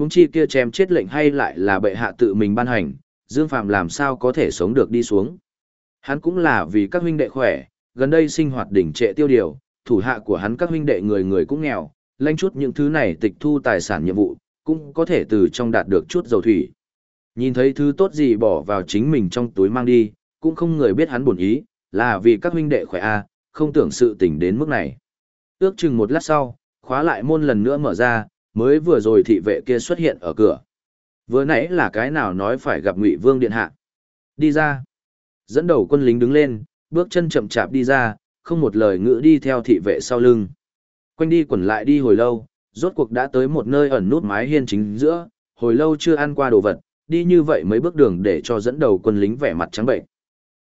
huống chi kia chém chết lệnh hay lại là bệ hạ tự mình ban hành, Dương Phạm làm sao có thể sống được đi xuống. Hắn cũng là vì các huynh đệ khỏe, gần đây sinh hoạt đỉnh trệ tiêu điều, thủ hạ của hắn các huynh đệ người người cũng nghèo, lanh chút những thứ này tịch thu tài sản nhiệm vụ, cũng có thể từ trong đạt được chút dầu thủy. Nhìn thấy thứ tốt gì bỏ vào chính mình trong túi mang đi, cũng không người biết hắn buồn ý, là vì các huynh đệ khỏe a, à, không tưởng sự tỉnh đến mức này. Ước chừng một lát sau, khóa lại môn lần nữa mở ra, mới vừa rồi thị vệ kia xuất hiện ở cửa. Vừa nãy là cái nào nói phải gặp Ngụy Vương điện hạ. Đi ra. Dẫn đầu quân lính đứng lên, bước chân chậm chạp đi ra, không một lời ngữ đi theo thị vệ sau lưng. Quanh đi quẩn lại đi hồi lâu, rốt cuộc đã tới một nơi ẩn nút mái hiên chính giữa, hồi lâu chưa ăn qua đồ vật, đi như vậy mấy bước đường để cho dẫn đầu quân lính vẻ mặt trắng bệnh.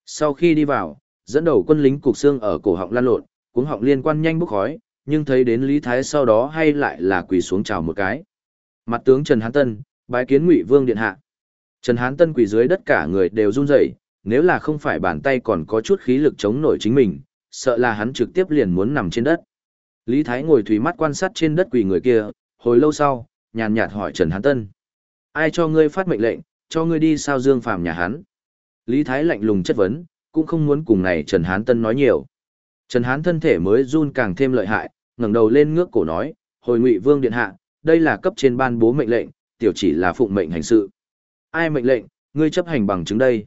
Sau khi đi vào, dẫn đầu quân lính cục xương ở cổ họng lan lộn, cuống họng liên quan nhanh bốc khói, nhưng thấy đến Lý Thái sau đó hay lại là quỳ xuống chào một cái. Mặt tướng Trần Hán Tân, bái kiến Ngụy Vương điện hạ. Trần Hán Tân quỳ dưới đất cả người đều run rẩy, nếu là không phải bàn tay còn có chút khí lực chống nổi chính mình, sợ là hắn trực tiếp liền muốn nằm trên đất. Lý Thái ngồi thủy mắt quan sát trên đất quỳ người kia, hồi lâu sau, nhàn nhạt hỏi Trần Hán Tân. Ai cho ngươi phát mệnh lệnh, cho ngươi đi sao dương phàm nhà hắn? Lý Thái lạnh lùng chất vấn, cũng không muốn cùng này Trần Hán Tân nói nhiều. Trần Hán thân thể mới run càng thêm lợi hại, ngẩng đầu lên ngước cổ nói, hồi ngụy vương điện hạ, đây là cấp trên ban bố mệnh lệnh, tiểu chỉ là phụng mệnh hành sự. Ai mệnh lệnh, ngươi chấp hành bằng chứng đây?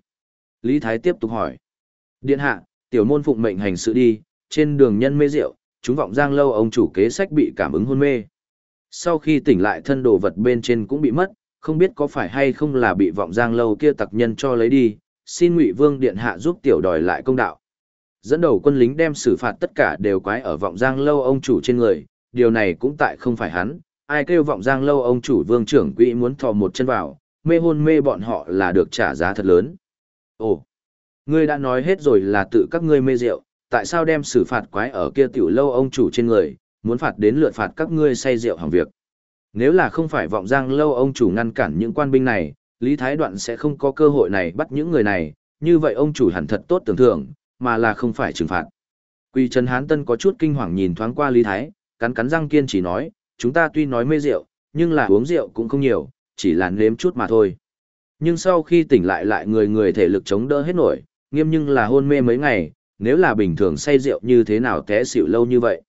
Lý Thái tiếp tục hỏi. Điện hạ, tiểu môn phụng mệnh hành sự đi, trên đường nhân mê rượu, chúng vọng giang lâu ông chủ kế sách bị cảm ứng hôn mê. Sau khi tỉnh lại thân đồ vật bên trên cũng bị mất, không biết có phải hay không là bị vọng giang lâu kia tặc nhân cho lấy đi, xin ngụy vương điện hạ giúp tiểu đòi lại công đạo. Dẫn đầu quân lính đem xử phạt tất cả đều quái ở vọng giang lâu ông chủ trên người, điều này cũng tại không phải hắn, ai kêu vọng giang lâu ông chủ vương trưởng quỹ muốn thò một chân vào, mê hôn mê bọn họ là được trả giá thật lớn. Ồ, ngươi đã nói hết rồi là tự các ngươi mê rượu, tại sao đem xử phạt quái ở kia tiểu lâu ông chủ trên người, muốn phạt đến lượt phạt các ngươi say rượu hàng việc. Nếu là không phải vọng giang lâu ông chủ ngăn cản những quan binh này, Lý Thái Đoạn sẽ không có cơ hội này bắt những người này, như vậy ông chủ hẳn thật tốt tưởng thưởng, mà là không phải trừng phạt. Quỳ Trần Hán Tân có chút kinh hoàng nhìn thoáng qua Lý Thái, cắn cắn răng kiên trì nói, chúng ta tuy nói mê rượu, nhưng là uống rượu cũng không nhiều, chỉ là nếm chút mà thôi. Nhưng sau khi tỉnh lại lại người người thể lực chống đỡ hết nổi, nghiêm nhưng là hôn mê mấy ngày, nếu là bình thường say rượu như thế nào té xỉu lâu như vậy.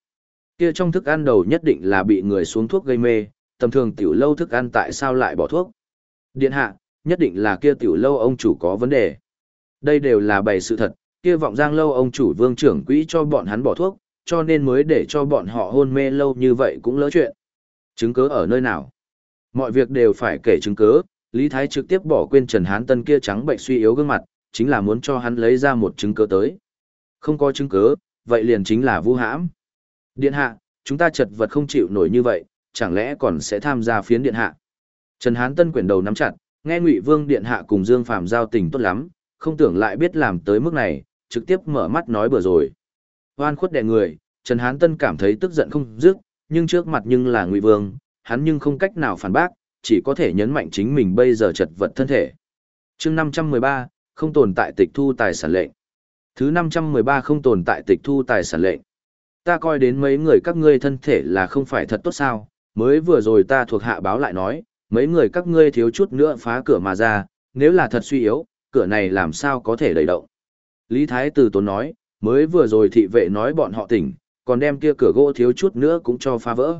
Kia trong thức ăn đầu nhất định là bị người xuống thuốc gây mê, tầm thường tiểu lâu thức ăn tại sao lại bỏ thuốc. Điện hạ, nhất định là kia tiểu lâu ông chủ có vấn đề. Đây đều là bày sự thật, kia vọng giang lâu ông chủ vương trưởng quỹ cho bọn hắn bỏ thuốc, cho nên mới để cho bọn họ hôn mê lâu như vậy cũng lỡ chuyện. Chứng cứ ở nơi nào? Mọi việc đều phải kể chứng cứ, Lý Thái trực tiếp bỏ quên Trần Hán Tân kia trắng bệnh suy yếu gương mặt, chính là muốn cho hắn lấy ra một chứng cứ tới. Không có chứng cứ, vậy liền chính là vu hãm. Điện hạ, chúng ta chật vật không chịu nổi như vậy, chẳng lẽ còn sẽ tham gia phiến điện hạ? Trần Hán Tân quyển đầu nắm chặt, nghe Ngụy Vương điện hạ cùng Dương Phàm giao tình tốt lắm, không tưởng lại biết làm tới mức này, trực tiếp mở mắt nói bừa rồi. Hoan khuất đè người, Trần Hán Tân cảm thấy tức giận không dứt, nhưng trước mặt nhưng là Ngụy Vương, hắn nhưng không cách nào phản bác, chỉ có thể nhấn mạnh chính mình bây giờ chật vật thân thể. Chương 513, không tồn tại tịch thu tài sản lệnh. Thứ 513 không tồn tại tịch thu tài sản lệnh. Ta coi đến mấy người các ngươi thân thể là không phải thật tốt sao, mới vừa rồi ta thuộc hạ báo lại nói, mấy người các ngươi thiếu chút nữa phá cửa mà ra, nếu là thật suy yếu, cửa này làm sao có thể đẩy động. Lý Thái Tử Tốn nói, mới vừa rồi thị vệ nói bọn họ tỉnh, còn đem kia cửa gỗ thiếu chút nữa cũng cho phá vỡ.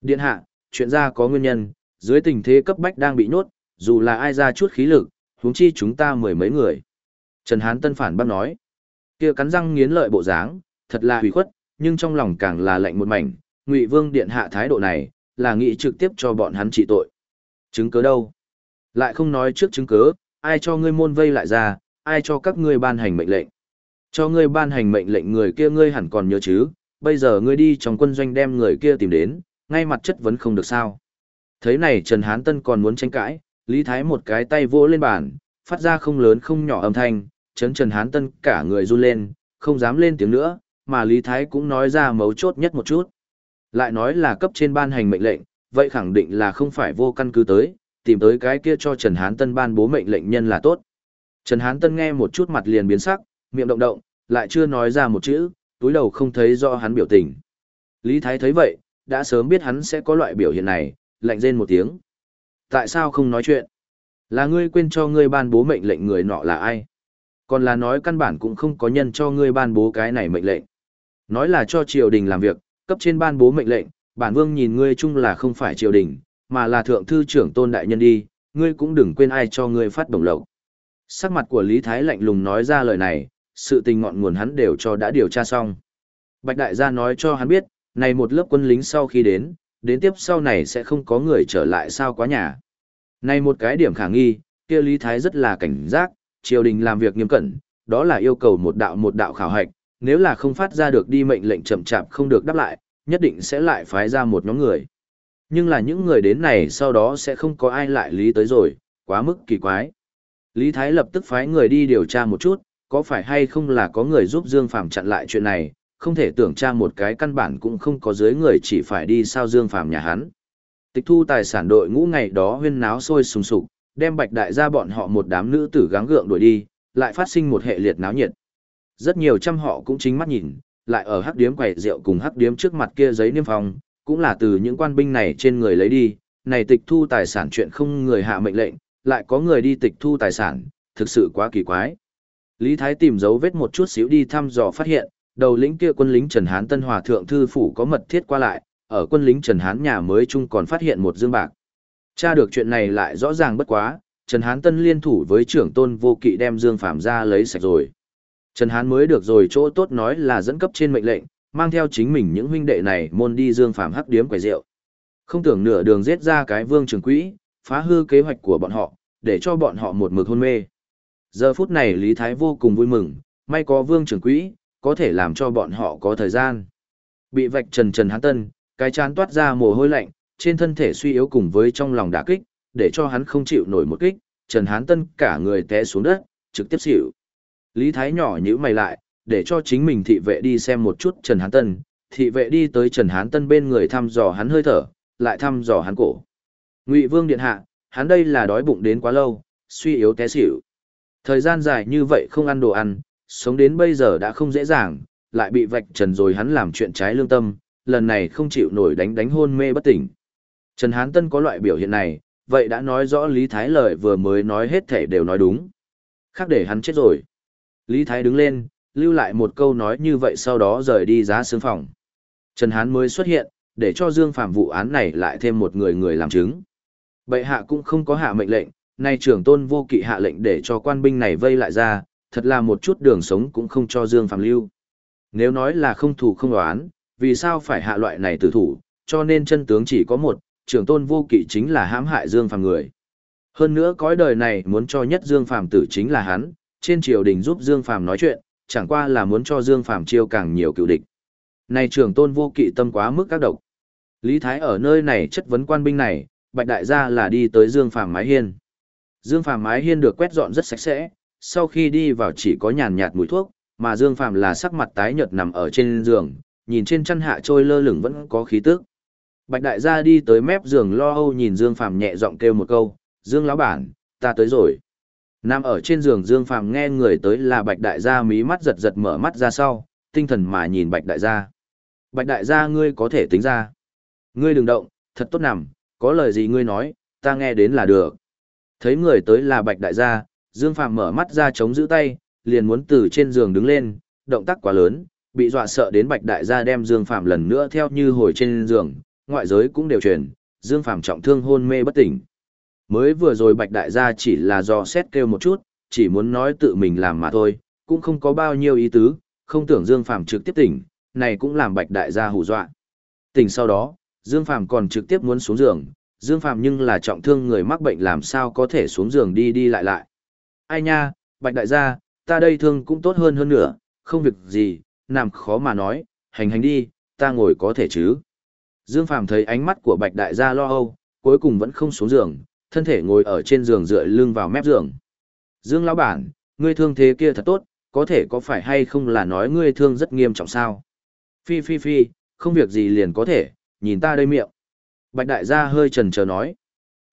Điện hạ, chuyện ra có nguyên nhân, dưới tình thế cấp bách đang bị nhốt, dù là ai ra chút khí lực, huống chi chúng ta mười mấy người. Trần Hán Tân phản bác nói, kia cắn răng nghiến lợi bộ dáng, thật là hủy khuất, nhưng trong lòng càng là lạnh một mảnh, Ngụy Vương điện hạ thái độ này, là nghĩ trực tiếp cho bọn hắn trị tội. Chứng cứ đâu? Lại không nói trước chứng cứ, ai cho ngươi môn vây lại ra, ai cho các ngươi ban hành mệnh lệnh. Cho ngươi ban hành mệnh lệnh người kia ngươi hẳn còn nhớ chứ, bây giờ ngươi đi trong quân doanh đem người kia tìm đến, ngay mặt chất vấn không được sao. Thấy này Trần Hán Tân còn muốn tranh cãi, Lý Thái một cái tay vỗ lên bàn, phát ra không lớn không nhỏ âm thanh, chấn Trần Hán Tân cả người run lên, không dám lên tiếng nữa, mà Lý Thái cũng nói ra mấu chốt nhất một chút. Lại nói là cấp trên ban hành mệnh lệnh, vậy khẳng định là không phải vô căn cứ tới, tìm tới cái kia cho Trần Hán Tân ban bố mệnh lệnh nhân là tốt. Trần Hán Tân nghe một chút mặt liền biến sắc, miệng động động, lại chưa nói ra một chữ, túi đầu không thấy do hắn biểu tình. Lý Thái thấy vậy, đã sớm biết hắn sẽ có loại biểu hiện này, lạnh rên một tiếng. Tại sao không nói chuyện? Là ngươi quên cho ngươi ban bố mệnh lệnh người nọ là ai? Còn là nói căn bản cũng không có nhân cho ngươi ban bố cái này mệnh lệnh. Nói là cho triều đình làm việc, cấp trên ban bố mệnh lệnh, bản vương nhìn ngươi chung là không phải triều đình, mà là thượng thư trưởng tôn đại nhân đi, ngươi cũng đừng quên ai cho ngươi phát đồng lộc. Sắc mặt của Lý Thái lạnh lùng nói ra lời này, sự tình ngọn nguồn hắn đều cho đã điều tra xong. Bạch đại gia nói cho hắn biết, này một lớp quân lính sau khi đến, đến tiếp sau này sẽ không có người trở lại sao quá nhà. Này một cái điểm khả nghi, kia Lý Thái rất là cảnh giác, triều đình làm việc nghiêm cẩn, đó là yêu cầu một đạo một đạo khảo hạch, nếu là không phát ra được đi mệnh lệnh chậm chạp không được đáp lại, nhất định sẽ lại phái ra một nhóm người. Nhưng là những người đến này sau đó sẽ không có ai lại lý tới rồi, quá mức kỳ quái. Lý Thái lập tức phái người đi điều tra một chút, có phải hay không là có người giúp Dương Phàm chặn lại chuyện này, không thể tưởng tra một cái căn bản cũng không có dưới người chỉ phải đi sao Dương Phàm nhà hắn. Tịch thu tài sản đội ngũ ngày đó huyên náo sôi sùng sục, đem Bạch Đại gia bọn họ một đám nữ tử gắng gượng đuổi đi, lại phát sinh một hệ liệt náo nhiệt. Rất nhiều trăm họ cũng chính mắt nhìn, lại ở hắc điếm quầy rượu cùng hắc điếm trước mặt kia giấy niêm phong, cũng là từ những quan binh này trên người lấy đi, này tịch thu tài sản chuyện không người hạ mệnh lệnh, lại có người đi tịch thu tài sản, thực sự quá kỳ quái. Lý Thái tìm dấu vết một chút xíu đi thăm dò phát hiện, đầu lĩnh kia quân lính Trần Hán Tân Hòa thượng thư phủ có mật thiết qua lại, ở quân lính Trần Hán nhà mới chung còn phát hiện một dương bạc. Tra được chuyện này lại rõ ràng bất quá, Trần Hán Tân liên thủ với trưởng tôn vô kỵ đem Dương Phạm ra lấy sạch rồi. Trần Hán mới được rồi chỗ tốt nói là dẫn cấp trên mệnh lệnh, mang theo chính mình những huynh đệ này môn đi Dương Phạm hắc điếm quầy rượu. Không tưởng nửa đường giết ra cái vương trường quỹ, phá hư kế hoạch của bọn họ, để cho bọn họ một mực hôn mê. Giờ phút này Lý Thái vô cùng vui mừng, may có vương trưởng quỹ, có thể làm cho bọn họ có thời gian. Bị vạch trần trần hán tân, cái chán toát ra mồ hôi lạnh, trên thân thể suy yếu cùng với trong lòng đả kích, để cho hắn không chịu nổi một kích, Trần Hán Tân cả người té xuống đất, trực tiếp xỉu. Lý Thái nhỏ nhíu mày lại, để cho chính mình thị vệ đi xem một chút Trần Hán Tân, thị vệ đi tới Trần Hán Tân bên người thăm dò hắn hơi thở, lại thăm dò hắn cổ. Ngụy Vương điện hạ, hắn đây là đói bụng đến quá lâu, suy yếu té xỉu. Thời gian dài như vậy không ăn đồ ăn, sống đến bây giờ đã không dễ dàng, lại bị vạch trần rồi hắn làm chuyện trái lương tâm, lần này không chịu nổi đánh đánh hôn mê bất tỉnh. Trần Hán Tân có loại biểu hiện này, vậy đã nói rõ Lý Thái lời vừa mới nói hết thể đều nói đúng. Khác để hắn chết rồi. Lý Thái đứng lên, lưu lại một câu nói như vậy sau đó rời đi giá xương phòng. Trần Hán mới xuất hiện, để cho Dương Phạm vụ án này lại thêm một người người làm chứng. Bệ hạ cũng không có hạ mệnh lệnh, nay trưởng tôn vô kỵ hạ lệnh để cho quan binh này vây lại ra, thật là một chút đường sống cũng không cho Dương Phạm lưu. Nếu nói là không thủ không đoán, vì sao phải hạ loại này tử thủ, cho nên chân tướng chỉ có một, trưởng tôn vô kỵ chính là hãm hại Dương Phàm người. Hơn nữa cõi đời này muốn cho nhất Dương Phàm tử chính là hắn, trên triều đình giúp Dương Phàm nói chuyện, chẳng qua là muốn cho Dương Phàm chiêu càng nhiều cựu địch. Này trưởng tôn vô kỵ tâm quá mức các độc. Lý Thái ở nơi này chất vấn quan binh này, bạch đại gia là đi tới Dương Phàm mái hiên. Dương Phàm mái hiên được quét dọn rất sạch sẽ, sau khi đi vào chỉ có nhàn nhạt mùi thuốc, mà Dương Phàm là sắc mặt tái nhợt nằm ở trên giường, nhìn trên chăn hạ trôi lơ lửng vẫn có khí tức. Bạch đại gia đi tới mép giường lo âu nhìn Dương Phàm nhẹ giọng kêu một câu, "Dương lão bản, ta tới rồi." Nằm ở trên giường Dương Phàm nghe người tới là Bạch đại gia mí mắt giật giật mở mắt ra sau, tinh thần mà nhìn Bạch đại gia. "Bạch đại gia ngươi có thể tính ra. Ngươi đừng động, thật tốt nằm, có lời gì ngươi nói, ta nghe đến là được." Thấy người tới là Bạch đại gia, Dương Phạm mở mắt ra chống giữ tay, liền muốn từ trên giường đứng lên, động tác quá lớn, bị dọa sợ đến Bạch đại gia đem Dương Phạm lần nữa theo như hồi trên giường, ngoại giới cũng đều truyền, Dương Phạm trọng thương hôn mê bất tỉnh. Mới vừa rồi Bạch Đại gia chỉ là do xét kêu một chút, chỉ muốn nói tự mình làm mà thôi, cũng không có bao nhiêu ý tứ, không tưởng Dương Phạm trực tiếp tỉnh, này cũng làm Bạch Đại gia hù dọa. Tỉnh sau đó, Dương Phàm còn trực tiếp muốn xuống giường, Dương Phàm nhưng là trọng thương người mắc bệnh làm sao có thể xuống giường đi đi lại lại. Ai nha, Bạch Đại gia, ta đây thương cũng tốt hơn hơn nữa, không việc gì, nằm khó mà nói, hành hành đi, ta ngồi có thể chứ. Dương Phàm thấy ánh mắt của Bạch Đại gia lo âu, cuối cùng vẫn không xuống giường, thân thể ngồi ở trên giường dựa lưng vào mép giường. Dương lão bản, ngươi thương thế kia thật tốt, có thể có phải hay không là nói ngươi thương rất nghiêm trọng sao? Phi phi phi, không việc gì liền có thể, nhìn ta đây miệng. Bạch Đại gia hơi chần chờ nói.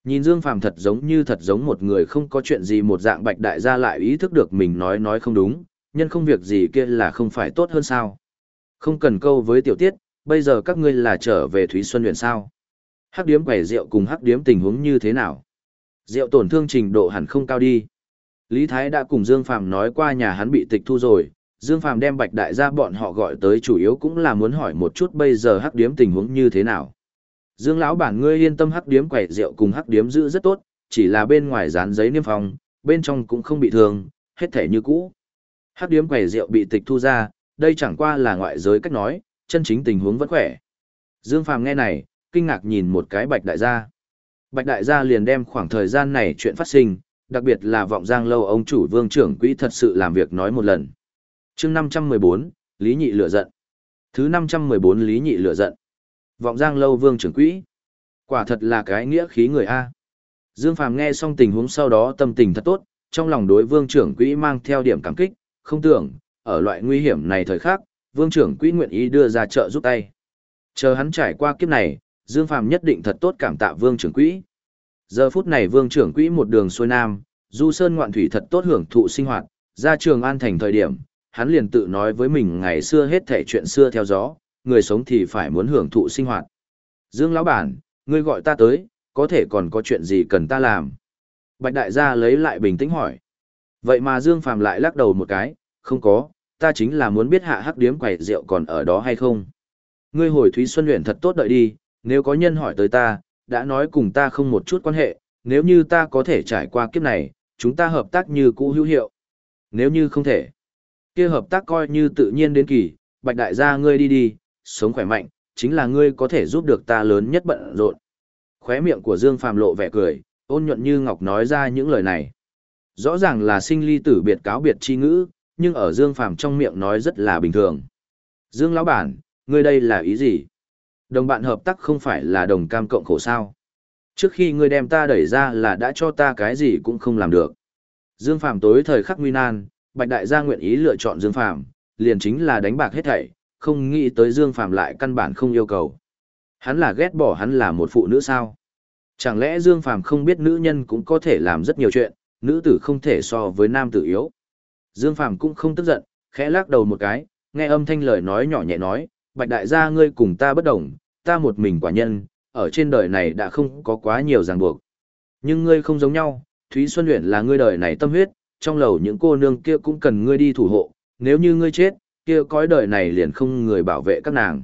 Nhìn Dương Phàm thật giống như thật giống một người không có chuyện gì một dạng Bạch Đại gia lại ý thức được mình nói nói không đúng, nhân không việc gì kia là không phải tốt hơn sao? Không cần câu với tiểu tiết, bây giờ các ngươi là trở về Thúy Xuân huyện sao? Hắc điếm quẻ rượu cùng hắc điếm tình huống như thế nào? Rượu tổn thương trình độ hẳn không cao đi. Lý Thái đã cùng Dương Phàm nói qua nhà hắn bị tịch thu rồi, Dương Phàm đem Bạch Đại gia bọn họ gọi tới chủ yếu cũng là muốn hỏi một chút bây giờ hắc điếm tình huống như thế nào. Dương lão bản ngươi yên tâm hắc điếm quẩy rượu cùng hắc điếm giữ rất tốt, chỉ là bên ngoài dán giấy niêm phong, bên trong cũng không bị thương, hết thể như cũ. Hắc điếm quẩy rượu bị tịch thu ra, đây chẳng qua là ngoại giới cách nói, chân chính tình huống vẫn khỏe. Dương Phàm nghe này, kinh ngạc nhìn một cái Bạch Đại gia. Bạch Đại gia liền đem khoảng thời gian này chuyện phát sinh, đặc biệt là vọng giang lâu ông chủ vương trưởng quỹ thật sự làm việc nói một lần chương 514, Lý Nhị lửa giận. Thứ 514 Lý Nhị lửa giận. Vọng giang lâu vương trưởng quỹ. Quả thật là cái nghĩa khí người A. Dương Phàm nghe xong tình huống sau đó tâm tình thật tốt, trong lòng đối vương trưởng quỹ mang theo điểm cảm kích, không tưởng, ở loại nguy hiểm này thời khắc, vương trưởng quỹ nguyện ý đưa ra trợ giúp tay. Chờ hắn trải qua kiếp này, Dương Phàm nhất định thật tốt cảm tạ vương trưởng quỹ. Giờ phút này vương trưởng quỹ một đường xuôi nam, du sơn ngoạn thủy thật tốt hưởng thụ sinh hoạt, ra trường an thành thời điểm, hắn liền tự nói với mình ngày xưa hết thể chuyện xưa theo gió, người sống thì phải muốn hưởng thụ sinh hoạt. Dương lão bản, ngươi gọi ta tới, có thể còn có chuyện gì cần ta làm? Bạch đại gia lấy lại bình tĩnh hỏi. Vậy mà Dương Phàm lại lắc đầu một cái, không có, ta chính là muốn biết hạ hắc điếm quầy rượu còn ở đó hay không. Ngươi hồi Thúy Xuân luyện thật tốt đợi đi, nếu có nhân hỏi tới ta, đã nói cùng ta không một chút quan hệ, nếu như ta có thể trải qua kiếp này, chúng ta hợp tác như cũ hữu hiệu. Nếu như không thể, kia hợp tác coi như tự nhiên đến kỳ, bạch đại gia ngươi đi đi, sống khỏe mạnh, chính là ngươi có thể giúp được ta lớn nhất bận rộn. Khóe miệng của Dương Phàm lộ vẻ cười, ôn nhuận như ngọc nói ra những lời này. Rõ ràng là sinh ly tử biệt cáo biệt chi ngữ, nhưng ở Dương Phàm trong miệng nói rất là bình thường. Dương lão bản, ngươi đây là ý gì? Đồng bạn hợp tác không phải là đồng cam cộng khổ sao? Trước khi ngươi đem ta đẩy ra là đã cho ta cái gì cũng không làm được. Dương Phàm tối thời khắc nguy nan, Bạch Đại gia nguyện ý lựa chọn Dương Phàm, liền chính là đánh bạc hết thảy, không nghĩ tới Dương Phàm lại căn bản không yêu cầu. Hắn là ghét bỏ hắn là một phụ nữ sao? Chẳng lẽ Dương Phàm không biết nữ nhân cũng có thể làm rất nhiều chuyện, nữ tử không thể so với nam tử yếu. Dương Phàm cũng không tức giận, khẽ lắc đầu một cái, nghe âm thanh lời nói nhỏ nhẹ nói, Bạch Đại gia ngươi cùng ta bất đồng, ta một mình quả nhân, ở trên đời này đã không có quá nhiều ràng buộc. Nhưng ngươi không giống nhau, Thúy Xuân Uyển là ngươi đời này tâm huyết, trong lầu những cô nương kia cũng cần ngươi đi thủ hộ, nếu như ngươi chết, kia cõi đời này liền không người bảo vệ các nàng.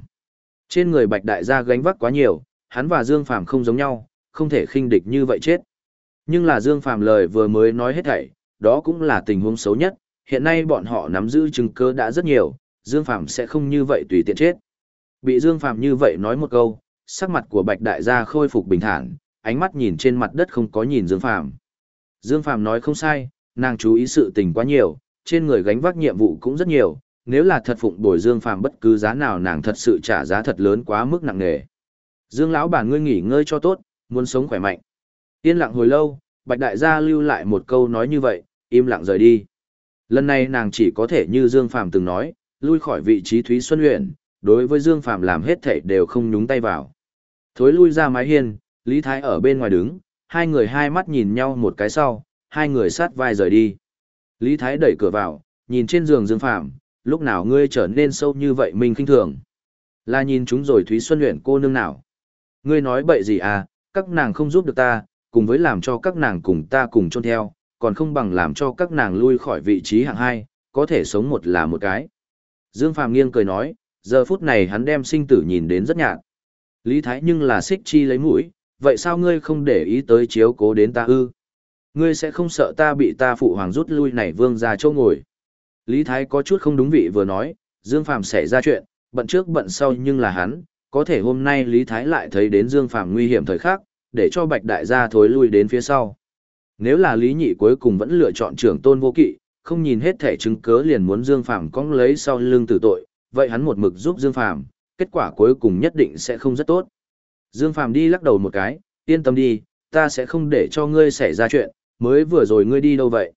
Trên người Bạch Đại gia gánh vác quá nhiều, hắn và Dương Phàm không giống nhau, không thể khinh địch như vậy chết. Nhưng là Dương Phàm lời vừa mới nói hết thảy, đó cũng là tình huống xấu nhất, hiện nay bọn họ nắm giữ chứng cứ đã rất nhiều, Dương Phàm sẽ không như vậy tùy tiện chết. Bị Dương Phàm như vậy nói một câu, sắc mặt của Bạch Đại gia khôi phục bình thản, ánh mắt nhìn trên mặt đất không có nhìn Dương Phàm. Dương Phàm nói không sai, nàng chú ý sự tình quá nhiều, trên người gánh vác nhiệm vụ cũng rất nhiều, nếu là thật phụng bồi Dương Phàm bất cứ giá nào nàng thật sự trả giá thật lớn quá mức nặng nề. Dương lão bản ngươi nghỉ ngơi cho tốt, muốn sống khỏe mạnh. Yên lặng hồi lâu, Bạch Đại gia lưu lại một câu nói như vậy, im lặng rời đi. Lần này nàng chỉ có thể như Dương Phàm từng nói, lui khỏi vị trí Thúy Xuân Uyển, đối với Dương Phàm làm hết thảy đều không nhúng tay vào. Thối lui ra mái hiên, Lý Thái ở bên ngoài đứng, hai người hai mắt nhìn nhau một cái sau, hai người sát vai rời đi. Lý Thái đẩy cửa vào, nhìn trên giường Dương Phàm, lúc nào ngươi trở nên sâu như vậy mình khinh thường. Là nhìn chúng rồi Thúy Xuân luyện cô nương nào. Ngươi nói bậy gì à, các nàng không giúp được ta, cùng với làm cho các nàng cùng ta cùng chôn theo, còn không bằng làm cho các nàng lui khỏi vị trí hạng hai, có thể sống một là một cái. Dương Phàm nghiêng cười nói, giờ phút này hắn đem sinh tử nhìn đến rất nhạt. Lý Thái nhưng là xích chi lấy mũi, vậy sao ngươi không để ý tới chiếu cố đến ta ư? Ngươi sẽ không sợ ta bị ta phụ hoàng rút lui này vương ra chỗ ngồi. Lý Thái có chút không đúng vị vừa nói, Dương Phàm xảy ra chuyện, bận trước bận sau nhưng là hắn, có thể hôm nay Lý Thái lại thấy đến Dương Phàm nguy hiểm thời khắc, để cho Bạch Đại gia thối lui đến phía sau. Nếu là Lý Nhị cuối cùng vẫn lựa chọn trưởng tôn vô kỵ, không nhìn hết thể chứng cớ liền muốn Dương Phàm cong lấy sau lưng tử tội, vậy hắn một mực giúp Dương Phàm, kết quả cuối cùng nhất định sẽ không rất tốt. Dương Phàm đi lắc đầu một cái, yên tâm đi, ta sẽ không để cho ngươi xảy ra chuyện, mới vừa rồi ngươi đi đâu vậy?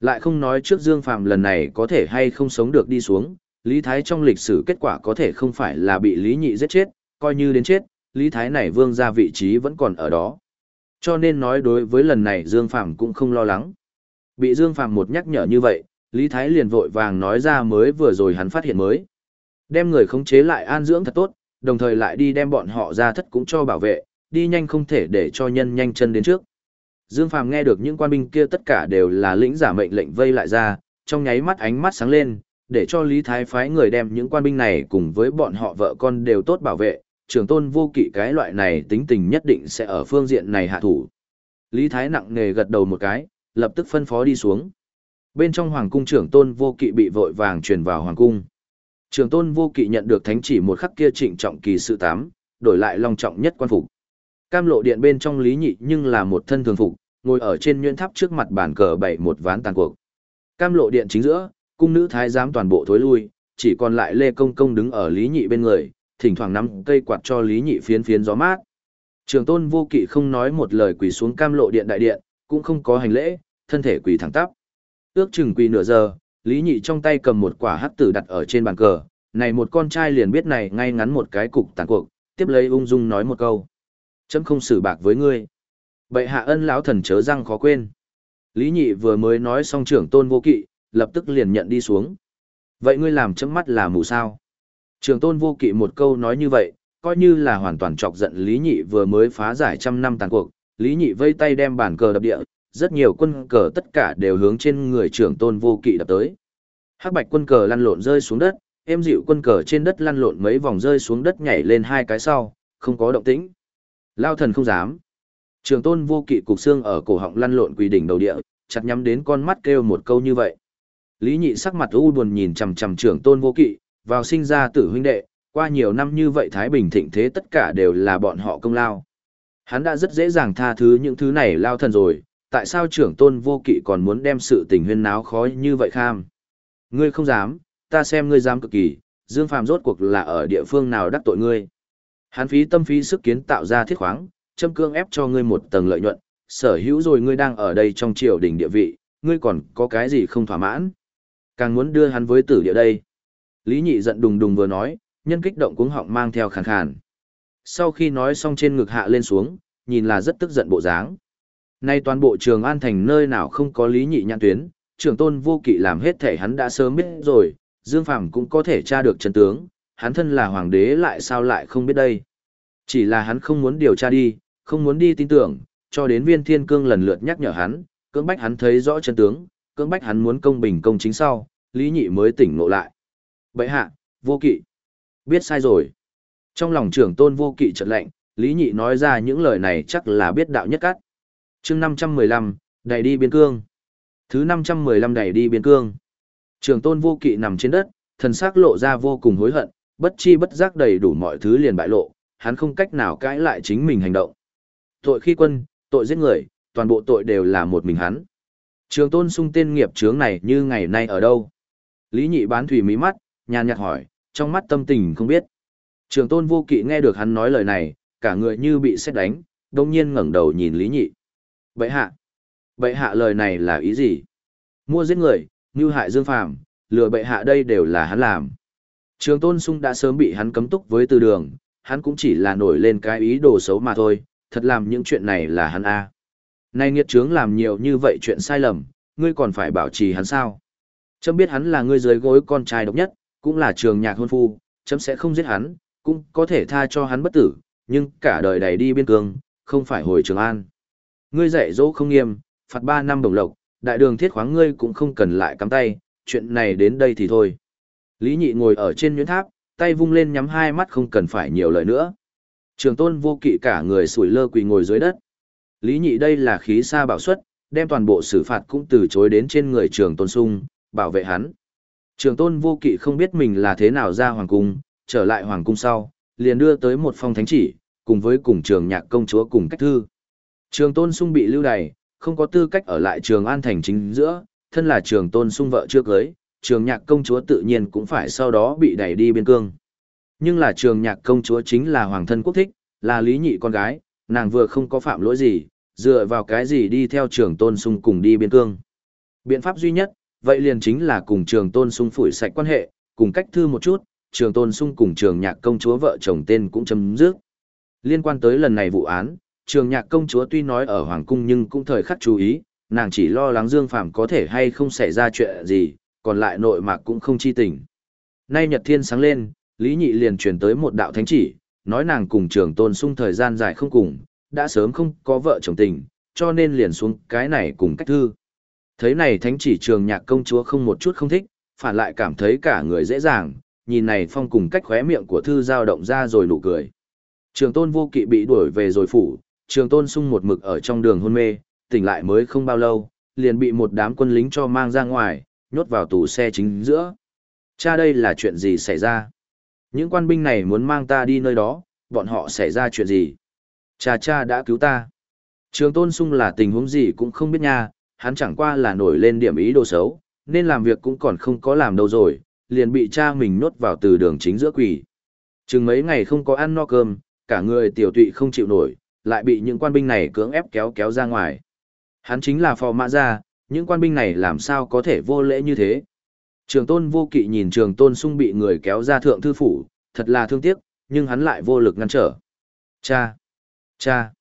Lại không nói trước Dương Phàm lần này có thể hay không sống được đi xuống, Lý Thái trong lịch sử kết quả có thể không phải là bị Lý Nhị giết chết, coi như đến chết, Lý Thái này vương ra vị trí vẫn còn ở đó. Cho nên nói đối với lần này Dương Phàm cũng không lo lắng. Bị Dương Phàm một nhắc nhở như vậy, Lý Thái liền vội vàng nói ra mới vừa rồi hắn phát hiện mới. Đem người khống chế lại an dưỡng thật tốt, đồng thời lại đi đem bọn họ ra thất cũng cho bảo vệ, đi nhanh không thể để cho nhân nhanh chân đến trước. Dương Phàm nghe được những quan binh kia tất cả đều là lĩnh giả mệnh lệnh vây lại ra, trong nháy mắt ánh mắt sáng lên, để cho Lý Thái phái người đem những quan binh này cùng với bọn họ vợ con đều tốt bảo vệ, trưởng tôn vô kỵ cái loại này tính tình nhất định sẽ ở phương diện này hạ thủ. Lý Thái nặng nề gật đầu một cái, lập tức phân phó đi xuống. Bên trong hoàng cung trưởng tôn vô kỵ bị vội vàng truyền vào hoàng cung. Trưởng tôn vô kỵ nhận được thánh chỉ một khắc kia trịnh trọng kỳ sự tám, đổi lại long trọng nhất quan phục. Cam lộ điện bên trong lý nhị nhưng là một thân thường phục, ngồi ở trên nhuyễn tháp trước mặt bàn cờ bảy một ván tàn cuộc. Cam lộ điện chính giữa, cung nữ thái giám toàn bộ thối lui, chỉ còn lại Lê Công Công đứng ở Lý Nhị bên người, thỉnh thoảng nắm cây quạt cho Lý Nhị phiến phiến gió mát. Trường tôn vô kỵ không nói một lời quỳ xuống cam lộ điện đại điện, cũng không có hành lễ, thân thể quỳ thẳng tắp. Ước chừng quỳ nửa giờ, Lý Nhị trong tay cầm một quả hắc tử đặt ở trên bàn cờ, này một con trai liền biết này ngay ngắn một cái cục tàn cuộc, tiếp lấy ung dung nói một câu. Chấm không xử bạc với ngươi. Bệ hạ ân lão thần chớ răng khó quên. Lý Nhị vừa mới nói xong trưởng tôn vô kỵ, lập tức liền nhận đi xuống. Vậy ngươi làm chấm mắt là mù sao? Trưởng tôn vô kỵ một câu nói như vậy, coi như là hoàn toàn chọc giận Lý Nhị vừa mới phá giải trăm năm tàn cuộc. Lý Nhị vây tay đem bản cờ đập địa, rất nhiều quân cờ tất cả đều hướng trên người trưởng tôn vô kỵ đập tới. Hắc bạch quân cờ lăn lộn rơi xuống đất, em dịu quân cờ trên đất lăn lộn mấy vòng rơi xuống đất nhảy lên hai cái sau, không có động tĩnh. Lao thần không dám. Trường tôn vô kỵ cục xương ở cổ họng lăn lộn quỳ đỉnh đầu địa, chặt nhắm đến con mắt kêu một câu như vậy. Lý nhị sắc mặt u buồn nhìn chằm chằm trưởng tôn vô kỵ, vào sinh ra tử huynh đệ, qua nhiều năm như vậy Thái Bình thịnh thế tất cả đều là bọn họ công lao. Hắn đã rất dễ dàng tha thứ những thứ này lao thần rồi, tại sao trưởng tôn vô kỵ còn muốn đem sự tình huyên náo khó như vậy kham? Ngươi không dám, ta xem ngươi dám cực kỳ, Dương Phàm rốt cuộc là ở địa phương nào đắc tội ngươi. Hắn phí tâm phí sức kiến tạo ra thiết khoáng, châm cương ép cho ngươi một tầng lợi nhuận, sở hữu rồi ngươi đang ở đây trong triều đình địa vị, ngươi còn có cái gì không thỏa mãn. Càng muốn đưa hắn với tử địa đây. Lý nhị giận đùng đùng vừa nói, nhân kích động cuống họng mang theo khàn khàn. Sau khi nói xong trên ngực hạ lên xuống, nhìn là rất tức giận bộ dáng. Nay toàn bộ trường an thành nơi nào không có lý nhị nhãn tuyến, trưởng tôn vô kỵ làm hết thể hắn đã sớm biết rồi, Dương Phàm cũng có thể tra được chân tướng, hắn thân là hoàng đế lại sao lại không biết đây. Chỉ là hắn không muốn điều tra đi, không muốn đi tin tưởng, cho đến viên thiên cương lần lượt nhắc nhở hắn, cưỡng bách hắn thấy rõ chân tướng, cưỡng bách hắn muốn công bình công chính sau, Lý Nhị mới tỉnh ngộ lại. Bậy hạ, vô kỵ. Biết sai rồi. Trong lòng trưởng tôn vô kỵ trật lệnh, Lý Nhị nói ra những lời này chắc là biết đạo nhất cắt. chương 515, đẩy đi biên cương. Thứ 515 đẩy đi biên cương. Trưởng tôn vô kỵ nằm trên đất, thần sắc lộ ra vô cùng hối hận, bất chi bất giác đầy đủ mọi thứ liền bại lộ, hắn không cách nào cãi lại chính mình hành động. Tội khi quân, tội giết người, toàn bộ tội đều là một mình hắn. Trường tôn sung tên nghiệp chướng này như ngày nay ở đâu? Lý nhị bán thủy mí mắt, nhàn nhạt hỏi, trong mắt tâm tình không biết. Trường tôn vô kỵ nghe được hắn nói lời này, cả người như bị xét đánh, đông nhiên ngẩng đầu nhìn Lý nhị. Bậy hạ! Bậy hạ lời này là ý gì? Mua giết người, như hại dương phàm, lừa bậy hạ đây đều là hắn làm. Trường tôn sung đã sớm bị hắn cấm túc với từ đường, hắn cũng chỉ là nổi lên cái ý đồ xấu mà thôi, thật làm những chuyện này là hắn a. Nay nghiệt trướng làm nhiều như vậy chuyện sai lầm, ngươi còn phải bảo trì hắn sao? Chấm biết hắn là ngươi dưới gối con trai độc nhất, cũng là trường nhạc hôn phu, chấm sẽ không giết hắn, cũng có thể tha cho hắn bất tử, nhưng cả đời đầy đi biên cương, không phải hồi trường an. Ngươi dạy dỗ không nghiêm, phạt 3 năm đồng lộc, đại đường thiết khoáng ngươi cũng không cần lại cắm tay, chuyện này đến đây thì thôi. Lý nhị ngồi ở trên nhuyễn tháp, tay vung lên nhắm hai mắt không cần phải nhiều lời nữa. Trường tôn vô kỵ cả người sủi lơ quỳ ngồi dưới đất. Lý nhị đây là khí xa bảo suất, đem toàn bộ xử phạt cũng từ chối đến trên người trường tôn sung, bảo vệ hắn. Trường tôn vô kỵ không biết mình là thế nào ra hoàng cung, trở lại hoàng cung sau, liền đưa tới một phong thánh chỉ, cùng với cùng trường nhạc công chúa cùng cách thư. Trường tôn sung bị lưu đày, không có tư cách ở lại trường an thành chính giữa, thân là trường tôn sung vợ chưa cưới, trường nhạc công chúa tự nhiên cũng phải sau đó bị đẩy đi biên cương. Nhưng là trường nhạc công chúa chính là hoàng thân quốc thích, là lý nhị con gái, nàng vừa không có phạm lỗi gì, dựa vào cái gì đi theo trường tôn sung cùng đi biên cương. Biện pháp duy nhất, vậy liền chính là cùng trường tôn sung phủi sạch quan hệ, cùng cách thư một chút, trường tôn sung cùng trường nhạc công chúa vợ chồng tên cũng chấm dứt. Liên quan tới lần này vụ án, trường nhạc công chúa tuy nói ở hoàng cung nhưng cũng thời khắc chú ý, nàng chỉ lo lắng Dương Phàm có thể hay không xảy ra chuyện gì, còn lại nội mạc cũng không chi tình. Nay Nhật Thiên sáng lên, Lý Nhị liền truyền tới một đạo thánh chỉ, nói nàng cùng trường tôn sung thời gian dài không cùng, đã sớm không có vợ chồng tình, cho nên liền xuống cái này cùng cách thư. Thấy này thánh chỉ trường nhạc công chúa không một chút không thích, phản lại cảm thấy cả người dễ dàng, nhìn này phong cùng cách khóe miệng của thư dao động ra rồi nụ cười. Trường tôn vô kỵ bị đuổi về rồi phủ, trường tôn sung một mực ở trong đường hôn mê, tỉnh lại mới không bao lâu, liền bị một đám quân lính cho mang ra ngoài, nhốt vào tù xe chính giữa. Cha đây là chuyện gì xảy ra? Những quan binh này muốn mang ta đi nơi đó, bọn họ xảy ra chuyện gì? Cha cha đã cứu ta. Trường tôn sung là tình huống gì cũng không biết nha, hắn chẳng qua là nổi lên điểm ý đồ xấu, nên làm việc cũng còn không có làm đâu rồi, liền bị cha mình nhốt vào từ đường chính giữa quỷ. Chừng mấy ngày không có ăn no cơm, cả người tiểu tụy không chịu nổi, lại bị những quan binh này cưỡng ép kéo kéo ra ngoài. Hắn chính là phò mã ra, những quan binh này làm sao có thể vô lễ như thế. Trường tôn vô kỵ nhìn trường tôn sung bị người kéo ra thượng thư phủ, thật là thương tiếc, nhưng hắn lại vô lực ngăn trở. Cha! Cha!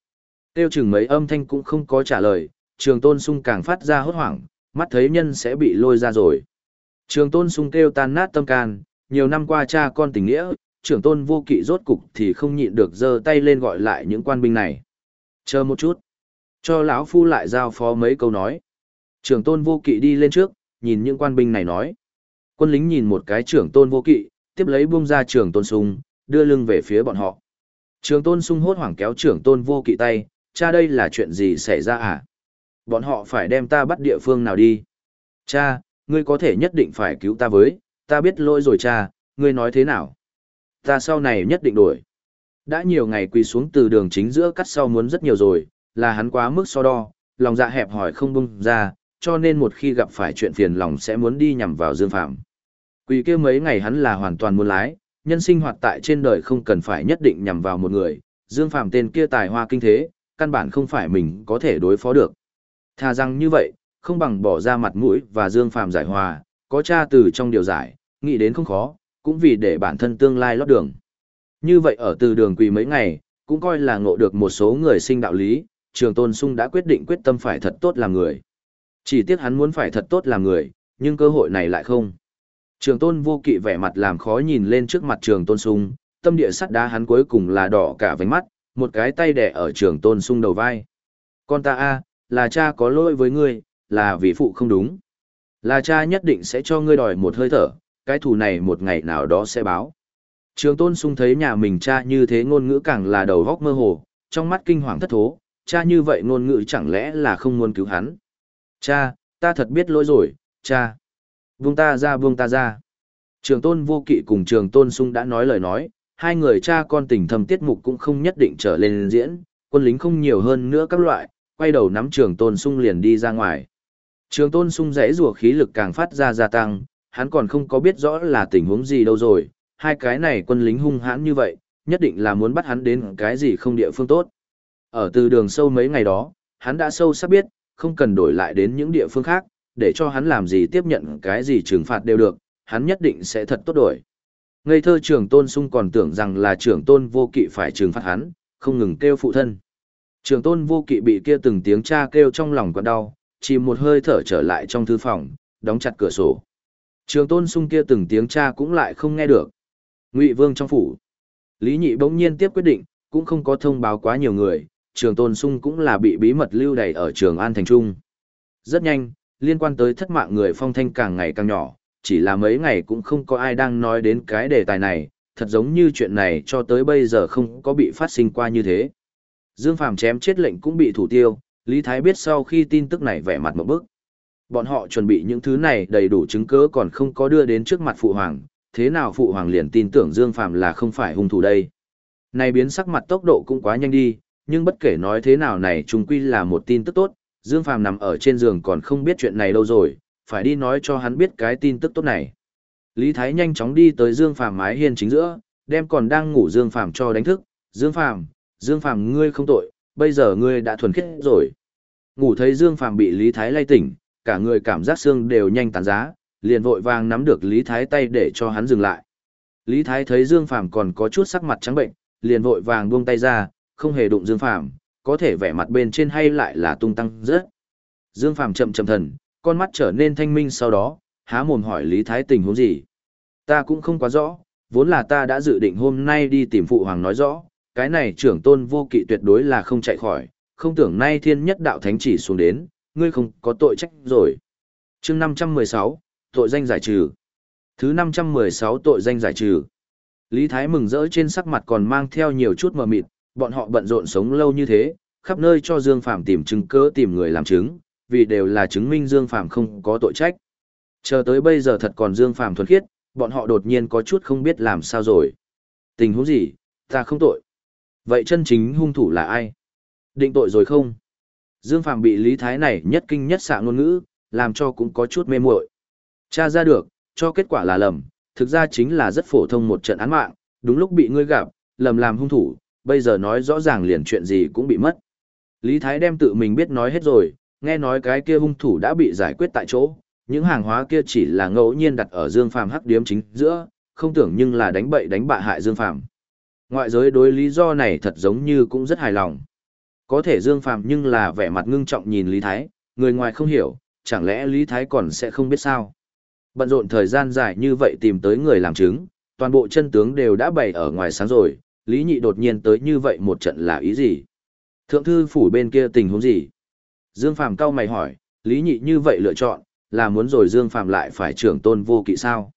Tiêu chừng mấy âm thanh cũng không có trả lời, trường tôn sung càng phát ra hốt hoảng, mắt thấy nhân sẽ bị lôi ra rồi. Trường tôn sung kêu tan nát tâm can, nhiều năm qua cha con tình nghĩa, trưởng tôn vô kỵ rốt cục thì không nhịn được giơ tay lên gọi lại những quan binh này. Chờ một chút. Cho lão phu lại giao phó mấy câu nói. Trưởng tôn vô kỵ đi lên trước, nhìn những quan binh này nói. Quân lính nhìn một cái trưởng tôn vô kỵ, tiếp lấy buông ra trưởng tôn sung, đưa lưng về phía bọn họ. Trưởng tôn sung hốt hoảng kéo trưởng tôn vô kỵ tay, cha đây là chuyện gì xảy ra à? Bọn họ phải đem ta bắt địa phương nào đi? Cha, ngươi có thể nhất định phải cứu ta với, ta biết lỗi rồi cha, ngươi nói thế nào? Ta sau này nhất định đổi. Đã nhiều ngày quỳ xuống từ đường chính giữa cắt sau muốn rất nhiều rồi, là hắn quá mức so đo, lòng dạ hẹp hỏi không bung ra, cho nên một khi gặp phải chuyện phiền lòng sẽ muốn đi nhằm vào Dương Phạm. Quỳ kia mấy ngày hắn là hoàn toàn muốn lái, nhân sinh hoạt tại trên đời không cần phải nhất định nhằm vào một người, Dương Phạm tên kia tài hoa kinh thế, căn bản không phải mình có thể đối phó được. Thà rằng như vậy, không bằng bỏ ra mặt mũi và Dương Phạm giải hòa, có cha từ trong điều giải, nghĩ đến không khó, cũng vì để bản thân tương lai lót đường. Như vậy ở từ đường quỳ mấy ngày, cũng coi là ngộ được một số người sinh đạo lý, trường tôn sung đã quyết định quyết tâm phải thật tốt làm người. Chỉ tiếc hắn muốn phải thật tốt làm người, nhưng cơ hội này lại không. Trường tôn vô kỵ vẻ mặt làm khó nhìn lên trước mặt trường tôn sung, tâm địa sắt đá hắn cuối cùng là đỏ cả vánh mắt, một cái tay đẻ ở trường tôn sung đầu vai. Con ta a, là cha có lỗi với ngươi, là vì phụ không đúng. Là cha nhất định sẽ cho ngươi đòi một hơi thở, cái thù này một ngày nào đó sẽ báo. Trường tôn sung thấy nhà mình cha như thế ngôn ngữ càng là đầu góc mơ hồ, trong mắt kinh hoàng thất thố, cha như vậy ngôn ngữ chẳng lẽ là không muốn cứu hắn. Cha, ta thật biết lỗi rồi, cha. Buông ta ra buông ta ra. Trường tôn vô kỵ cùng trường tôn sung đã nói lời nói, hai người cha con tình thầm tiết mục cũng không nhất định trở lên diễn, quân lính không nhiều hơn nữa các loại, quay đầu nắm trường tôn sung liền đi ra ngoài. Trường tôn sung rẽ rùa khí lực càng phát ra gia tăng, hắn còn không có biết rõ là tình huống gì đâu rồi, hai cái này quân lính hung hãn như vậy, nhất định là muốn bắt hắn đến cái gì không địa phương tốt. Ở từ đường sâu mấy ngày đó, hắn đã sâu sắc biết, không cần đổi lại đến những địa phương khác, để cho hắn làm gì tiếp nhận cái gì trừng phạt đều được, hắn nhất định sẽ thật tốt đổi. Ngây thơ trưởng tôn sung còn tưởng rằng là trưởng tôn vô kỵ phải trừng phạt hắn, không ngừng kêu phụ thân. Trưởng tôn vô kỵ bị kia từng tiếng cha kêu trong lòng quặn đau, chỉ một hơi thở trở lại trong thư phòng, đóng chặt cửa sổ. Trường tôn sung kia từng tiếng cha cũng lại không nghe được. Ngụy vương trong phủ. Lý nhị bỗng nhiên tiếp quyết định, cũng không có thông báo quá nhiều người, trường tôn sung cũng là bị bí mật lưu đày ở trường An Thành Trung. Rất nhanh, liên quan tới thất mạng người phong thanh càng ngày càng nhỏ, chỉ là mấy ngày cũng không có ai đang nói đến cái đề tài này, thật giống như chuyện này cho tới bây giờ không có bị phát sinh qua như thế. Dương Phàm chém chết lệnh cũng bị thủ tiêu, Lý Thái biết sau khi tin tức này vẻ mặt một bức. Bọn họ chuẩn bị những thứ này đầy đủ chứng cứ còn không có đưa đến trước mặt phụ hoàng, thế nào phụ hoàng liền tin tưởng Dương Phàm là không phải hung thủ đây. Này biến sắc mặt tốc độ cũng quá nhanh đi, nhưng bất kể nói thế nào này chung quy là một tin tức tốt, Dương Phàm nằm ở trên giường còn không biết chuyện này đâu rồi, phải đi nói cho hắn biết cái tin tức tốt này. Lý Thái nhanh chóng đi tới Dương Phàm mái hiên chính giữa, đem còn đang ngủ Dương Phàm cho đánh thức, "Dương Phàm, Dương Phàm ngươi không tội, bây giờ ngươi đã thuần khiết rồi." Ngủ thấy Dương Phàm bị Lý Thái lay tỉnh, cả người cảm giác xương đều nhanh tàn giá, liền vội vàng nắm được Lý Thái tay để cho hắn dừng lại. Lý Thái thấy Dương Phàm còn có chút sắc mặt trắng bệnh, liền vội vàng buông tay ra, không hề đụng Dương Phàm, có thể vẻ mặt bên trên hay lại là tung tăng rất. Dương Phàm chậm chậm thần, con mắt trở nên thanh minh sau đó, há mồm hỏi Lý Thái tình huống gì. Ta cũng không quá rõ, vốn là ta đã dự định hôm nay đi tìm phụ hoàng nói rõ, cái này trưởng tôn vô kỵ tuyệt đối là không chạy khỏi, không tưởng nay thiên nhất đạo thánh chỉ xuống đến, ngươi không có tội trách rồi. chương 516, tội danh giải trừ. Thứ 516 tội danh giải trừ. Lý Thái mừng rỡ trên sắc mặt còn mang theo nhiều chút mờ mịt, bọn họ bận rộn sống lâu như thế, khắp nơi cho Dương Phạm tìm chứng cứ tìm người làm chứng, vì đều là chứng minh Dương Phạm không có tội trách. Chờ tới bây giờ thật còn Dương Phạm thuần khiết, bọn họ đột nhiên có chút không biết làm sao rồi. Tình huống gì, ta không tội. Vậy chân chính hung thủ là ai? Định tội rồi không? Dương Phạm bị Lý Thái này nhất kinh nhất xạ ngôn ngữ, làm cho cũng có chút mê muội. Cha ra được, cho kết quả là lầm, thực ra chính là rất phổ thông một trận án mạng, đúng lúc bị ngươi gặp, lầm làm hung thủ, bây giờ nói rõ ràng liền chuyện gì cũng bị mất. Lý Thái đem tự mình biết nói hết rồi, nghe nói cái kia hung thủ đã bị giải quyết tại chỗ, những hàng hóa kia chỉ là ngẫu nhiên đặt ở Dương Phàm hắc điếm chính giữa, không tưởng nhưng là đánh bậy đánh bạ hại Dương Phàm. Ngoại giới đối lý do này thật giống như cũng rất hài lòng. Có thể Dương Phàm nhưng là vẻ mặt ngưng trọng nhìn Lý Thái, người ngoài không hiểu, chẳng lẽ Lý Thái còn sẽ không biết sao? Bận rộn thời gian dài như vậy tìm tới người làm chứng, toàn bộ chân tướng đều đã bày ở ngoài sáng rồi, Lý Nhị đột nhiên tới như vậy một trận là ý gì? Thượng thư phủ bên kia tình huống gì? Dương Phàm cao mày hỏi, Lý Nhị như vậy lựa chọn, là muốn rồi Dương Phàm lại phải trưởng tôn vô kỵ sao?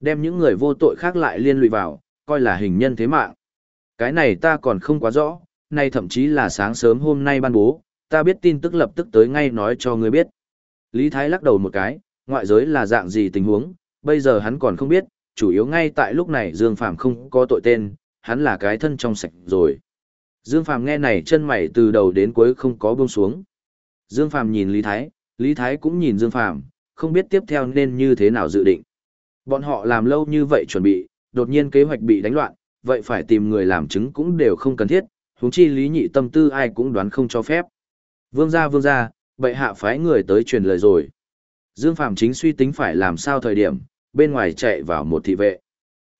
Đem những người vô tội khác lại liên lụy vào, coi là hình nhân thế mạng. Cái này ta còn không quá rõ, nay thậm chí là sáng sớm hôm nay ban bố, ta biết tin tức lập tức tới ngay nói cho ngươi biết. Lý Thái lắc đầu một cái, ngoại giới là dạng gì tình huống, bây giờ hắn còn không biết, chủ yếu ngay tại lúc này Dương Phàm không có tội tên, hắn là cái thân trong sạch rồi. Dương Phàm nghe này chân mày từ đầu đến cuối không có buông xuống. Dương Phàm nhìn Lý Thái, Lý Thái cũng nhìn Dương Phàm, không biết tiếp theo nên như thế nào dự định. Bọn họ làm lâu như vậy chuẩn bị, đột nhiên kế hoạch bị đánh loạn, vậy phải tìm người làm chứng cũng đều không cần thiết, huống chi Lý Nhị tâm tư ai cũng đoán không cho phép. Vương gia vương gia, bệ hạ phái người tới truyền lời rồi. Dương Phàm chính suy tính phải làm sao thời điểm, bên ngoài chạy vào một thị vệ.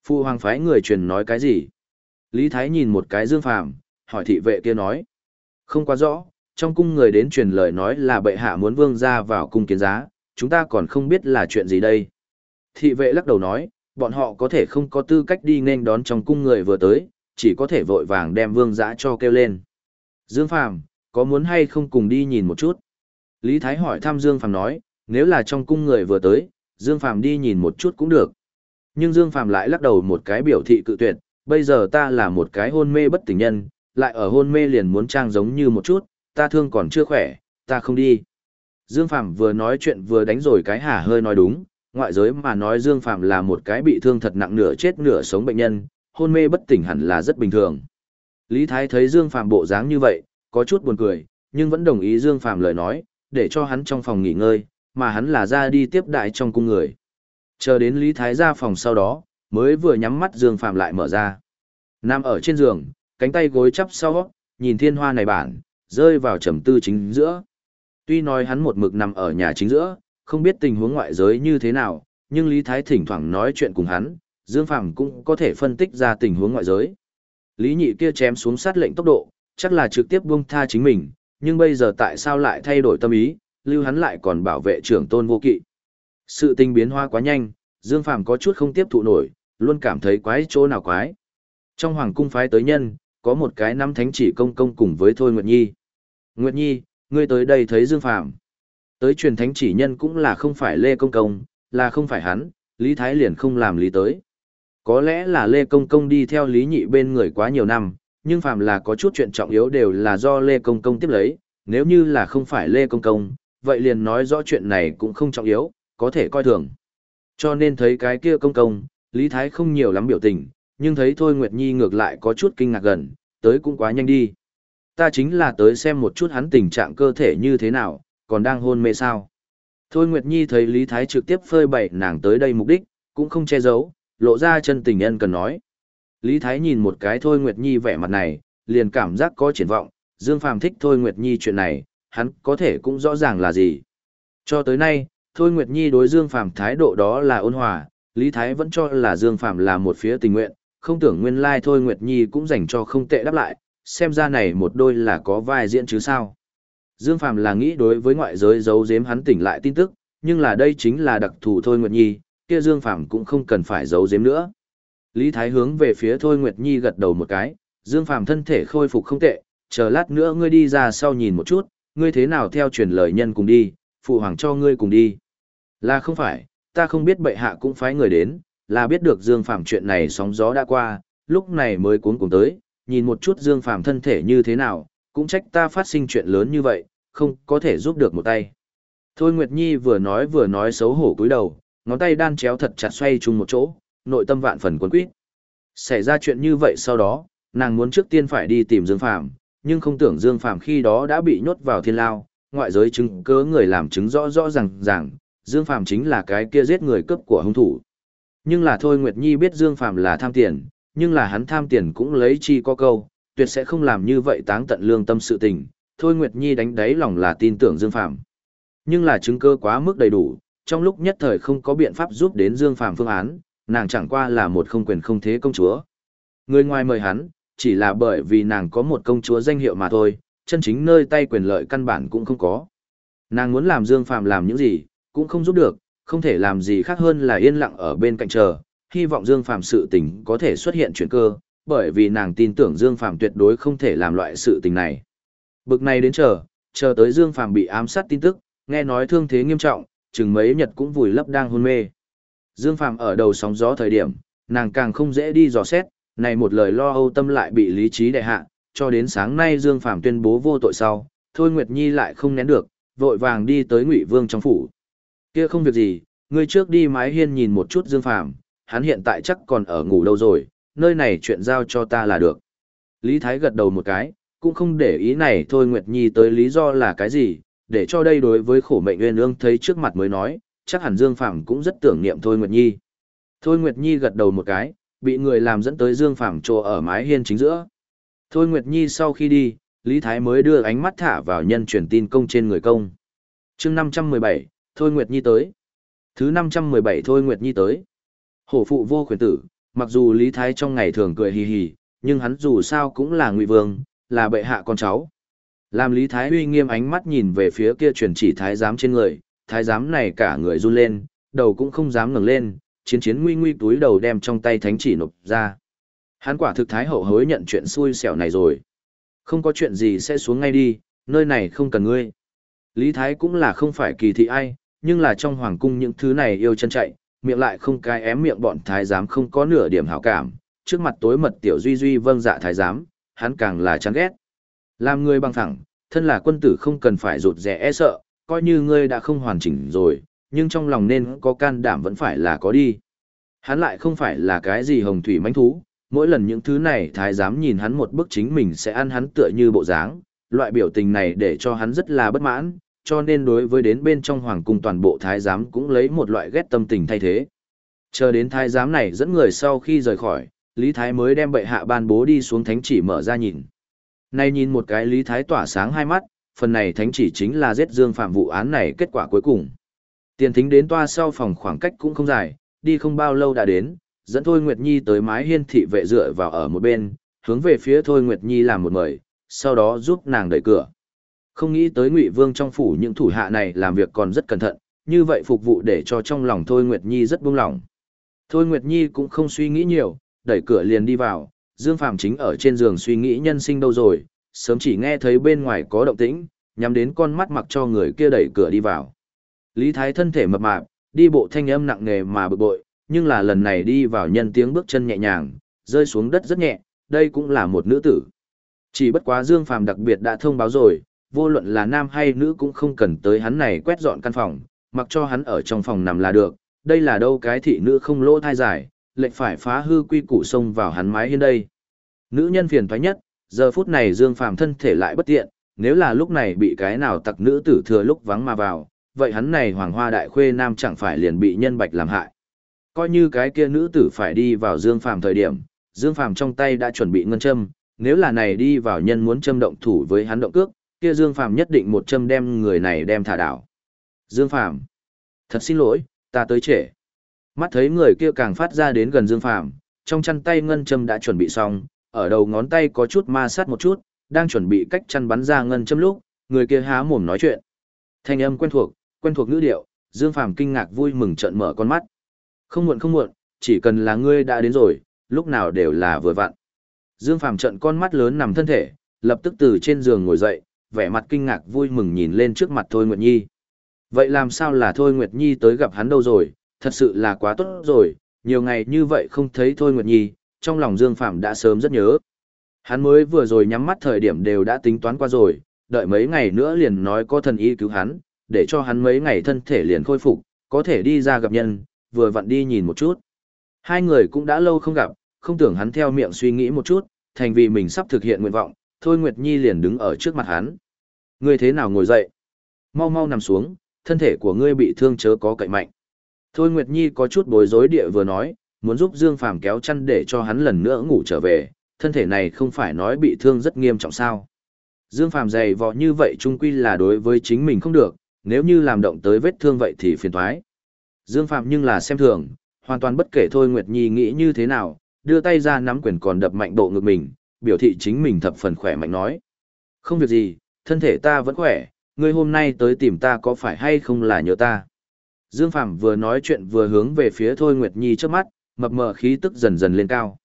Phu hoàng phái người truyền nói cái gì? Lý Thái nhìn một cái Dương Phàm, hỏi thị vệ kia nói. Không quá rõ, trong cung người đến truyền lời nói là bệ hạ muốn vương ra vào cung kiến giá, chúng ta còn không biết là chuyện gì đây. Thị vệ lắc đầu nói, bọn họ có thể không có tư cách đi nên đón trong cung người vừa tới, chỉ có thể vội vàng đem vương giã cho kêu lên. Dương Phàm có muốn hay không cùng đi nhìn một chút? Lý Thái hỏi thăm Dương Phàm nói, nếu là trong cung người vừa tới, Dương Phàm đi nhìn một chút cũng được. Nhưng Dương Phàm lại lắc đầu một cái biểu thị cự tuyệt, bây giờ ta là một cái hôn mê bất tỉnh nhân, lại ở hôn mê liền muốn trang giống như một chút, ta thương còn chưa khỏe, ta không đi. Dương Phạm vừa nói chuyện vừa đánh rồi cái hả hơi nói đúng, ngoại giới mà nói Dương Phạm là một cái bị thương thật nặng nửa chết nửa sống bệnh nhân, hôn mê bất tỉnh hẳn là rất bình thường. Lý Thái thấy Dương Phạm bộ dáng như vậy, có chút buồn cười, nhưng vẫn đồng ý Dương Phạm lời nói, để cho hắn trong phòng nghỉ ngơi, mà hắn là ra đi tiếp đại trong cung người. Chờ đến Lý Thái ra phòng sau đó, mới vừa nhắm mắt Dương Phạm lại mở ra. Nằm ở trên giường, cánh tay gối chắp sau, nhìn thiên hoa này bản, rơi vào trầm tư chính giữa. Tuy nói hắn một mực nằm ở nhà chính giữa, không biết tình huống ngoại giới như thế nào, nhưng Lý Thái thỉnh thoảng nói chuyện cùng hắn, Dương Phàm cũng có thể phân tích ra tình huống ngoại giới. Lý Nhị kia chém xuống sát lệnh tốc độ, chắc là trực tiếp buông tha chính mình, nhưng bây giờ tại sao lại thay đổi tâm ý, lưu hắn lại còn bảo vệ trưởng tôn vô kỵ. Sự tình biến hóa quá nhanh, Dương Phàm có chút không tiếp thụ nổi, luôn cảm thấy quái chỗ nào quái. Trong hoàng cung phái tới nhân, có một cái năm thánh chỉ công công cùng với Thôi Nguyệt Nhi. Nguyệt Nhi, ngươi tới đây thấy Dương Phàm Tới truyền thánh chỉ nhân cũng là không phải Lê Công Công, là không phải hắn, Lý Thái liền không làm lý tới. Có lẽ là Lê Công Công đi theo Lý Nhị bên người quá nhiều năm, nhưng phàm là có chút chuyện trọng yếu đều là do Lê Công Công tiếp lấy, nếu như là không phải Lê Công Công, vậy liền nói rõ chuyện này cũng không trọng yếu, có thể coi thường. Cho nên thấy cái kia công công, Lý Thái không nhiều lắm biểu tình, nhưng thấy Thôi Nguyệt Nhi ngược lại có chút kinh ngạc gần, tới cũng quá nhanh đi. Ta chính là tới xem một chút hắn tình trạng cơ thể như thế nào, còn đang hôn mê sao. Thôi Nguyệt Nhi thấy Lý Thái trực tiếp phơi bày nàng tới đây mục đích, cũng không che giấu, lộ ra chân tình nhân cần nói. Lý Thái nhìn một cái Thôi Nguyệt Nhi vẻ mặt này, liền cảm giác có triển vọng, Dương Phàm thích Thôi Nguyệt Nhi chuyện này, hắn có thể cũng rõ ràng là gì. Cho tới nay, Thôi Nguyệt Nhi đối Dương Phàm thái độ đó là ôn hòa, Lý Thái vẫn cho là Dương Phạm là một phía tình nguyện, không tưởng nguyên lai Thôi Nguyệt Nhi cũng dành cho không tệ đáp lại, xem ra này một đôi là có vai diễn chứ sao. Dương Phạm là nghĩ đối với ngoại giới giấu giếm hắn tỉnh lại tin tức, nhưng là đây chính là đặc thù Thôi Nguyệt Nhi, kia Dương Phạm cũng không cần phải giấu giếm nữa. Lý Thái hướng về phía Thôi Nguyệt Nhi gật đầu một cái, Dương Phạm thân thể khôi phục không tệ, chờ lát nữa ngươi đi ra sau nhìn một chút, ngươi thế nào theo truyền lời nhân cùng đi, phụ hoàng cho ngươi cùng đi. Là không phải, ta không biết bệ hạ cũng phái người đến, là biết được Dương Phàm chuyện này sóng gió đã qua, lúc này mới cuốn cùng tới, nhìn một chút Dương Phàm thân thể như thế nào, cũng trách ta phát sinh chuyện lớn như vậy, không có thể giúp được một tay. Thôi Nguyệt Nhi vừa nói vừa nói xấu hổ cúi đầu, ngón tay đan chéo thật chặt xoay chung một chỗ, nội tâm vạn phần cuốn quýt. Xảy ra chuyện như vậy sau đó, nàng muốn trước tiên phải đi tìm Dương Phàm, nhưng không tưởng Dương Phàm khi đó đã bị nhốt vào thiên lao, ngoại giới chứng cớ người làm chứng rõ rõ ràng ràng, Dương Phàm chính là cái kia giết người cướp của hung thủ. Nhưng là thôi Nguyệt Nhi biết Dương Phàm là tham tiền, nhưng là hắn tham tiền cũng lấy chi có câu, tuyệt sẽ không làm như vậy táng tận lương tâm sự tình. Thôi Nguyệt Nhi đánh đáy lòng là tin tưởng Dương Phàm. Nhưng là chứng cơ quá mức đầy đủ, trong lúc nhất thời không có biện pháp giúp đến Dương Phàm phương án, nàng chẳng qua là một không quyền không thế công chúa. Người ngoài mời hắn, chỉ là bởi vì nàng có một công chúa danh hiệu mà thôi, chân chính nơi tay quyền lợi căn bản cũng không có. Nàng muốn làm Dương Phàm làm những gì, cũng không giúp được, không thể làm gì khác hơn là yên lặng ở bên cạnh chờ, hy vọng Dương Phàm sự tình có thể xuất hiện chuyển cơ, bởi vì nàng tin tưởng Dương Phàm tuyệt đối không thể làm loại sự tình này. Bực này đến chờ, chờ tới Dương Phàm bị ám sát tin tức, nghe nói thương thế nghiêm trọng, chừng mấy nhật cũng vùi lấp đang hôn mê. Dương Phàm ở đầu sóng gió thời điểm, nàng càng không dễ đi dò xét, này một lời lo âu tâm lại bị lý trí đại hạ, cho đến sáng nay Dương Phàm tuyên bố vô tội sau, Thôi Nguyệt Nhi lại không nén được, vội vàng đi tới Ngụy Vương trong phủ. Kia không việc gì, ngươi trước đi mái hiên nhìn một chút Dương Phàm, hắn hiện tại chắc còn ở ngủ đâu rồi, nơi này chuyện giao cho ta là được. Lý Thái gật đầu một cái, cũng không để ý này thôi Nguyệt Nhi tới lý do là cái gì, để cho đây đối với khổ mệnh nguyên ương thấy trước mặt mới nói, chắc hẳn Dương Phàm cũng rất tưởng niệm thôi Nguyệt Nhi. Thôi Nguyệt Nhi gật đầu một cái, bị người làm dẫn tới Dương Phàm chỗ ở mái hiên chính giữa. Thôi Nguyệt Nhi sau khi đi, Lý Thái mới đưa ánh mắt thả vào nhân truyền tin công trên người công. chương 517, Thôi Nguyệt Nhi tới. Thứ 517 Thôi Nguyệt Nhi tới. Hổ phụ vô khuyến tử, mặc dù Lý Thái trong ngày thường cười hì hì, nhưng hắn dù sao cũng là ngụy vương, là bệ hạ con cháu. Làm Lý Thái uy nghiêm ánh mắt nhìn về phía kia truyền chỉ thái giám trên người, thái giám này cả người run lên, đầu cũng không dám ngẩng lên, chiến chiến nguy nguy túi đầu đem trong tay thánh chỉ nộp ra. Hắn quả thực thái hậu hối nhận chuyện xui xẻo này rồi. Không có chuyện gì sẽ xuống ngay đi, nơi này không cần ngươi. Lý Thái cũng là không phải kỳ thị ai, nhưng là trong hoàng cung những thứ này yêu chân chạy, miệng lại không cái ém miệng bọn thái giám không có nửa điểm hảo cảm, trước mặt tối mật tiểu duy duy vâng dạ thái giám, hắn càng là chán ghét. Làm người bằng thẳng, thân là quân tử không cần phải rụt rẻ e sợ, coi như ngươi đã không hoàn chỉnh rồi, nhưng trong lòng nên có can đảm vẫn phải là có đi. Hắn lại không phải là cái gì hồng thủy mãnh thú, mỗi lần những thứ này thái giám nhìn hắn một bức chính mình sẽ ăn hắn tựa như bộ dáng, loại biểu tình này để cho hắn rất là bất mãn, cho nên đối với đến bên trong hoàng cung toàn bộ thái giám cũng lấy một loại ghét tâm tình thay thế. Chờ đến thái giám này dẫn người sau khi rời khỏi, Lý Thái mới đem bệ hạ ban bố đi xuống thánh chỉ mở ra nhìn. Nay nhìn một cái Lý Thái tỏa sáng hai mắt, phần này thánh chỉ chính là giết Dương Phạm vụ án này kết quả cuối cùng. Tiền thính đến toa sau phòng khoảng cách cũng không dài, đi không bao lâu đã đến, dẫn Thôi Nguyệt Nhi tới mái hiên thị vệ dựa vào ở một bên, hướng về phía Thôi Nguyệt Nhi làm một mời, sau đó giúp nàng đẩy cửa. Không nghĩ tới Ngụy Vương trong phủ những thủ hạ này làm việc còn rất cẩn thận, như vậy phục vụ để cho trong lòng Thôi Nguyệt Nhi rất buông lòng. Thôi Nguyệt Nhi cũng không suy nghĩ nhiều, đẩy cửa liền đi vào, Dương Phàm chính ở trên giường suy nghĩ nhân sinh đâu rồi, sớm chỉ nghe thấy bên ngoài có động tĩnh, nhắm đến con mắt mặc cho người kia đẩy cửa đi vào. Lý Thái thân thể mập mạp, đi bộ thanh âm nặng nề mà bực bội, nhưng là lần này đi vào nhân tiếng bước chân nhẹ nhàng, rơi xuống đất rất nhẹ, đây cũng là một nữ tử. Chỉ bất quá Dương Phàm đặc biệt đã thông báo rồi, vô luận là nam hay nữ cũng không cần tới hắn này quét dọn căn phòng, mặc cho hắn ở trong phòng nằm là được, đây là đâu cái thị nữ không lỗ thai giải, lệnh phải phá hư quy củ xông vào hắn mái hiên đây. Nữ nhân phiền toái nhất, giờ phút này Dương Phàm thân thể lại bất tiện, nếu là lúc này bị cái nào tặc nữ tử thừa lúc vắng mà vào, vậy hắn này hoàng hoa đại khuê nam chẳng phải liền bị nhân bạch làm hại. Coi như cái kia nữ tử phải đi vào Dương Phàm thời điểm, Dương Phàm trong tay đã chuẩn bị ngân châm, nếu là này đi vào nhân muốn châm động thủ với hắn động cước, kia Dương Phàm nhất định một châm đem người này đem thả đảo. Dương Phàm, thật xin lỗi, ta tới trễ. Mắt thấy người kia càng phát ra đến gần Dương Phàm, trong chăn tay ngân châm đã chuẩn bị xong, ở đầu ngón tay có chút ma sát một chút, đang chuẩn bị cách chăn bắn ra ngân châm lúc, người kia há mồm nói chuyện. Thanh âm quen thuộc, quen thuộc ngữ điệu, Dương Phàm kinh ngạc vui mừng trợn mở con mắt. Không muộn không muộn, chỉ cần là ngươi đã đến rồi, lúc nào đều là vừa vặn. Dương Phàm trợn con mắt lớn nằm thân thể, lập tức từ trên giường ngồi dậy, vẻ mặt kinh ngạc vui mừng nhìn lên trước mặt Thôi Nguyệt Nhi. Vậy làm sao là Thôi Nguyệt Nhi tới gặp hắn đâu rồi, thật sự là quá tốt rồi, nhiều ngày như vậy không thấy Thôi Nguyệt Nhi, trong lòng Dương Phạm đã sớm rất nhớ. Hắn mới vừa rồi nhắm mắt thời điểm đều đã tính toán qua rồi, đợi mấy ngày nữa liền nói có thần y cứu hắn, để cho hắn mấy ngày thân thể liền khôi phục, có thể đi ra gặp nhân, vừa vặn đi nhìn một chút. Hai người cũng đã lâu không gặp, không tưởng hắn theo miệng suy nghĩ một chút, thành vì mình sắp thực hiện nguyện vọng, Thôi Nguyệt Nhi liền đứng ở trước mặt hắn. Ngươi thế nào ngồi dậy? Mau mau nằm xuống, thân thể của ngươi bị thương chớ có cậy mạnh. Thôi Nguyệt Nhi có chút bối rối địa vừa nói, muốn giúp Dương Phàm kéo chăn để cho hắn lần nữa ngủ trở về, thân thể này không phải nói bị thương rất nghiêm trọng sao. Dương Phàm dày vò như vậy chung quy là đối với chính mình không được, nếu như làm động tới vết thương vậy thì phiền toái. Dương Phàm nhưng là xem thường, hoàn toàn bất kể Thôi Nguyệt Nhi nghĩ như thế nào, đưa tay ra nắm quyền còn đập mạnh bộ ngực mình, biểu thị chính mình thập phần khỏe mạnh nói. Không việc gì, thân thể ta vẫn khỏe, ngươi hôm nay tới tìm ta có phải hay không là nhớ ta. Dương phạm vừa nói chuyện vừa hướng về phía Thôi Nguyệt Nhi trước mắt, mập mờ khí tức dần dần lên cao.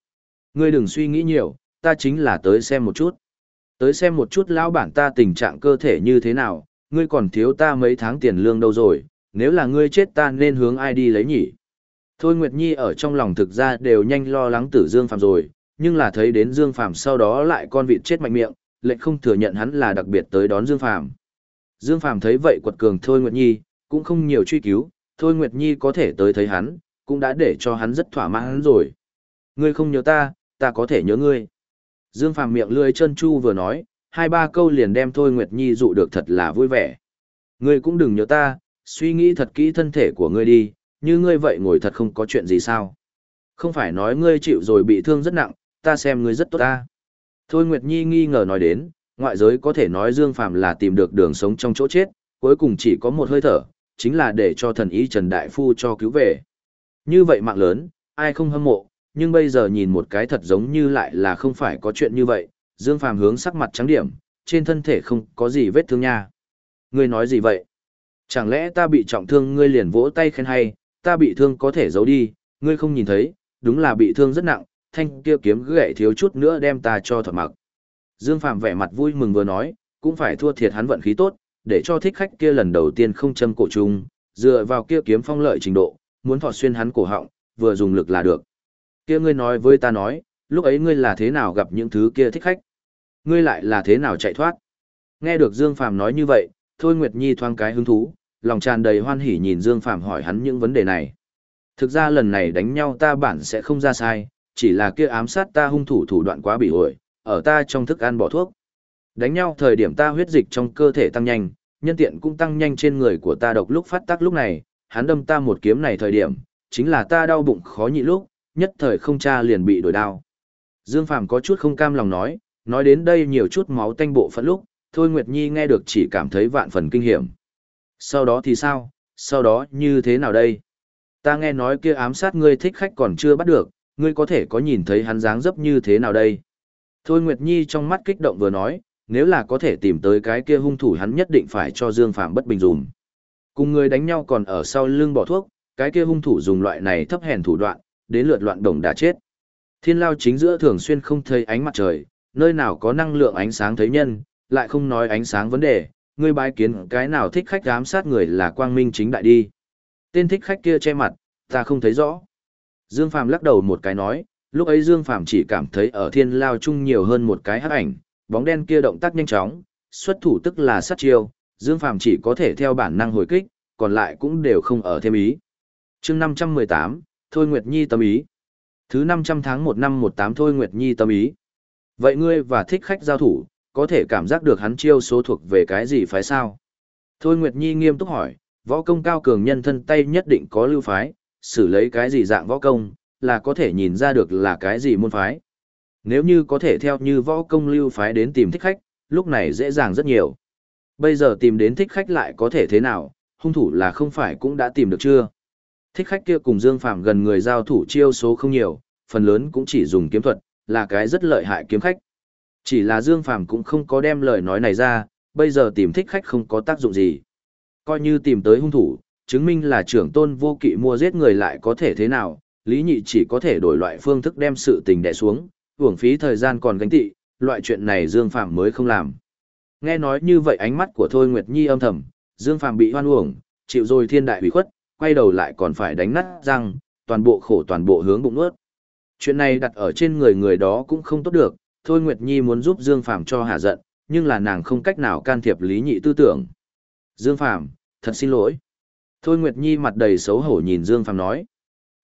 Ngươi đừng suy nghĩ nhiều, ta chính là tới xem một chút. Tới xem một chút lão bản ta tình trạng cơ thể như thế nào, ngươi còn thiếu ta mấy tháng tiền lương đâu rồi, nếu là ngươi chết ta nên hướng ai đi lấy nhỉ. Thôi Nguyệt Nhi ở trong lòng thực ra đều nhanh lo lắng tử Dương phạm rồi, nhưng là thấy đến Dương Phàm sau đó lại con vịt chết mạnh miệng, lệnh không thừa nhận hắn là đặc biệt tới đón Dương Phàm. Dương Phàm thấy vậy quật cường Thôi Nguyệt Nhi, cũng không nhiều truy cứu, Thôi Nguyệt Nhi có thể tới thấy hắn, cũng đã để cho hắn rất thỏa mãn rồi. Ngươi không nhớ ta, ta có thể nhớ ngươi. Dương Phàm miệng lươi chân chu vừa nói, hai ba câu liền đem Thôi Nguyệt Nhi dụ được thật là vui vẻ. Ngươi cũng đừng nhớ ta, suy nghĩ thật kỹ thân thể của ngươi đi, như ngươi vậy ngồi thật không có chuyện gì sao. Không phải nói ngươi chịu rồi bị thương rất nặng, ta xem ngươi rất tốt ta. Thôi Nguyệt Nhi nghi ngờ nói đến, ngoại giới có thể nói Dương Phàm là tìm được đường sống trong chỗ chết, cuối cùng chỉ có một hơi thở, chính là để cho thần ý Trần Đại Phu cho cứu về. Như vậy mạng lớn, ai không hâm mộ, nhưng bây giờ nhìn một cái thật giống như lại là không phải có chuyện như vậy, Dương Phàm hướng sắc mặt trắng điểm, trên thân thể không có gì vết thương nha. Ngươi nói gì vậy? Chẳng lẽ ta bị trọng thương ngươi liền vỗ tay khen hay, ta bị thương có thể giấu đi, ngươi không nhìn thấy, đúng là bị thương rất nặng, thanh kia kiếm gậy thiếu chút nữa đem ta cho thuật mặc. Dương Phạm vẻ mặt vui mừng vừa nói, cũng phải thua thiệt hắn vận khí tốt, để cho thích khách kia lần đầu tiên không châm cổ trùng, dựa vào kia kiếm phong lợi trình độ, muốn thọt xuyên hắn cổ họng, vừa dùng lực là được. Kia ngươi nói với ta nói, lúc ấy ngươi là thế nào gặp những thứ kia thích khách? Ngươi lại là thế nào chạy thoát? Nghe được Dương Phạm nói như vậy, Thôi Nguyệt Nhi thoáng cái hứng thú, lòng tràn đầy hoan hỉ nhìn Dương Phạm hỏi hắn những vấn đề này. Thực ra lần này đánh nhau ta bản sẽ không ra sai, chỉ là kia ám sát ta hung thủ thủ đoạn quá bị ổi, ở ta trong thức ăn bỏ thuốc. Đánh nhau thời điểm ta huyết dịch trong cơ thể tăng nhanh, nhân tiện cũng tăng nhanh trên người của ta độc lúc phát tác lúc này, hắn đâm ta một kiếm này thời điểm, chính là ta đau bụng khó nhị lúc, nhất thời không cha liền bị đổi đau. Dương Phàm có chút không cam lòng nói, nói đến đây nhiều chút máu tanh bộ phận lúc, Thôi Nguyệt Nhi nghe được chỉ cảm thấy vạn phần kinh hiểm. Sau đó thì sao, sau đó như thế nào đây? Ta nghe nói kia ám sát ngươi thích khách còn chưa bắt được, ngươi có thể có nhìn thấy hắn dáng dấp như thế nào đây? Thôi Nguyệt Nhi trong mắt kích động vừa nói, nếu là có thể tìm tới cái kia hung thủ hắn nhất định phải cho Dương Phạm bất bình dùm. Cùng người đánh nhau còn ở sau lưng bỏ thuốc, cái kia hung thủ dùng loại này thấp hèn thủ đoạn, đến lượt loạn đồng đã chết. Thiên lao chính giữa thường xuyên không thấy ánh mặt trời, nơi nào có năng lượng ánh sáng thấy nhân, lại không nói ánh sáng vấn đề, ngươi bái kiến cái nào thích khách giám sát người là quang minh chính đại đi. Tên thích khách kia che mặt, ta không thấy rõ. Dương Phàm lắc đầu một cái nói, lúc ấy Dương Phàm chỉ cảm thấy ở thiên lao chung nhiều hơn một cái hắc ảnh, bóng đen kia động tác nhanh chóng, xuất thủ tức là sát chiêu, Dương Phàm chỉ có thể theo bản năng hồi kích, còn lại cũng đều không ở thêm ý. chương 518, Thôi Nguyệt Nhi tâm ý. Thứ 500 tháng 1 năm 18 Thôi Nguyệt Nhi tâm ý. Vậy ngươi và thích khách giao thủ, có thể cảm giác được hắn chiêu số thuộc về cái gì phái sao? Thôi Nguyệt Nhi nghiêm túc hỏi, võ công cao cường nhân thân tay nhất định có lưu phái, xử lấy cái gì dạng võ công, là có thể nhìn ra được là cái gì môn phái. Nếu như có thể theo như võ công lưu phái đến tìm thích khách, lúc này dễ dàng rất nhiều. Bây giờ tìm đến thích khách lại có thể thế nào, hung thủ là không phải cũng đã tìm được chưa? Thích khách kia cùng Dương Phạm gần người giao thủ chiêu số không nhiều, phần lớn cũng chỉ dùng kiếm thuật, là cái rất lợi hại kiếm khách. Chỉ là Dương phàm cũng không có đem lời nói này ra, bây giờ tìm thích khách không có tác dụng gì. Coi như tìm tới hung thủ, chứng minh là trưởng tôn vô kỵ mua giết người lại có thể thế nào, Lý Nhị chỉ có thể đổi loại phương thức đem sự tình đè xuống, uổng phí thời gian còn gánh tị, loại chuyện này Dương Phạm mới không làm. Nghe nói như vậy ánh mắt của Thôi Nguyệt Nhi âm thầm, Dương Phạm bị hoan uổng, chịu rồi thiên đại hủy khuất, quay đầu lại còn phải đánh nát răng, toàn bộ khổ toàn bộ hướng bụng nuốt. Chuyện này đặt ở trên người người đó cũng không tốt được, Thôi Nguyệt Nhi muốn giúp Dương Phạm cho hạ giận, nhưng là nàng không cách nào can thiệp lý nhị tư tưởng. Dương Phạm, thật xin lỗi. Thôi Nguyệt Nhi mặt đầy xấu hổ nhìn Dương Phạm nói.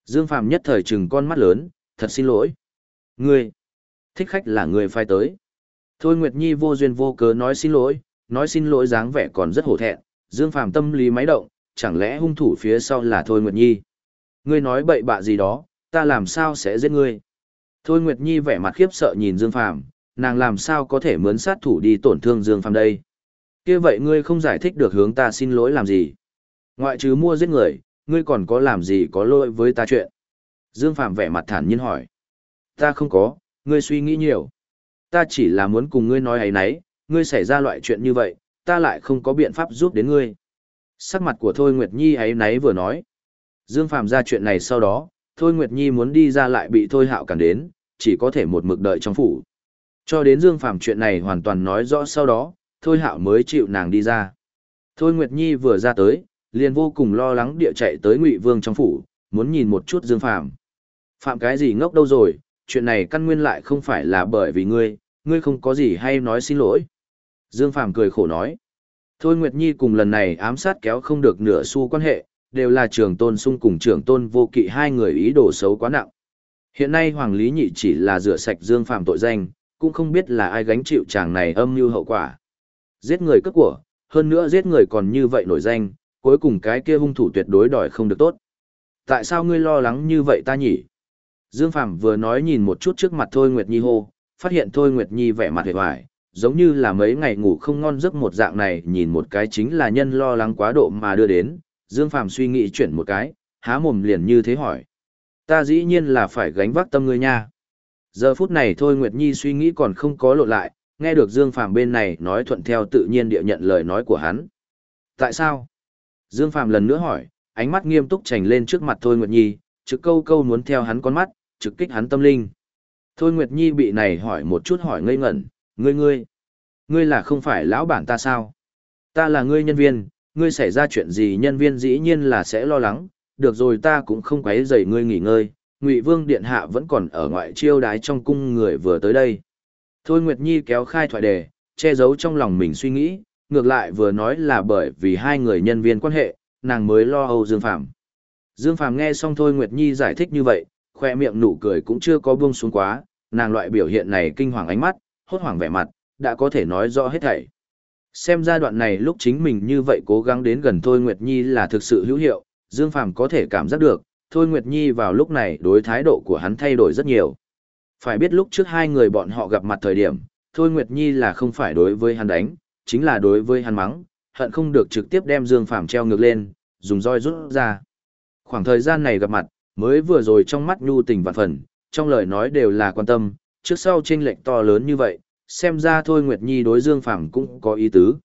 Dương Phạm nhất thời trừng con mắt lớn, thật xin lỗi. Ngươi, thích khách là người phải tới. Thôi Nguyệt Nhi vô duyên vô cớ nói xin lỗi, nói xin lỗi dáng vẻ còn rất hổ thẹn, Dương Phạm tâm lý máy động, chẳng lẽ hung thủ phía sau là Thôi Nguyệt Nhi. Ngươi nói bậy bạ gì đó, ta làm sao sẽ giết ngươi. Thôi Nguyệt Nhi vẻ mặt khiếp sợ nhìn Dương Phạm, nàng làm sao có thể mướn sát thủ đi tổn thương Dương Phạm đây. kia vậy ngươi không giải thích được hướng ta xin lỗi làm gì. Ngoại trừ mua giết người, ngươi còn có làm gì có lỗi với ta chuyện. Dương Phạm vẻ mặt thản nhiên hỏi. Ta không có, ngươi suy nghĩ nhiều. Ta chỉ là muốn cùng ngươi nói ấy nấy, ngươi xảy ra loại chuyện như vậy, ta lại không có biện pháp giúp đến ngươi. Sắc mặt của Thôi Nguyệt Nhi ấy nấy vừa nói. Dương Phạm ra chuyện này sau đó, Thôi Nguyệt Nhi muốn đi ra lại bị Thôi Hạo cản đến, chỉ có thể một mực đợi trong phủ. Cho đến Dương Phạm chuyện này hoàn toàn nói rõ sau đó, Thôi Hạo mới chịu nàng đi ra. Thôi Nguyệt Nhi vừa ra tới, liền vô cùng lo lắng địa chạy tới Ngụy Vương trong phủ, muốn nhìn một chút Dương Phạm. Phạm cái gì ngốc đâu rồi, chuyện này căn nguyên lại không phải là bởi vì ngươi, ngươi không có gì hay nói xin lỗi. Dương Phạm cười khổ nói. Thôi Nguyệt Nhi cùng lần này ám sát kéo không được nửa xu quan hệ, đều là trường tôn sung cùng trường tôn vô kỵ hai người ý đồ xấu quá nặng. Hiện nay Hoàng Lý Nhị chỉ là rửa sạch Dương Phạm tội danh, cũng không biết là ai gánh chịu chàng này âm mưu hậu quả. Giết người cất của, hơn nữa giết người còn như vậy nổi danh, cuối cùng cái kia hung thủ tuyệt đối đòi không được tốt. Tại sao ngươi lo lắng như vậy ta nhỉ? Dương Phạm vừa nói nhìn một chút trước mặt Thôi Nguyệt Nhi hô, phát hiện Thôi Nguyệt Nhi vẻ mặt hề hoài, giống như là mấy ngày ngủ không ngon giấc một dạng này nhìn một cái chính là nhân lo lắng quá độ mà đưa đến, Dương Phạm suy nghĩ chuyển một cái, há mồm liền như thế hỏi. Ta dĩ nhiên là phải gánh vác tâm ngươi nha. Giờ phút này thôi Nguyệt Nhi suy nghĩ còn không có lộ lại, nghe được Dương Phạm bên này nói thuận theo tự nhiên địa nhận lời nói của hắn. Tại sao? Dương Phạm lần nữa hỏi, ánh mắt nghiêm túc trành lên trước mặt Thôi Nguyệt Nhi, trực câu câu muốn theo hắn con mắt, trực kích hắn tâm linh. Thôi Nguyệt Nhi bị này hỏi một chút hỏi ngây ngẩn, ngươi ngươi, ngươi là không phải lão bản ta sao? Ta là ngươi nhân viên, ngươi xảy ra chuyện gì nhân viên dĩ nhiên là sẽ lo lắng, được rồi ta cũng không quấy rầy ngươi nghỉ ngơi, Ngụy Vương điện hạ vẫn còn ở ngoại chiêu đái trong cung người vừa tới đây. Thôi Nguyệt Nhi kéo khai thoại đề, che giấu trong lòng mình suy nghĩ, ngược lại vừa nói là bởi vì hai người nhân viên quan hệ, nàng mới lo âu Dương Phàm. Dương Phàm nghe xong Thôi Nguyệt Nhi giải thích như vậy, khoe miệng nụ cười cũng chưa có buông xuống quá, nàng loại biểu hiện này kinh hoàng ánh mắt, hốt hoảng vẻ mặt, đã có thể nói rõ hết thảy. Xem ra đoạn này lúc chính mình như vậy cố gắng đến gần Thôi Nguyệt Nhi là thực sự hữu hiệu, Dương Phàm có thể cảm giác được, Thôi Nguyệt Nhi vào lúc này đối thái độ của hắn thay đổi rất nhiều. Phải biết lúc trước hai người bọn họ gặp mặt thời điểm, Thôi Nguyệt Nhi là không phải đối với hắn đánh, chính là đối với hắn mắng, hận không được trực tiếp đem Dương Phàm treo ngược lên, dùng roi rút ra. Khoảng thời gian này gặp mặt, mới vừa rồi trong mắt nhu tình vạn phần, trong lời nói đều là quan tâm, trước sau chênh lệch to lớn như vậy, xem ra Thôi Nguyệt Nhi đối Dương Phàm cũng có ý tứ.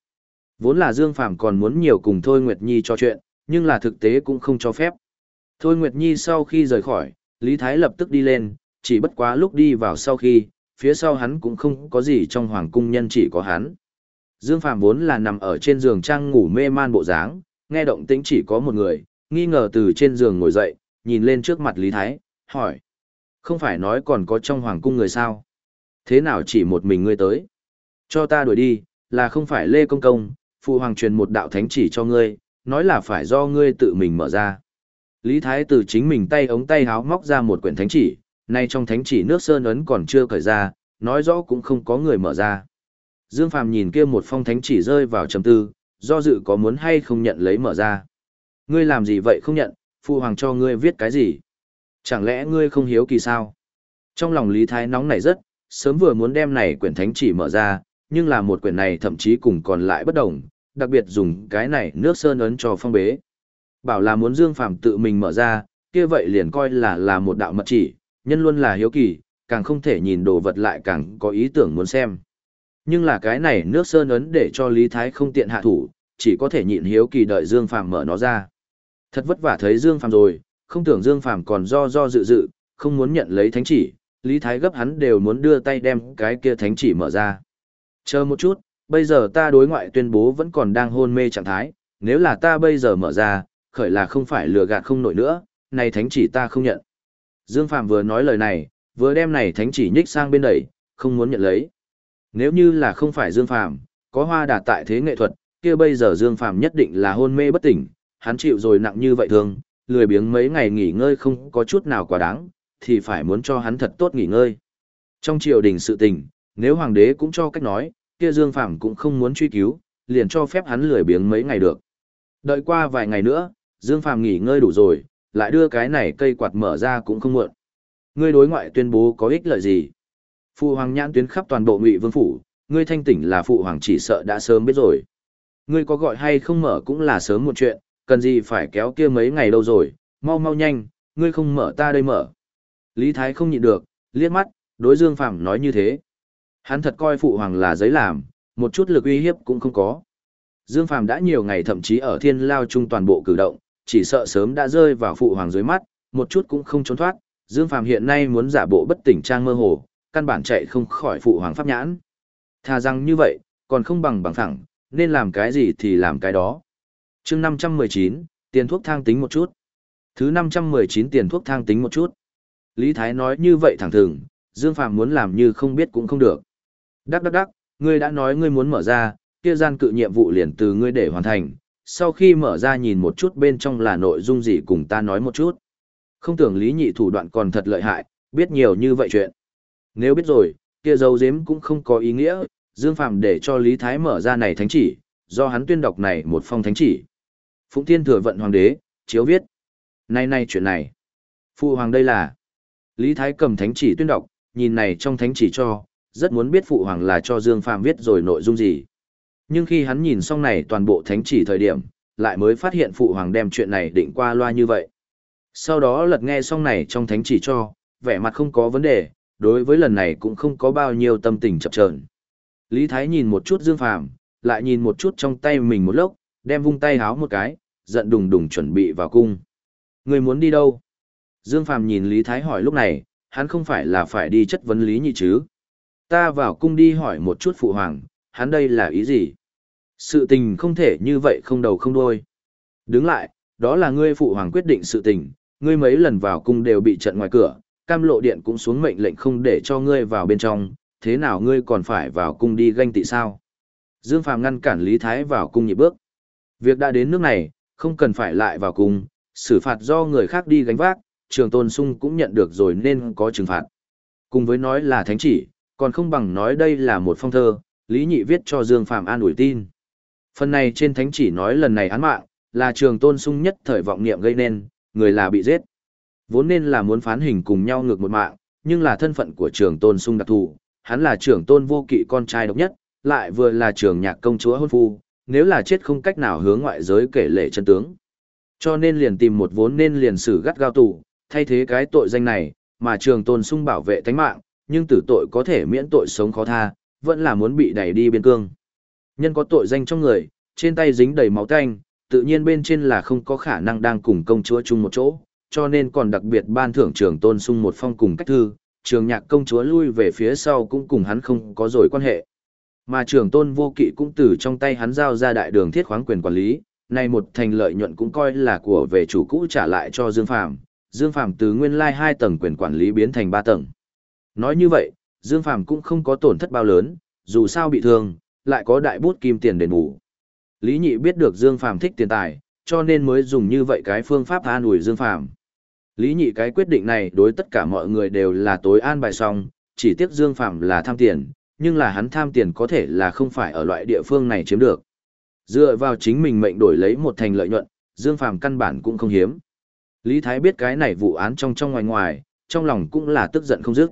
Vốn là Dương Phàm còn muốn nhiều cùng Thôi Nguyệt Nhi cho chuyện, nhưng là thực tế cũng không cho phép. Thôi Nguyệt Nhi sau khi rời khỏi, Lý Thái lập tức đi lên, chỉ bất quá lúc đi vào sau khi, phía sau hắn cũng không có gì trong hoàng cung nhân chỉ có hắn. Dương Phàm vốn là nằm ở trên giường trang ngủ mê man bộ dáng, nghe động tĩnh chỉ có một người, nghi ngờ từ trên giường ngồi dậy, nhìn lên trước mặt Lý Thái, hỏi. Không phải nói còn có trong hoàng cung người sao? Thế nào chỉ một mình ngươi tới? Cho ta đuổi đi, là không phải Lê Công Công, phụ hoàng truyền một đạo thánh chỉ cho ngươi, nói là phải do ngươi tự mình mở ra. Lý Thái từ chính mình tay ống tay háo móc ra một quyển thánh chỉ, nay trong thánh chỉ nước sơn ấn còn chưa cởi ra, nói rõ cũng không có người mở ra. Dương Phàm nhìn kia một phong thánh chỉ rơi vào trầm tư, do dự có muốn hay không nhận lấy mở ra. Ngươi làm gì vậy không nhận, phụ hoàng cho ngươi viết cái gì? Chẳng lẽ ngươi không hiếu kỳ sao? Trong lòng Lý Thái nóng nảy rất, sớm vừa muốn đem này quyển thánh chỉ mở ra, nhưng là một quyển này thậm chí cùng còn lại bất đồng, đặc biệt dùng cái này nước sơn ấn cho phong bế. Bảo là muốn Dương Phàm tự mình mở ra, kia vậy liền coi là là một đạo mật chỉ, nhân luôn là hiếu kỳ, càng không thể nhìn đồ vật lại càng có ý tưởng muốn xem. Nhưng là cái này nước sơn ấn để cho Lý Thái không tiện hạ thủ, chỉ có thể nhịn hiếu kỳ đợi Dương Phàm mở nó ra. Thật vất vả thấy Dương Phàm rồi, không tưởng Dương Phàm còn do do dự dự, không muốn nhận lấy thánh chỉ, Lý Thái gấp hắn đều muốn đưa tay đem cái kia thánh chỉ mở ra. Chờ một chút, bây giờ ta đối ngoại tuyên bố vẫn còn đang hôn mê trạng thái, nếu là ta bây giờ mở ra, khởi là không phải lừa gạt không nổi nữa, này thánh chỉ ta không nhận. Dương Phạm vừa nói lời này, vừa đem này thánh chỉ nhích sang bên đẩy, không muốn nhận lấy. Nếu như là không phải Dương Phàm có hoa đạt tại thế nghệ thuật, kia bây giờ Dương Phàm nhất định là hôn mê bất tỉnh, hắn chịu rồi nặng như vậy thường, lười biếng mấy ngày nghỉ ngơi không có chút nào quá đáng, thì phải muốn cho hắn thật tốt nghỉ ngơi. Trong triều đình sự tình, nếu hoàng đế cũng cho cách nói, kia Dương Phàm cũng không muốn truy cứu, liền cho phép hắn lười biếng mấy ngày được. Đợi qua vài ngày nữa, Dương Phàm nghỉ ngơi đủ rồi, lại đưa cái này cây quạt mở ra cũng không muộn. Ngươi đối ngoại tuyên bố có ích lợi gì? Phụ hoàng nhãn tuyến khắp toàn bộ Ngụy Vương phủ, ngươi thanh tỉnh là phụ hoàng chỉ sợ đã sớm biết rồi. Ngươi có gọi hay không mở cũng là sớm một chuyện, cần gì phải kéo kia mấy ngày đâu rồi, mau mau nhanh, ngươi không mở ta đây mở. Lý Thái không nhịn được, liếc mắt, đối Dương Phạm nói như thế. Hắn thật coi phụ hoàng là giấy làm, một chút lực uy hiếp cũng không có. Dương Phạm đã nhiều ngày thậm chí ở thiên lao chung toàn bộ cử động, chỉ sợ sớm đã rơi vào phụ hoàng dưới mắt, một chút cũng không trốn thoát. Dương Phạm hiện nay muốn giả bộ bất tỉnh trang mơ hồ, căn bản chạy không khỏi phụ hoàng pháp nhãn. Thà rằng như vậy, còn không bằng bằng thẳng, nên làm cái gì thì làm cái đó. chương 519, tiền thuốc thang tính một chút. Thứ 519 tiền thuốc thang tính một chút. Lý Thái nói như vậy thẳng thừng, Dương Phạm muốn làm như không biết cũng không được. Đắc đắc đắc, ngươi đã nói ngươi muốn mở ra, kia gian cự nhiệm vụ liền từ ngươi để hoàn thành, sau khi mở ra nhìn một chút bên trong là nội dung gì cùng ta nói một chút. Không tưởng lý nhị thủ đoạn còn thật lợi hại, biết nhiều như vậy chuyện. Nếu biết rồi, kia dấu dếm cũng không có ý nghĩa, Dương Phạm để cho Lý Thái mở ra này thánh chỉ, do hắn tuyên đọc này một phong thánh chỉ. Phụng Thiên thừa vận hoàng đế, chiếu viết. Nay này chuyện này. Phụ hoàng đây là. Lý Thái cầm thánh chỉ tuyên đọc, nhìn này trong thánh chỉ cho, rất muốn biết phụ hoàng là cho Dương Phạm viết rồi nội dung gì. Nhưng khi hắn nhìn xong này toàn bộ thánh chỉ thời điểm, lại mới phát hiện phụ hoàng đem chuyện này định qua loa như vậy. Sau đó lật nghe xong này trong thánh chỉ cho, vẻ mặt không có vấn đề, đối với lần này cũng không có bao nhiêu tâm tình chập chờn. Lý Thái nhìn một chút Dương Phàm, lại nhìn một chút trong tay mình một lốc, đem vung tay háo một cái, giận đùng đùng chuẩn bị vào cung. Người muốn đi đâu? Dương Phàm nhìn Lý Thái hỏi lúc này, hắn không phải là phải đi chất vấn Lý Nhị chứ? Ta vào cung đi hỏi một chút phụ hoàng, hắn đây là ý gì? Sự tình không thể như vậy không đầu không đuôi. Đứng lại, đó là ngươi phụ hoàng quyết định sự tình, ngươi mấy lần vào cung đều bị trận ngoài cửa, cam lộ điện cũng xuống mệnh lệnh không để cho ngươi vào bên trong, thế nào ngươi còn phải vào cung đi ganh tị sao? Dương Phàm ngăn cản Lý Thái vào cung nhị bước. Việc đã đến nước này, không cần phải lại vào cung, xử phạt do người khác đi gánh vác, trường tôn sung cũng nhận được rồi nên có trừng phạt. Cùng với nói là thánh chỉ, còn không bằng nói đây là một phong thơ, Lý Nhị viết cho Dương Phàm an ủi tin. Phần này trên thánh chỉ nói lần này án mạng, là trường tôn sung nhất thời vọng niệm gây nên, người là bị giết. Vốn nên là muốn phán hình cùng nhau ngược một mạng, nhưng là thân phận của trường tôn sung đặc thù, hắn là trưởng tôn vô kỵ con trai độc nhất, lại vừa là trường nhạc công chúa hôn phu, nếu là chết không cách nào hướng ngoại giới kể lệ chân tướng. Cho nên liền tìm một vốn nên liền xử gắt gao tù, thay thế cái tội danh này, mà trường tôn sung bảo vệ tánh mạng, nhưng tử tội có thể miễn tội sống khó tha, vẫn là muốn bị đẩy đi biên cương. Nhân có tội danh trong người, trên tay dính đầy máu tanh, tự nhiên bên trên là không có khả năng đang cùng công chúa chung một chỗ, cho nên còn đặc biệt ban thưởng trường tôn sung một phong cùng cách thư, trường nhạc công chúa lui về phía sau cũng cùng hắn không có rồi quan hệ. Mà trường tôn vô kỵ cũng từ trong tay hắn giao ra đại đường thiết khoáng quyền quản lý, này một thành lợi nhuận cũng coi là của về chủ cũ trả lại cho Dương Phàm Dương Phàm từ nguyên lai like 2 tầng quyền quản lý biến thành 3 tầng. Nói như vậy, Dương Phàm cũng không có tổn thất bao lớn, dù sao bị thương, lại có đại bút kim tiền đền bù. Lý Nhị biết được Dương Phàm thích tiền tài, cho nên mới dùng như vậy cái phương pháp an ủi Dương Phàm. Lý Nhị cái quyết định này đối tất cả mọi người đều là tối an bài xong, chỉ tiếc Dương phạm là tham tiền, nhưng là hắn tham tiền có thể là không phải ở loại địa phương này chiếm được. Dựa vào chính mình mệnh đổi lấy một thành lợi nhuận, Dương phạm căn bản cũng không hiếm. Lý Thái biết cái này vụ án trong trong ngoài ngoài, trong lòng cũng là tức giận không dứt.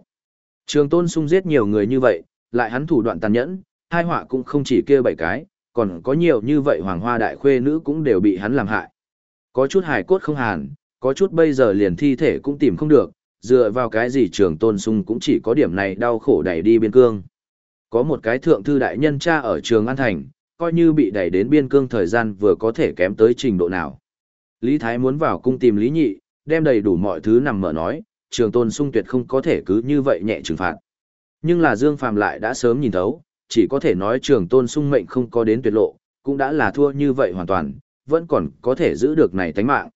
Trường Tôn Sung giết nhiều người như vậy, lại hắn thủ đoạn tàn nhẫn, hai họa cũng không chỉ kia bảy cái, còn có nhiều như vậy hoàng hoa đại khuê nữ cũng đều bị hắn làm hại. Có chút hài cốt không hàn, có chút bây giờ liền thi thể cũng tìm không được, dựa vào cái gì trường tôn sung cũng chỉ có điểm này đau khổ đẩy đi biên cương. Có một cái thượng thư đại nhân cha ở trường An Thành, coi như bị đẩy đến biên cương thời gian vừa có thể kém tới trình độ nào. Lý Thái muốn vào cung tìm Lý Nhị, đem đầy đủ mọi thứ nằm mở nói, trường tôn sung tuyệt không có thể cứ như vậy nhẹ trừng phạt. Nhưng là Dương Phàm lại đã sớm nhìn thấu, chỉ có thể nói trường tôn sung mệnh không có đến tuyệt lộ, cũng đã là thua như vậy hoàn toàn, vẫn còn có thể giữ được này tánh mạng.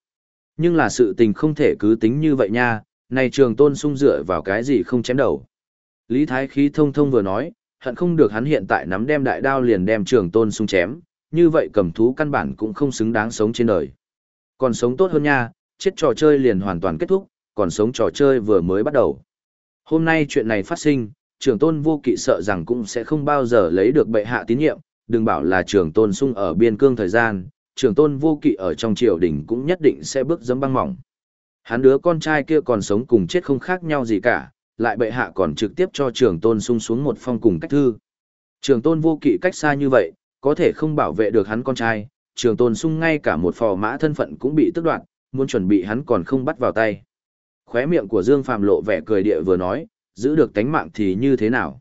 Nhưng là sự tình không thể cứ tính như vậy nha, này trường tôn sung dựa vào cái gì không chém đầu. Lý Thái khí thông thông vừa nói, hận không được hắn hiện tại nắm đem đại đao liền đem trường tôn sung chém, như vậy cầm thú căn bản cũng không xứng đáng sống trên đời. Còn sống tốt hơn nha, chết trò chơi liền hoàn toàn kết thúc, còn sống trò chơi vừa mới bắt đầu. Hôm nay chuyện này phát sinh, trường tôn vô kỵ sợ rằng cũng sẽ không bao giờ lấy được bệ hạ tín nhiệm, đừng bảo là trường tôn sung ở biên cương thời gian, trường tôn vô kỵ ở trong triều đình cũng nhất định sẽ bước dẫm băng mỏng. Hắn đứa con trai kia còn sống cùng chết không khác nhau gì cả, lại bệ hạ còn trực tiếp cho trường tôn sung xuống một phong cùng cách thư. Trường tôn vô kỵ cách xa như vậy, có thể không bảo vệ được hắn con trai, trường tôn sung ngay cả một phò mã thân phận cũng bị tức đoạt, muốn chuẩn bị hắn còn không bắt vào tay. Khóe miệng của Dương Phạm lộ vẻ cười địa vừa nói, giữ được tánh mạng thì như thế nào?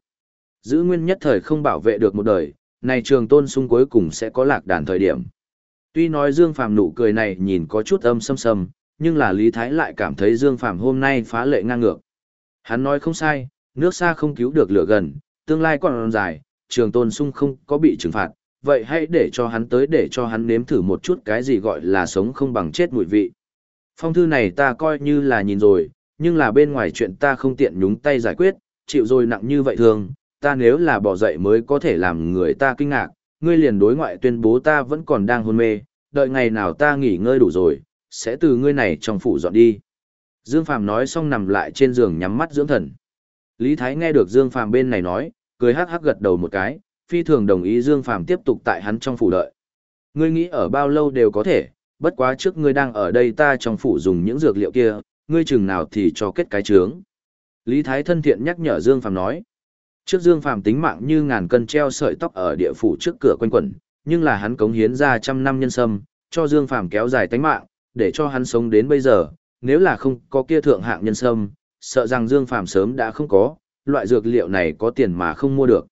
Giữ nguyên nhất thời không bảo vệ được một đời, này trường tôn sung cuối cùng sẽ có lạc đàn thời điểm. Tuy nói Dương Phạm nụ cười này nhìn có chút âm sâm sâm, nhưng là Lý Thái lại cảm thấy Dương Phạm hôm nay phá lệ ngang ngược. Hắn nói không sai, nước xa không cứu được lửa gần, tương lai còn dài, trường tôn sung không có bị trừng phạt, vậy hãy để cho hắn tới để cho hắn nếm thử một chút cái gì gọi là sống không bằng chết mùi vị. Phong thư này ta coi như là nhìn rồi, nhưng là bên ngoài chuyện ta không tiện nhúng tay giải quyết, chịu rồi nặng như vậy thường, ta nếu là bỏ dậy mới có thể làm người ta kinh ngạc, ngươi liền đối ngoại tuyên bố ta vẫn còn đang hôn mê, đợi ngày nào ta nghỉ ngơi đủ rồi, sẽ từ ngươi này trong phủ dọn đi. Dương Phàm nói xong nằm lại trên giường nhắm mắt dưỡng thần. Lý Thái nghe được Dương Phàm bên này nói, cười hắc hắc gật đầu một cái, phi thường đồng ý Dương Phàm tiếp tục tại hắn trong phủ đợi. Ngươi nghĩ ở bao lâu đều có thể, bất quá trước ngươi đang ở đây ta trong phủ dùng những dược liệu kia, ngươi chừng nào thì cho kết cái trướng. Lý Thái thân thiện nhắc nhở Dương Phàm nói. Trước Dương Phàm tính mạng như ngàn cân treo sợi tóc ở địa phủ trước cửa quanh quẩn, nhưng là hắn cống hiến ra trăm năm nhân sâm, cho Dương Phàm kéo dài tính mạng, để cho hắn sống đến bây giờ, nếu là không có kia thượng hạng nhân sâm, sợ rằng Dương Phàm sớm đã không có, loại dược liệu này có tiền mà không mua được.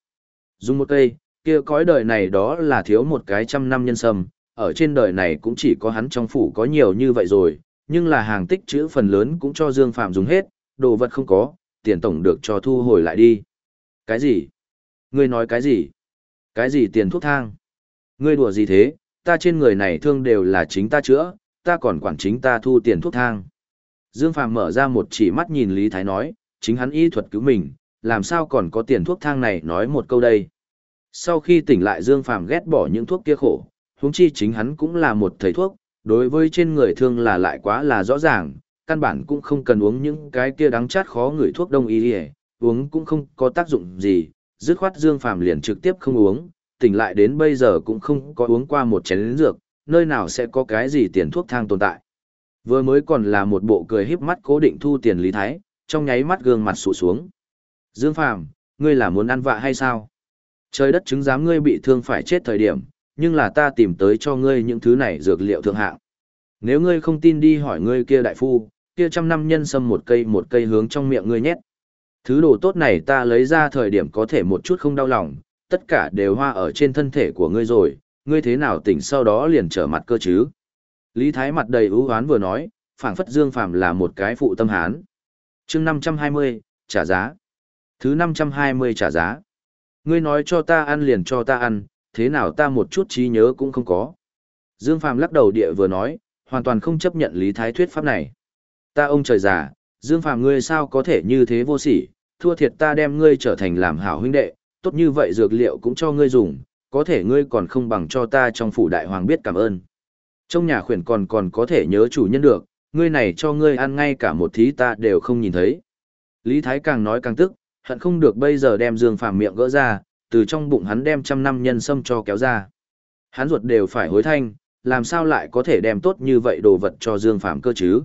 Dùng một cây, kia cõi đời này đó là thiếu một cái trăm năm nhân sâm, ở trên đời này cũng chỉ có hắn trong phủ có nhiều như vậy rồi, nhưng là hàng tích chữ phần lớn cũng cho Dương Phạm dùng hết, đồ vật không có, tiền tổng được cho thu hồi lại đi. Cái gì? Ngươi nói cái gì? Cái gì tiền thuốc thang? Ngươi đùa gì thế? Ta trên người này thương đều là chính ta chữa, ta còn quản chính ta thu tiền thuốc thang. Dương Phàm mở ra một chỉ mắt nhìn Lý Thái nói, chính hắn y thuật cứu mình, làm sao còn có tiền thuốc thang này nói một câu đây. Sau khi tỉnh lại Dương Phàm ghét bỏ những thuốc kia khổ, huống chi chính hắn cũng là một thầy thuốc, đối với trên người thương là lại quá là rõ ràng, căn bản cũng không cần uống những cái kia đắng chát khó người thuốc đông y uống cũng không có tác dụng gì, dứt khoát Dương Phàm liền trực tiếp không uống, tỉnh lại đến bây giờ cũng không có uống qua một chén dược, nơi nào sẽ có cái gì tiền thuốc thang tồn tại. Vừa mới còn là một bộ cười híp mắt cố định thu tiền lý thái, trong nháy mắt gương mặt sụ xuống. Dương Phàm, ngươi là muốn ăn vạ hay sao? Trời đất chứng giám ngươi bị thương phải chết thời điểm, nhưng là ta tìm tới cho ngươi những thứ này dược liệu thượng hạng. Nếu ngươi không tin đi hỏi ngươi kia đại phu, kia trăm năm nhân sâm một cây một cây hướng trong miệng ngươi nhét. Thứ đồ tốt này ta lấy ra thời điểm có thể một chút không đau lòng, tất cả đều hoa ở trên thân thể của ngươi rồi, ngươi thế nào tỉnh sau đó liền trở mặt cơ chứ. Lý Thái mặt đầy ưu hoán vừa nói, phảng phất Dương Phàm là một cái phụ tâm hán. chương 520, trả giá. Thứ 520 trả giá. Ngươi nói cho ta ăn liền cho ta ăn, thế nào ta một chút trí nhớ cũng không có. Dương Phàm lắc đầu địa vừa nói, hoàn toàn không chấp nhận lý thái thuyết pháp này. Ta ông trời già, Dương Phàm ngươi sao có thể như thế vô sỉ, thua thiệt ta đem ngươi trở thành làm hảo huynh đệ, tốt như vậy dược liệu cũng cho ngươi dùng, có thể ngươi còn không bằng cho ta trong phủ đại hoàng biết cảm ơn. Trong nhà khuyển còn còn có thể nhớ chủ nhân được, ngươi này cho ngươi ăn ngay cả một thí ta đều không nhìn thấy. Lý Thái càng nói càng tức, hận không được bây giờ đem Dương Phàm miệng gỡ ra, từ trong bụng hắn đem trăm năm nhân sâm cho kéo ra. Hắn ruột đều phải hối thanh, làm sao lại có thể đem tốt như vậy đồ vật cho Dương Phàm cơ chứ?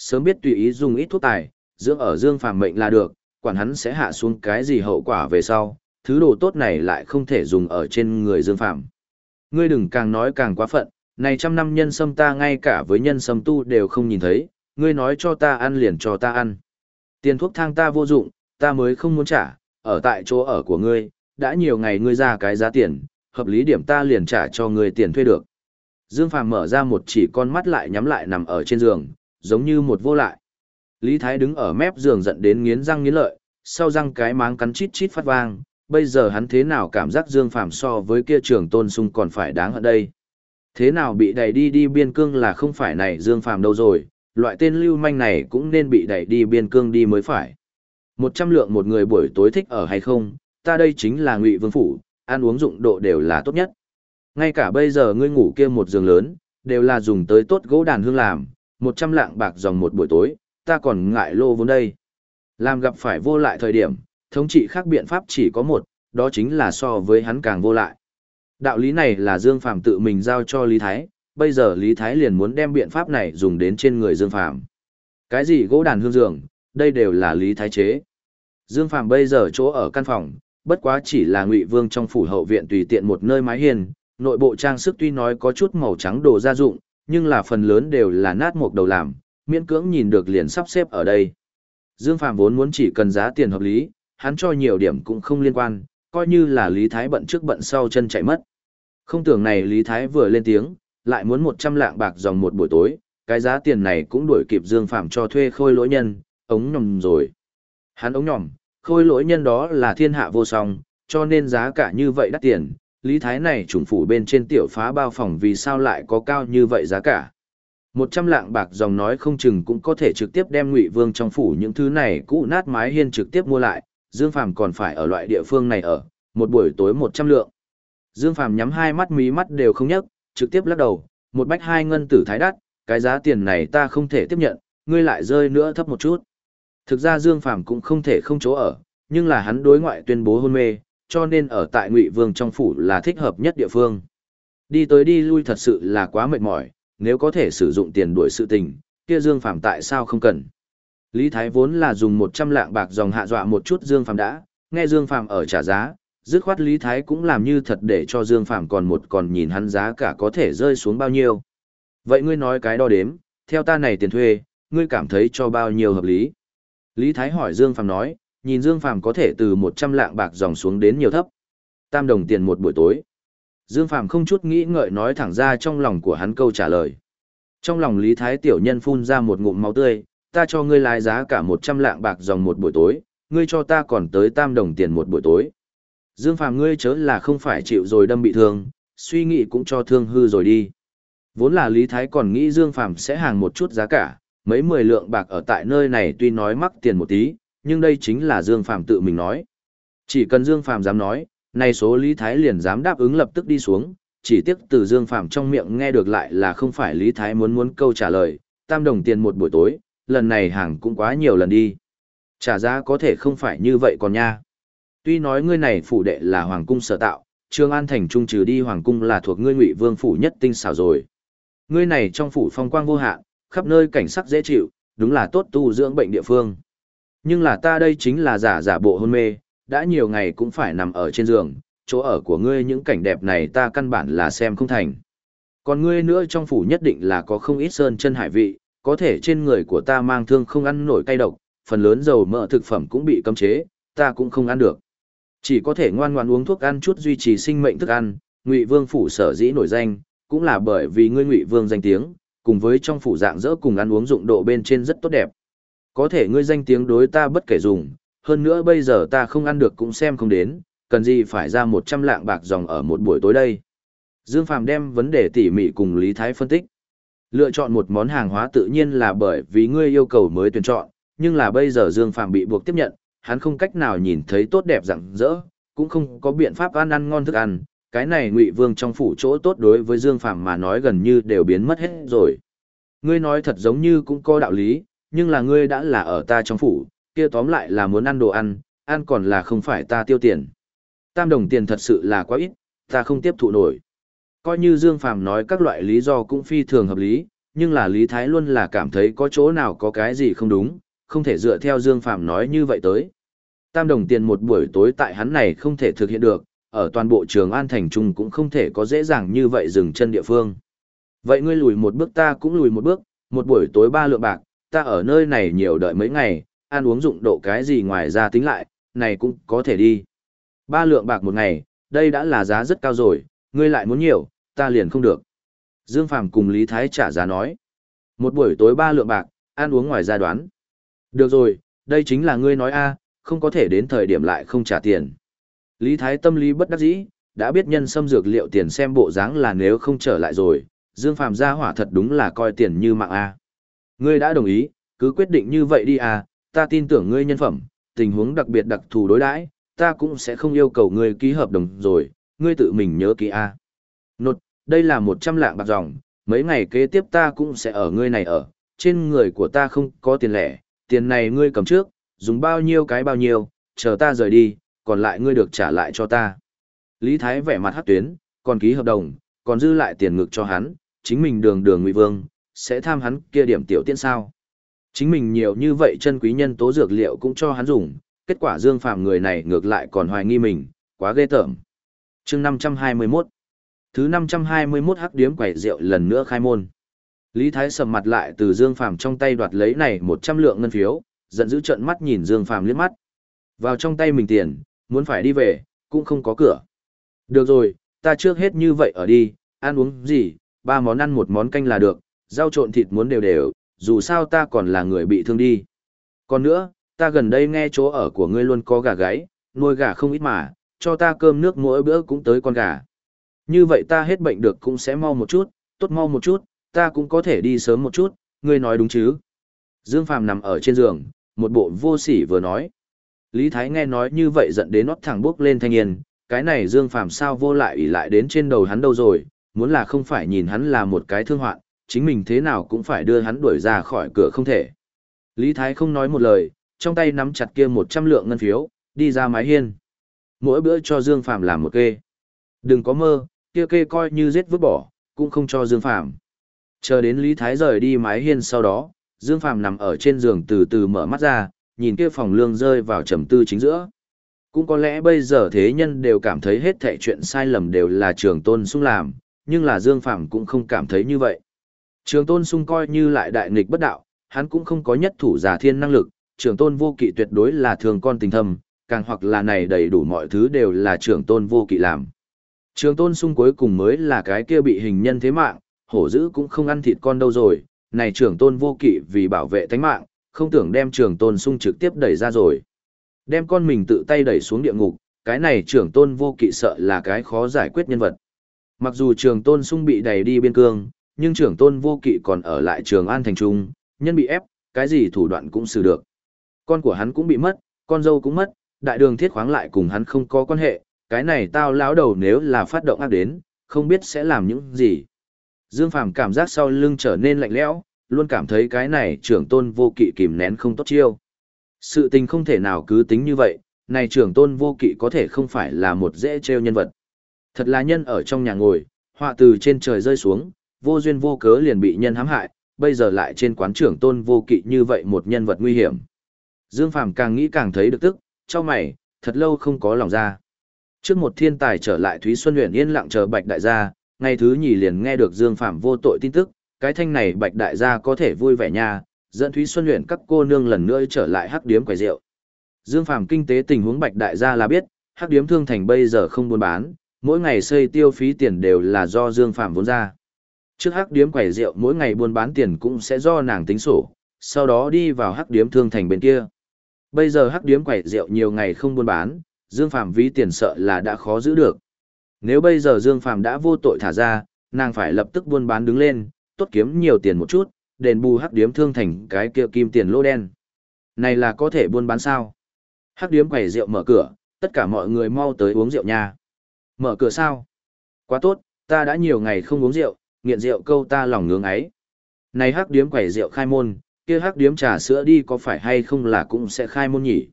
Sớm biết tùy ý dùng ít thuốc tài, dưỡng ở Dương Phàm mệnh là được, quản hắn sẽ hạ xuống cái gì hậu quả về sau, thứ đồ tốt này lại không thể dùng ở trên người Dương Phàm. Ngươi đừng càng nói càng quá phận, này trăm năm nhân sâm ta ngay cả với nhân sâm tu đều không nhìn thấy, ngươi nói cho ta ăn liền cho ta ăn. Tiền thuốc thang ta vô dụng, ta mới không muốn trả, ở tại chỗ ở của ngươi, đã nhiều ngày ngươi ra cái giá tiền, hợp lý điểm ta liền trả cho ngươi tiền thuê được. Dương Phàm mở ra một chỉ con mắt lại nhắm lại nằm ở trên giường, giống như một vô lại. Lý Thái đứng ở mép giường giận đến nghiến răng nghiến lợi, sau răng cái máng cắn chít chít phát vang, bây giờ hắn thế nào cảm giác Dương Phàm so với kia trường tôn sung còn phải đáng ở đây. Thế nào bị đẩy đi đi biên cương là không phải này Dương Phàm đâu rồi, loại tên lưu manh này cũng nên bị đẩy đi biên cương đi mới phải. Một trăm lượng một người buổi tối thích ở hay không, ta đây chính là ngụy vương phủ, ăn uống dụng độ đều là tốt nhất. Ngay cả bây giờ ngươi ngủ kia một giường lớn, đều là dùng tới tốt gỗ đàn hương làm, một trăm lạng bạc dòng một buổi tối, ta còn ngại lô vốn đây. Làm gặp phải vô lại thời điểm, thống trị khác biện pháp chỉ có một, đó chính là so với hắn càng vô lại. Đạo lý này là Dương Phàm tự mình giao cho Lý Thái, bây giờ Lý Thái liền muốn đem biện pháp này dùng đến trên người Dương Phàm. Cái gì gỗ đàn hương dường, đây đều là Lý Thái chế. Dương Phàm bây giờ chỗ ở căn phòng, bất quá chỉ là Ngụy Vương trong phủ hậu viện tùy tiện một nơi mái hiên, nội bộ trang sức tuy nói có chút màu trắng đồ gia dụng, nhưng là phần lớn đều là nát mục đầu làm, miễn cưỡng nhìn được liền sắp xếp ở đây. Dương Phàm vốn muốn chỉ cần giá tiền hợp lý, hắn cho nhiều điểm cũng không liên quan, coi như là Lý Thái bận trước bận sau chân chạy mất. Không tưởng này Lý Thái vừa lên tiếng, lại muốn 100 lạng bạc dòng một buổi tối, cái giá tiền này cũng đuổi kịp Dương Phàm cho thuê khôi lỗi nhân, ống nhòm rồi. Hắn ống nhòm, khôi lỗi nhân đó là thiên hạ vô song, cho nên giá cả như vậy đắt tiền, Lý Thái này trùng phủ bên trên tiểu phá bao phòng vì sao lại có cao như vậy giá cả. Một trăm lạng bạc dòng nói không chừng cũng có thể trực tiếp đem ngụy vương trong phủ những thứ này cũ nát mái hiên trực tiếp mua lại, Dương Phàm còn phải ở loại địa phương này ở, một buổi tối một trăm lượng. Dương Phàm nhắm hai mắt mí mắt đều không nhấc, trực tiếp lắc đầu, một bách hai ngân tử thái đắt, cái giá tiền này ta không thể tiếp nhận, ngươi lại rơi nữa thấp một chút. Thực ra Dương Phàm cũng không thể không chỗ ở, nhưng là hắn đối ngoại tuyên bố hôn mê, cho nên ở tại Ngụy Vương trong phủ là thích hợp nhất địa phương. Đi tới đi lui thật sự là quá mệt mỏi, nếu có thể sử dụng tiền đuổi sự tình, kia Dương Phàm tại sao không cần. Lý Thái vốn là dùng 100 lạng bạc dòng hạ dọa một chút Dương Phàm đã, nghe Dương Phàm ở trả giá, dứt khoát Lý Thái cũng làm như thật để cho Dương Phàm còn một còn nhìn hắn giá cả có thể rơi xuống bao nhiêu. Vậy ngươi nói cái đo đếm, theo ta này tiền thuê, ngươi cảm thấy cho bao nhiêu hợp lý? Lý Thái hỏi Dương Phàm nói, nhìn Dương Phàm có thể từ 100 lạng bạc dòng xuống đến nhiều thấp. Tam đồng tiền một buổi tối. Dương Phàm không chút nghĩ ngợi nói thẳng ra trong lòng của hắn câu trả lời. Trong lòng Lý Thái tiểu nhân phun ra một ngụm máu tươi, ta cho ngươi lái giá cả 100 lạng bạc dòng một buổi tối, ngươi cho ta còn tới tam đồng tiền một buổi tối. Dương Phàm ngươi chớ là không phải chịu rồi đâm bị thương, suy nghĩ cũng cho thương hư rồi đi. Vốn là Lý Thái còn nghĩ Dương Phàm sẽ hàng một chút giá cả, mấy mười lượng bạc ở tại nơi này tuy nói mắc tiền một tí, nhưng đây chính là Dương Phàm tự mình nói. Chỉ cần Dương Phàm dám nói, này số Lý Thái liền dám đáp ứng lập tức đi xuống, chỉ tiếc từ Dương Phàm trong miệng nghe được lại là không phải Lý Thái muốn muốn câu trả lời, tam đồng tiền một buổi tối, lần này hàng cũng quá nhiều lần đi. Trả giá có thể không phải như vậy còn nha. Tuy nói ngươi này phủ đệ là hoàng cung sở tạo, Trương An thành trung trừ đi hoàng cung là thuộc ngươi Ngụy Vương phủ nhất tinh xảo rồi. Ngươi này trong phủ phong quang vô hạn, khắp nơi cảnh sắc dễ chịu, đúng là tốt tu dưỡng bệnh địa phương. Nhưng là ta đây chính là giả giả bộ hôn mê, đã nhiều ngày cũng phải nằm ở trên giường, chỗ ở của ngươi những cảnh đẹp này ta căn bản là xem không thành. Còn ngươi nữa trong phủ nhất định là có không ít sơn chân hải vị, có thể trên người của ta mang thương không ăn nổi cay độc, phần lớn dầu mỡ thực phẩm cũng bị cấm chế, ta cũng không ăn được. Chỉ có thể ngoan ngoan uống thuốc ăn chút duy trì sinh mệnh thức ăn, Ngụy Vương phủ sở dĩ nổi danh, cũng là bởi vì ngươi Ngụy Vương danh tiếng, cùng với trong phủ dạng dỡ cùng ăn uống dụng độ bên trên rất tốt đẹp. Có thể ngươi danh tiếng đối ta bất kể dùng, hơn nữa bây giờ ta không ăn được cũng xem không đến, cần gì phải ra 100 lạng bạc dòng ở một buổi tối đây. Dương Phàm đem vấn đề tỉ mỉ cùng Lý Thái phân tích. Lựa chọn một món hàng hóa tự nhiên là bởi vì ngươi yêu cầu mới tuyển chọn, nhưng là bây giờ Dương Phàm bị buộc tiếp nhận, hắn không cách nào nhìn thấy tốt đẹp rạng rỡ, cũng không có biện pháp ăn ăn ngon thức ăn, cái này Ngụy Vương trong phủ chỗ tốt đối với Dương Phàm mà nói gần như đều biến mất hết rồi. Ngươi nói thật giống như cũng có đạo lý, nhưng là ngươi đã là ở ta trong phủ, kia tóm lại là muốn ăn đồ ăn, ăn còn là không phải ta tiêu tiền. Tam đồng tiền thật sự là quá ít, ta không tiếp thụ nổi. Coi như Dương Phàm nói các loại lý do cũng phi thường hợp lý, nhưng là Lý Thái luôn là cảm thấy có chỗ nào có cái gì không đúng, không thể dựa theo Dương Phàm nói như vậy tới. Tam đồng tiền một buổi tối tại hắn này không thể thực hiện được, ở toàn bộ trường An Thành Trung cũng không thể có dễ dàng như vậy dừng chân địa phương. Vậy ngươi lùi một bước ta cũng lùi một bước, một buổi tối ba lượng bạc, ta ở nơi này nhiều đợi mấy ngày, ăn uống dụng độ cái gì ngoài ra tính lại, này cũng có thể đi. Ba lượng bạc một ngày, đây đã là giá rất cao rồi, ngươi lại muốn nhiều, ta liền không được. Dương Phàm cùng Lý Thái trả giá nói. Một buổi tối ba lượng bạc, ăn uống ngoài ra đoán. Được rồi, đây chính là ngươi nói a, không có thể đến thời điểm lại không trả tiền. Lý Thái tâm lý bất đắc dĩ, đã biết nhân xâm dược liệu tiền xem bộ dáng là nếu không trở lại rồi, Dương Phàm gia hỏa thật đúng là coi tiền như mạng a. Ngươi đã đồng ý, cứ quyết định như vậy đi à, ta tin tưởng ngươi nhân phẩm, tình huống đặc biệt đặc thù đối đãi, ta cũng sẽ không yêu cầu ngươi ký hợp đồng rồi, ngươi tự mình nhớ kỹ a. Nột, đây là một trăm lạng bạc dòng, mấy ngày kế tiếp ta cũng sẽ ở ngươi này ở, trên người của ta không có tiền lẻ, tiền này ngươi cầm trước, dùng bao nhiêu cái bao nhiêu, chờ ta rời đi, còn lại ngươi được trả lại cho ta. Lý Thái vẻ mặt hắc tuyến, còn ký hợp đồng, còn dư lại tiền ngực cho hắn, chính mình đường đường ngụy vương, sẽ tham hắn kia điểm tiểu tiện sao. Chính mình nhiều như vậy chân quý nhân tố dược liệu cũng cho hắn dùng, kết quả Dương Phàm người này ngược lại còn hoài nghi mình, quá ghê tởm. Chương 521 Thứ 521 hắc điếm quẩy rượu lần nữa khai môn. Lý Thái sầm mặt lại từ Dương Phàm trong tay đoạt lấy này 100 lượng ngân phiếu, giận dữ trợn mắt nhìn Dương Phàm liếc mắt. Vào trong tay mình tiền, muốn phải đi về, cũng không có cửa. Được rồi, ta trước hết như vậy ở đi, ăn uống gì, ba món ăn một món canh là được, rau trộn thịt muốn đều đều, dù sao ta còn là người bị thương đi. Còn nữa, ta gần đây nghe chỗ ở của ngươi luôn có gà gáy, nuôi gà không ít mà, cho ta cơm nước mỗi bữa cũng tới con gà. Như vậy ta hết bệnh được cũng sẽ mau một chút, tốt mau một chút, ta cũng có thể đi sớm một chút, ngươi nói đúng chứ. Dương Phàm nằm ở trên giường, một bộ vô sỉ vừa nói. Lý Thái nghe nói như vậy giận đến nót thẳng bước lên thanh niên, cái này Dương Phàm sao vô lại ủy lại đến trên đầu hắn đâu rồi, muốn là không phải nhìn hắn là một cái thương hoạn, chính mình thế nào cũng phải đưa hắn đuổi ra khỏi cửa không thể. Lý Thái không nói một lời, trong tay nắm chặt kia một trăm lượng ngân phiếu, đi ra mái hiên. Mỗi bữa cho Dương Phàm làm một kê. Đừng có mơ, kia kê coi như giết vứt bỏ, cũng không cho Dương Phàm. Chờ đến Lý Thái rời đi mái hiên sau đó, Dương Phàm nằm ở trên giường từ từ mở mắt ra, nhìn kia phòng lương rơi vào trầm tư chính giữa. Cũng có lẽ bây giờ thế nhân đều cảm thấy hết thảy chuyện sai lầm đều là trường tôn sung làm, nhưng là Dương Phàm cũng không cảm thấy như vậy. Trường tôn sung coi như lại đại nghịch bất đạo, hắn cũng không có nhất thủ giả thiên năng lực, trường tôn vô kỵ tuyệt đối là thường con tình thâm, càng hoặc là này đầy đủ mọi thứ đều là trường tôn vô kỵ làm. Trường tôn sung cuối cùng mới là cái kia bị hình nhân thế mạng, hổ dữ cũng không ăn thịt con đâu rồi, này trường tôn vô kỵ vì bảo vệ tánh mạng, không tưởng đem trường tôn sung trực tiếp đẩy ra rồi. Đem con mình tự tay đẩy xuống địa ngục, cái này trường tôn vô kỵ sợ là cái khó giải quyết nhân vật. Mặc dù trường tôn sung bị đẩy đi biên cương, nhưng trưởng tôn vô kỵ còn ở lại trường an thành trung, nhân bị ép, cái gì thủ đoạn cũng xử được. Con của hắn cũng bị mất, con dâu cũng mất, đại đường thiết khoáng lại cùng hắn không có quan hệ, cái này tao lão đầu nếu là phát động ác đến, không biết sẽ làm những gì. Dương Phàm cảm giác sau lưng trở nên lạnh lẽo, luôn cảm thấy cái này trưởng tôn vô kỵ kìm nén không tốt chiêu. Sự tình không thể nào cứ tính như vậy, này trưởng tôn vô kỵ có thể không phải là một dễ trêu nhân vật. Thật là nhân ở trong nhà ngồi, họa từ trên trời rơi xuống, vô duyên vô cớ liền bị nhân hãm hại, bây giờ lại trên quán trưởng tôn vô kỵ như vậy một nhân vật nguy hiểm. Dương Phàm càng nghĩ càng thấy được tức, cho mày, thật lâu không có lòng ra. Trước một thiên tài trở lại Thúy Xuân huyện yên lặng chờ Bạch Đại gia, ngày thứ nhì liền nghe được Dương Phàm vô tội tin tức, cái thanh này Bạch Đại gia có thể vui vẻ nha, dẫn Thúy Xuân huyện các cô nương lần nữa trở lại hắc điếm quầy rượu. Dương Phàm kinh tế tình huống Bạch Đại gia là biết, hắc điếm thương thành bây giờ không buôn bán, mỗi ngày xây tiêu phí tiền đều là do Dương Phàm vốn ra. Trước hắc điếm quầy rượu mỗi ngày buôn bán tiền cũng sẽ do nàng tính sổ, sau đó đi vào hắc điếm thương thành bên kia. Bây giờ hắc điếm quầy rượu nhiều ngày không buôn bán, Dương Phàm ví tiền sợ là đã khó giữ được. Nếu bây giờ Dương Phàm đã vô tội thả ra, nàng phải lập tức buôn bán đứng lên, tốt kiếm nhiều tiền một chút, đền bù hắc điếm thương thành cái kia kim tiền lô đen. Này là có thể buôn bán sao? Hắc điếm quầy rượu mở cửa, tất cả mọi người mau tới uống rượu nha. Mở cửa sao? Quá tốt, ta đã nhiều ngày không uống rượu, nghiện rượu câu ta lòng ngưỡng ấy. Này hắc điếm quẩy rượu khai môn, kia hắc điếm trà sữa đi có phải hay không là cũng sẽ khai môn nhỉ?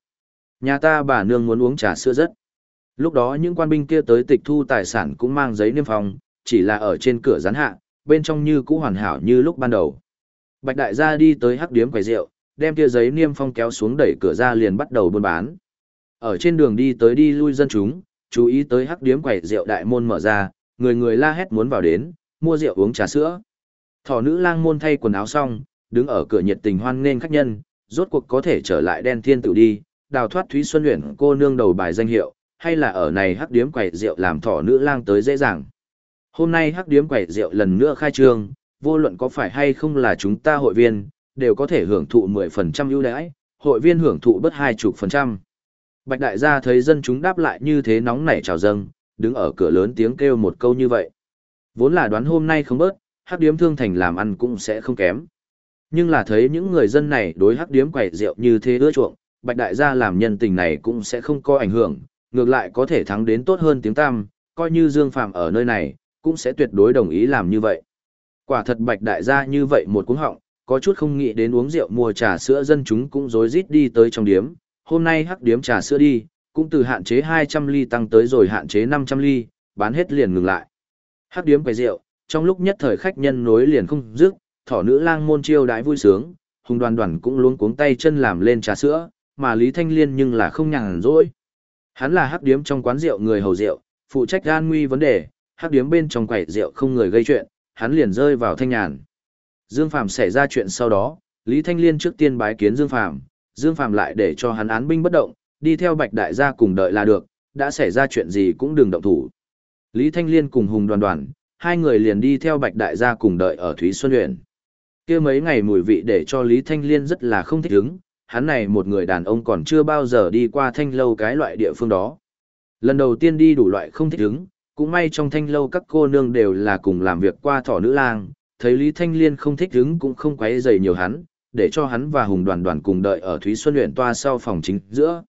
Nhà ta bà nương muốn uống trà sữa rất. Lúc đó những quan binh kia tới tịch thu tài sản cũng mang giấy niêm phong, chỉ là ở trên cửa gián hạ, bên trong như cũ hoàn hảo như lúc ban đầu. Bạch đại gia đi tới hắc điếm quầy rượu, đem kia giấy niêm phong kéo xuống đẩy cửa ra liền bắt đầu buôn bán. Ở trên đường đi tới đi lui dân chúng, chú ý tới hắc điếm quầy rượu đại môn mở ra, người người la hét muốn vào đến, mua rượu uống trà sữa. Thỏ nữ lang môn thay quần áo xong, đứng ở cửa nhiệt tình hoan nghênh khách nhân, rốt cuộc có thể trở lại đen thiên tự đi, đào thoát Thúy Xuân Uyển cô nương đầu bài danh hiệu, hay là ở này hắc điếm quẩy rượu làm thỏ nữ lang tới dễ dàng. Hôm nay hắc điếm quẩy rượu lần nữa khai trương, vô luận có phải hay không là chúng ta hội viên, đều có thể hưởng thụ 10% ưu đãi, hội viên hưởng thụ bất hai chục phần trăm. Bạch đại gia thấy dân chúng đáp lại như thế nóng nảy chào dâng, đứng ở cửa lớn tiếng kêu một câu như vậy. Vốn là đoán hôm nay không bớt, hắc điếm thương thành làm ăn cũng sẽ không kém. Nhưng là thấy những người dân này đối hắc điếm quẩy rượu như thế ưa chuộng, bạch đại gia làm nhân tình này cũng sẽ không có ảnh hưởng, ngược lại có thể thắng đến tốt hơn tiếng tam, coi như Dương Phạm ở nơi này, cũng sẽ tuyệt đối đồng ý làm như vậy. Quả thật bạch đại gia như vậy một cuống họng, có chút không nghĩ đến uống rượu mua trà sữa dân chúng cũng rối rít đi tới trong điếm, hôm nay hắc điếm trà sữa đi, cũng từ hạn chế 200 ly tăng tới rồi hạn chế 500 ly, bán hết liền ngừng lại. Hắc điếm quầy rượu, trong lúc nhất thời khách nhân nối liền không dứt, thỏ nữ lang môn chiêu đãi vui sướng, hùng đoàn đoàn cũng luống cuống tay chân làm lên trà sữa, mà Lý Thanh Liên nhưng là không nhàn rỗi. Hắn là hắc điếm trong quán rượu người hầu rượu, phụ trách gan nguy vấn đề, hắc điếm bên trong quầy rượu không người gây chuyện, hắn liền rơi vào thanh nhàn. Dương Phàm xảy ra chuyện sau đó, Lý Thanh Liên trước tiên bái kiến Dương Phàm, Dương Phàm lại để cho hắn án binh bất động, đi theo Bạch Đại gia cùng đợi là được, đã xảy ra chuyện gì cũng đừng động thủ. Lý Thanh Liên cùng Hùng Đoàn Đoàn, hai người liền đi theo Bạch Đại gia cùng đợi ở Thúy Xuân huyện. Kia mấy ngày mùi vị để cho Lý Thanh Liên rất là không thích ứng, hắn này một người đàn ông còn chưa bao giờ đi qua thanh lâu cái loại địa phương đó. Lần đầu tiên đi đủ loại không thích ứng, cũng may trong thanh lâu các cô nương đều là cùng làm việc qua thỏ nữ lang, thấy Lý Thanh Liên không thích ứng cũng không quấy rầy nhiều hắn, để cho hắn và Hùng Đoàn Đoàn cùng đợi ở Thúy Xuân huyện toa sau phòng chính giữa.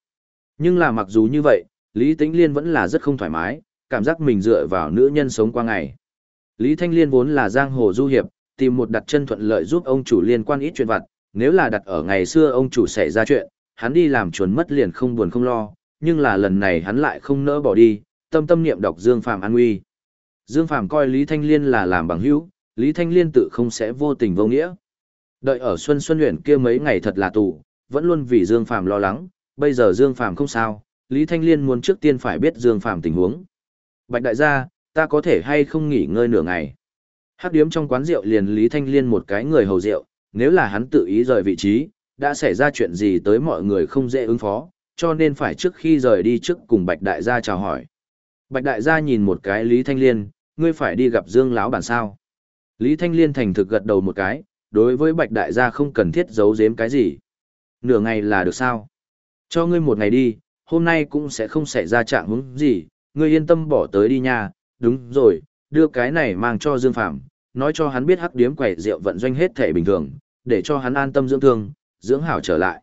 Nhưng là mặc dù như vậy, Lý Tĩnh Liên vẫn là rất không thoải mái, cảm giác mình dựa vào nữ nhân sống qua ngày. Lý Thanh Liên vốn là giang hồ du hiệp, tìm một đặt chân thuận lợi giúp ông chủ liên quan ít chuyện vặt, nếu là đặt ở ngày xưa ông chủ xảy ra chuyện, hắn đi làm chuồn mất liền không buồn không lo, nhưng là lần này hắn lại không nỡ bỏ đi, tâm tâm niệm đọc Dương Phàm an nguy. Dương Phàm coi Lý Thanh Liên là làm bằng hữu, Lý Thanh Liên tự không sẽ vô tình vô nghĩa. Đợi ở Xuân Xuân huyện kia mấy ngày thật là tù, vẫn luôn vì Dương Phàm lo lắng, bây giờ Dương Phàm không sao, Lý Thanh Liên muốn trước tiên phải biết Dương Phàm tình huống. Bạch đại gia, ta có thể hay không nghỉ ngơi nửa ngày. Hát điếm trong quán rượu liền Lý Thanh Liên một cái người hầu rượu, nếu là hắn tự ý rời vị trí, đã xảy ra chuyện gì tới mọi người không dễ ứng phó, cho nên phải trước khi rời đi trước cùng Bạch đại gia chào hỏi. Bạch đại gia nhìn một cái Lý Thanh Liên, ngươi phải đi gặp Dương lão bản sao? Lý Thanh Liên thành thực gật đầu một cái, đối với Bạch đại gia không cần thiết giấu giếm cái gì. Nửa ngày là được sao? Cho ngươi một ngày đi, hôm nay cũng sẽ không xảy ra trạng huống gì, ngươi yên tâm bỏ tới đi nha, đúng rồi, đưa cái này mang cho Dương Phạm, nói cho hắn biết hắc điếm quẩy rượu vận doanh hết thể bình thường, để cho hắn an tâm dưỡng thương, dưỡng hảo trở lại.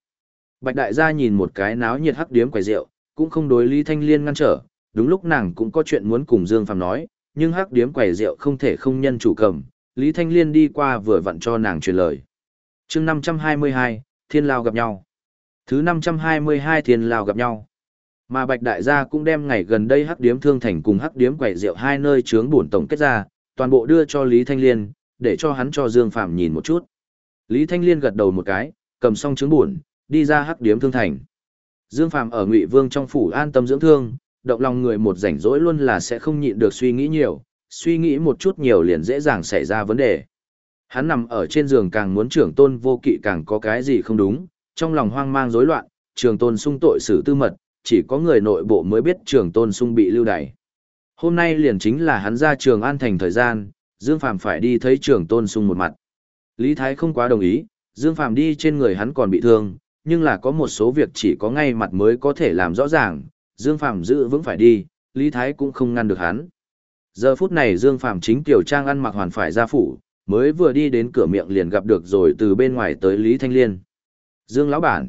Bạch đại gia nhìn một cái náo nhiệt hắc điếm quẩy rượu, cũng không đối Lý Thanh Liên ngăn trở, đúng lúc nàng cũng có chuyện muốn cùng Dương Phạm nói, nhưng hắc điếm quẩy rượu không thể không nhân chủ cầm, Lý Thanh Liên đi qua vừa vặn cho nàng truyền lời. chương 522, Thiên Lao gặp nhau. Thứ 522 Thiên Lao gặp nhau. Mà Bạch Đại gia cũng đem ngày gần đây hắc điếm thương thành cùng hắc điếm quẩy rượu hai nơi chướng bổn tổng kết ra, toàn bộ đưa cho Lý Thanh Liên, để cho hắn cho Dương Phạm nhìn một chút. Lý Thanh Liên gật đầu một cái, cầm xong chướng bổn, đi ra hắc điếm thương thành. Dương Phạm ở Ngụy Vương trong phủ an tâm dưỡng thương, động lòng người một rảnh rỗi luôn là sẽ không nhịn được suy nghĩ nhiều, suy nghĩ một chút nhiều liền dễ dàng xảy ra vấn đề. Hắn nằm ở trên giường càng muốn trưởng tôn vô kỵ càng có cái gì không đúng, trong lòng hoang mang rối loạn, trường tôn sung tội xử tư mật, chỉ có người nội bộ mới biết trường tôn sung bị lưu đày. Hôm nay liền chính là hắn ra trường an thành thời gian, Dương Phàm phải đi thấy trường tôn sung một mặt. Lý Thái không quá đồng ý, Dương Phàm đi trên người hắn còn bị thương, nhưng là có một số việc chỉ có ngay mặt mới có thể làm rõ ràng, Dương Phàm giữ vững phải đi, Lý Thái cũng không ngăn được hắn. Giờ phút này Dương Phàm chính tiểu trang ăn mặc hoàn phải ra phủ, mới vừa đi đến cửa miệng liền gặp được rồi từ bên ngoài tới Lý Thanh Liên. Dương lão bản.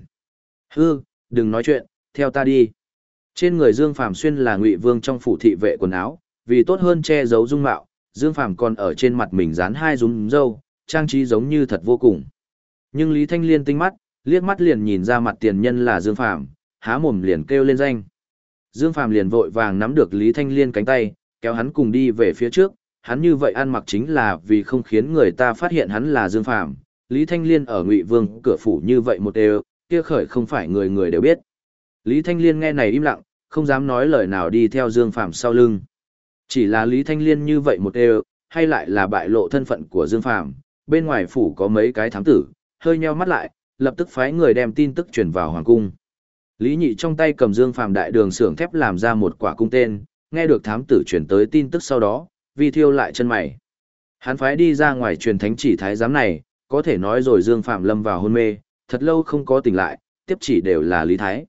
Hư, đừng nói chuyện, theo ta đi. Trên người Dương Phàm xuyên là Ngụy Vương trong phủ thị vệ quần áo, vì tốt hơn che giấu dung mạo, Dương Phàm còn ở trên mặt mình dán hai rúm râu, trang trí giống như thật vô cùng. Nhưng Lý Thanh Liên tinh mắt, liếc mắt liền nhìn ra mặt tiền nhân là Dương Phàm, há mồm liền kêu lên danh. Dương Phàm liền vội vàng nắm được Lý Thanh Liên cánh tay, kéo hắn cùng đi về phía trước, hắn như vậy ăn mặc chính là vì không khiến người ta phát hiện hắn là Dương Phàm. Lý Thanh Liên ở Ngụy Vương cửa phủ như vậy một đều, kia khởi không phải người người đều biết. Lý Thanh Liên nghe này im lặng, không dám nói lời nào đi theo Dương Phàm sau lưng. Chỉ là Lý Thanh Liên như vậy một đều, hay lại là bại lộ thân phận của Dương Phàm, bên ngoài phủ có mấy cái thám tử, hơi nheo mắt lại, lập tức phái người đem tin tức truyền vào hoàng cung. Lý Nhị trong tay cầm Dương Phàm đại đường xưởng thép làm ra một quả cung tên, nghe được thám tử truyền tới tin tức sau đó, vi thiêu lại chân mày. Hắn phái đi ra ngoài truyền thánh chỉ thái giám này, có thể nói rồi Dương Phạm lâm vào hôn mê, thật lâu không có tỉnh lại, tiếp chỉ đều là Lý Thái.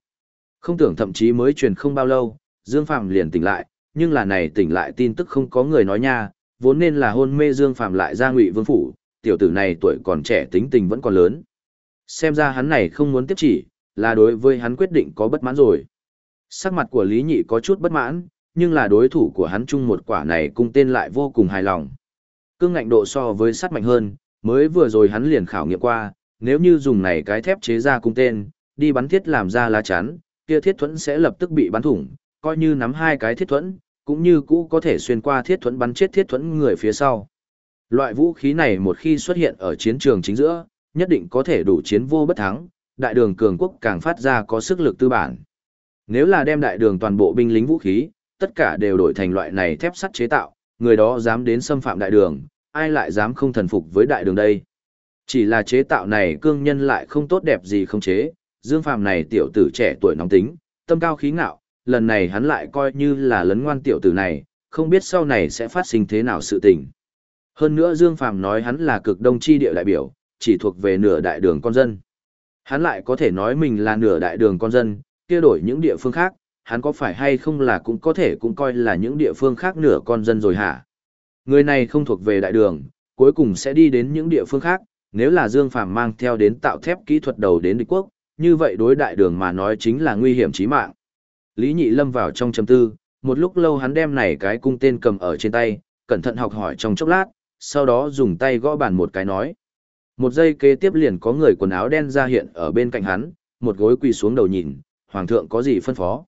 Không tưởng thậm chí mới truyền không bao lâu, Dương Phạm liền tỉnh lại, nhưng là này tỉnh lại tin tức không có người nói nha, vốn nên là hôn mê Dương Phạm lại ra ngụy vương phủ, tiểu tử này tuổi còn trẻ tính tình vẫn còn lớn. Xem ra hắn này không muốn tiếp chỉ, là đối với hắn quyết định có bất mãn rồi. Sắc mặt của Lý Nhị có chút bất mãn, nhưng là đối thủ của hắn chung một quả này cung tên lại vô cùng hài lòng. Cương ngạnh độ so với sắt mạnh hơn, mới vừa rồi hắn liền khảo nghiệm qua, nếu như dùng này cái thép chế ra cung tên, đi bắn thiết làm ra lá chắn, kia thiết thuẫn sẽ lập tức bị bắn thủng, coi như nắm hai cái thiết thuẫn, cũng như cũ có thể xuyên qua thiết thuẫn bắn chết thiết thuẫn người phía sau. Loại vũ khí này một khi xuất hiện ở chiến trường chính giữa, nhất định có thể đủ chiến vô bất thắng, đại đường cường quốc càng phát ra có sức lực tư bản. Nếu là đem đại đường toàn bộ binh lính vũ khí, tất cả đều đổi thành loại này thép sắt chế tạo, người đó dám đến xâm phạm đại đường, ai lại dám không thần phục với đại đường đây. Chỉ là chế tạo này cương nhân lại không tốt đẹp gì không chế, Dương Phàm này tiểu tử trẻ tuổi nóng tính, tâm cao khí ngạo, lần này hắn lại coi như là lấn ngoan tiểu tử này, không biết sau này sẽ phát sinh thế nào sự tình. Hơn nữa Dương Phàm nói hắn là cực đông chi địa đại biểu, chỉ thuộc về nửa đại đường con dân. Hắn lại có thể nói mình là nửa đại đường con dân, kia đổi những địa phương khác, hắn có phải hay không là cũng có thể cũng coi là những địa phương khác nửa con dân rồi hả? Người này không thuộc về đại đường, cuối cùng sẽ đi đến những địa phương khác, nếu là Dương Phàm mang theo đến tạo thép kỹ thuật đầu đến địch quốc, như vậy đối đại đường mà nói chính là nguy hiểm chí mạng. Lý Nhị lâm vào trong chấm tư, một lúc lâu hắn đem này cái cung tên cầm ở trên tay, cẩn thận học hỏi trong chốc lát, sau đó dùng tay gõ bàn một cái nói. Một giây kế tiếp liền có người quần áo đen ra hiện ở bên cạnh hắn, một gối quỳ xuống đầu nhìn, hoàng thượng có gì phân phó.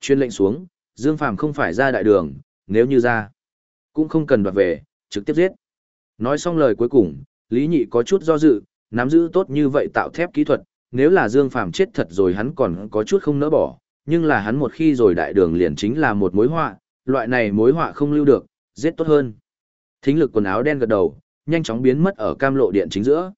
Chuyên lệnh xuống, Dương Phàm không phải ra đại đường, nếu như ra, cũng không cần đoạt về, trực tiếp giết. Nói xong lời cuối cùng, Lý Nhị có chút do dự, nắm giữ tốt như vậy tạo thép kỹ thuật, nếu là Dương Phàm chết thật rồi hắn còn có chút không nỡ bỏ, nhưng là hắn một khi rồi đại đường liền chính là một mối họa, loại này mối họa không lưu được, giết tốt hơn. Thính lực quần áo đen gật đầu, nhanh chóng biến mất ở cam lộ điện chính giữa.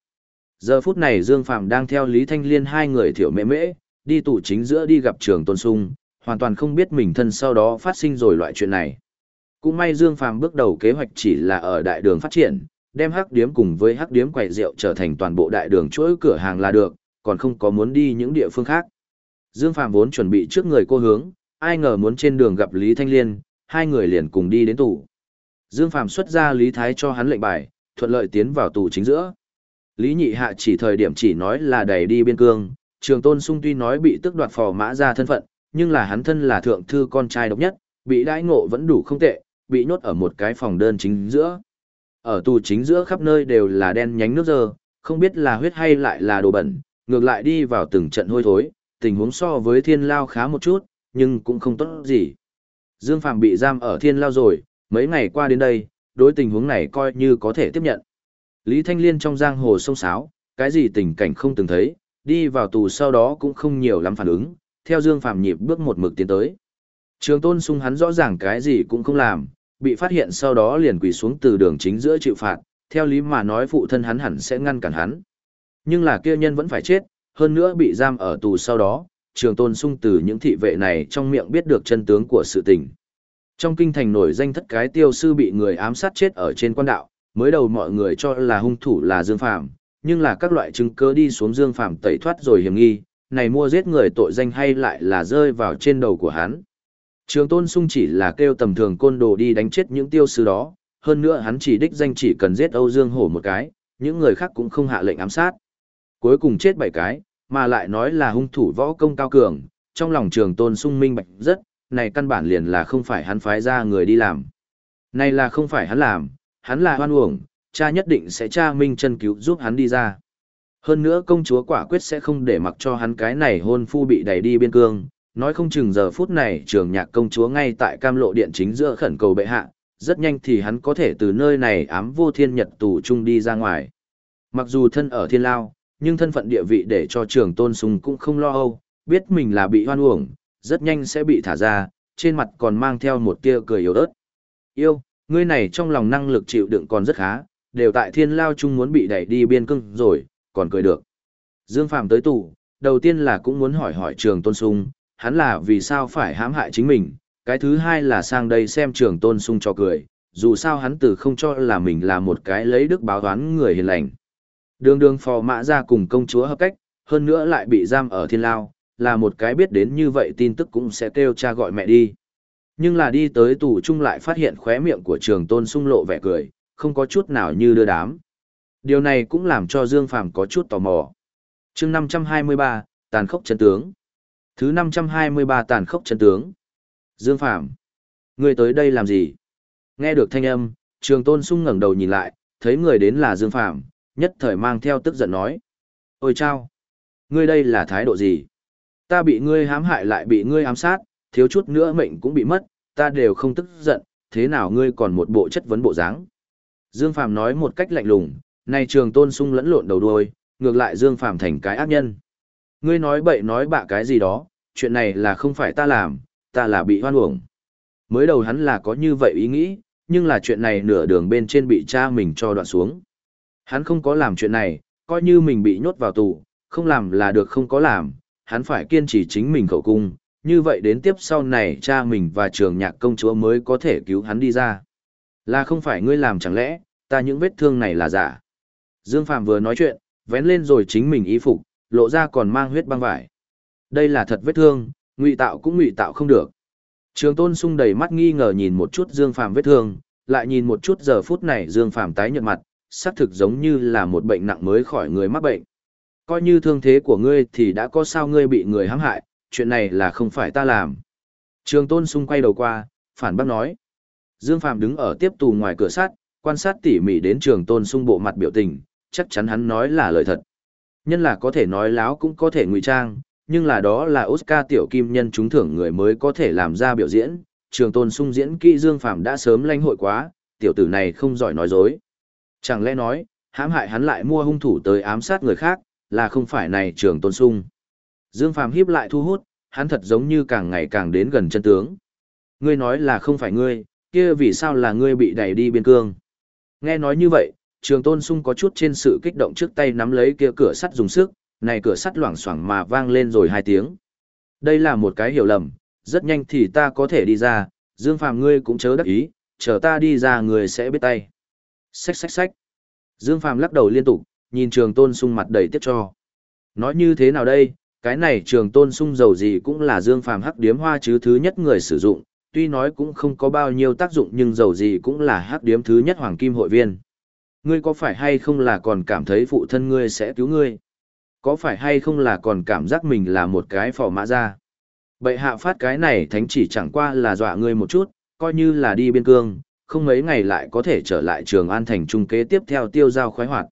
Giờ phút này Dương Phàm đang theo Lý Thanh Liên hai người thiểu mễ mễ, đi tủ chính giữa đi gặp trường Tôn Sung, hoàn toàn không biết mình thân sau đó phát sinh rồi loại chuyện này. Cũng may Dương Phàm bước đầu kế hoạch chỉ là ở đại đường phát triển, đem hắc điếm cùng với hắc điếm quầy rượu trở thành toàn bộ đại đường chuỗi cửa hàng là được, còn không có muốn đi những địa phương khác. Dương Phạm vốn chuẩn bị trước người cô hướng, ai ngờ muốn trên đường gặp Lý Thanh Liên, hai người liền cùng đi đến tủ. Dương Phạm xuất ra Lý Thái cho hắn lệnh bài, thuận lợi tiến vào tù chính giữa. Lý Nhị Hạ chỉ thời điểm chỉ nói là đẩy đi biên cương, Trường Tôn Sung tuy nói bị tức đoạt phò mã ra thân phận, nhưng là hắn thân là thượng thư con trai độc nhất, bị đãi ngộ vẫn đủ không tệ, bị nhốt ở một cái phòng đơn chính giữa. Ở tù chính giữa khắp nơi đều là đen nhánh nước dơ, không biết là huyết hay lại là đồ bẩn, ngược lại đi vào từng trận hôi thối, tình huống so với thiên lao khá một chút, nhưng cũng không tốt gì. Dương Phạm bị giam ở thiên lao rồi, mấy ngày qua đến đây, đối tình huống này coi như có thể tiếp nhận. Lý Thanh Liên trong giang hồ sông sáo, cái gì tình cảnh không từng thấy, đi vào tù sau đó cũng không nhiều lắm phản ứng, theo Dương Phạm nhịp bước một mực tiến tới. Trường tôn sung hắn rõ ràng cái gì cũng không làm, bị phát hiện sau đó liền quỳ xuống từ đường chính giữa chịu phạt, theo lý mà nói phụ thân hắn hẳn sẽ ngăn cản hắn. Nhưng là kia nhân vẫn phải chết, hơn nữa bị giam ở tù sau đó, trường tôn sung từ những thị vệ này trong miệng biết được chân tướng của sự tình. Trong kinh thành nổi danh thất cái tiêu sư bị người ám sát chết ở trên quan đạo, mới đầu mọi người cho là hung thủ là Dương Phạm, nhưng là các loại chứng cứ đi xuống Dương Phạm tẩy thoát rồi hiểm nghi, này mua giết người tội danh hay lại là rơi vào trên đầu của hắn. Trường tôn sung chỉ là kêu tầm thường côn đồ đi đánh chết những tiêu sư đó, hơn nữa hắn chỉ đích danh chỉ cần giết Âu Dương Hổ một cái, những người khác cũng không hạ lệnh ám sát. Cuối cùng chết bảy cái, mà lại nói là hung thủ võ công cao cường, trong lòng trường tôn sung minh bạch rất, này căn bản liền là không phải hắn phái ra người đi làm. Này là không phải hắn làm, hắn là hoan uổng, cha nhất định sẽ cha minh chân cứu giúp hắn đi ra. Hơn nữa công chúa quả quyết sẽ không để mặc cho hắn cái này hôn phu bị đẩy đi biên cương, nói không chừng giờ phút này trường nhạc công chúa ngay tại cam lộ điện chính giữa khẩn cầu bệ hạ, rất nhanh thì hắn có thể từ nơi này ám vô thiên nhật tù chung đi ra ngoài. Mặc dù thân ở thiên lao, nhưng thân phận địa vị để cho trường tôn sùng cũng không lo âu, biết mình là bị hoan uổng, rất nhanh sẽ bị thả ra, trên mặt còn mang theo một tia cười yếu ớt. Yêu, ngươi này trong lòng năng lực chịu đựng còn rất khá, đều tại thiên lao chung muốn bị đẩy đi biên cương rồi, còn cười được. Dương Phạm tới tù, đầu tiên là cũng muốn hỏi hỏi trường tôn sung, hắn là vì sao phải hãm hại chính mình, cái thứ hai là sang đây xem trường tôn sung cho cười, dù sao hắn từ không cho là mình là một cái lấy đức báo toán người hiền lành. Đường đường phò mã ra cùng công chúa hợp cách, hơn nữa lại bị giam ở thiên lao, là một cái biết đến như vậy tin tức cũng sẽ kêu cha gọi mẹ đi. Nhưng là đi tới tù trung lại phát hiện khóe miệng của trường tôn sung lộ vẻ cười, không có chút nào như đưa đám. Điều này cũng làm cho Dương Phàm có chút tò mò. chương 523, tàn khốc chân tướng. Thứ 523 tàn khốc chân tướng. Dương Phàm người tới đây làm gì? Nghe được thanh âm, trường tôn sung ngẩng đầu nhìn lại, thấy người đến là Dương Phàm nhất thời mang theo tức giận nói. Ôi chao! Ngươi đây là thái độ gì? Ta bị ngươi hãm hại lại bị ngươi ám sát, thiếu chút nữa mệnh cũng bị mất, ta đều không tức giận, thế nào ngươi còn một bộ chất vấn bộ dáng? Dương Phàm nói một cách lạnh lùng, này trường tôn sung lẫn lộn đầu đuôi, ngược lại Dương Phàm thành cái ác nhân. Ngươi nói bậy nói bạ cái gì đó, chuyện này là không phải ta làm, ta là bị hoan uổng. Mới đầu hắn là có như vậy ý nghĩ, nhưng là chuyện này nửa đường bên trên bị cha mình cho đoạn xuống. Hắn không có làm chuyện này, coi như mình bị nhốt vào tù, không làm là được không có làm, hắn phải kiên trì chính mình khẩu cung, như vậy đến tiếp sau này cha mình và trường nhạc công chúa mới có thể cứu hắn đi ra. Là không phải ngươi làm chẳng lẽ, ta những vết thương này là giả. Dương Phạm vừa nói chuyện, vén lên rồi chính mình y phục, lộ ra còn mang huyết băng vải. Đây là thật vết thương, ngụy tạo cũng ngụy tạo không được. Trường Tôn Sung đầy mắt nghi ngờ nhìn một chút Dương Phạm vết thương, lại nhìn một chút giờ phút này Dương Phạm tái nhợt mặt, xác thực giống như là một bệnh nặng mới khỏi người mắc bệnh. Coi như thương thế của ngươi thì đã có sao ngươi bị người hãm hại, chuyện này là không phải ta làm. Trường Tôn Sung quay đầu qua, phản bác nói. Dương Phạm đứng ở tiếp tù ngoài cửa sắt, quan sát tỉ mỉ đến Trường Tôn Sung bộ mặt biểu tình, chắc chắn hắn nói là lời thật. Nhân là có thể nói láo cũng có thể ngụy trang, nhưng là đó là Oscar tiểu kim nhân trúng thưởng người mới có thể làm ra biểu diễn. Trường Tôn Sung diễn kỹ Dương Phạm đã sớm lanh hội quá, tiểu tử này không giỏi nói dối. Chẳng lẽ nói, hãm hại hắn lại mua hung thủ tới ám sát người khác, là không phải này Trường Tôn Sung. Dương Phàm hiếp lại thu hút, hắn thật giống như càng ngày càng đến gần chân tướng. Ngươi nói là không phải ngươi, kia vì sao là ngươi bị đẩy đi biên cương? Nghe nói như vậy, Trường Tôn Sung có chút trên sự kích động trước tay nắm lấy kia cửa sắt dùng sức, này cửa sắt loảng xoảng mà vang lên rồi hai tiếng. Đây là một cái hiểu lầm, rất nhanh thì ta có thể đi ra, Dương Phàm ngươi cũng chớ đắc ý, chờ ta đi ra người sẽ biết tay. Xách xách xách. Dương Phàm lắc đầu liên tục, nhìn Trường Tôn Sung mặt đầy tiếc cho. Nói như thế nào đây, cái này trường tôn sung dầu gì cũng là dương phàm hắc điếm hoa chứ thứ nhất người sử dụng, tuy nói cũng không có bao nhiêu tác dụng nhưng dầu gì cũng là hắc điếm thứ nhất hoàng kim hội viên. Ngươi có phải hay không là còn cảm thấy phụ thân ngươi sẽ cứu ngươi? Có phải hay không là còn cảm giác mình là một cái phò mã ra? Bệ hạ phát cái này thánh chỉ chẳng qua là dọa ngươi một chút, coi như là đi biên cương, không mấy ngày lại có thể trở lại trường an thành trung kế tiếp theo tiêu giao khoái hoạt.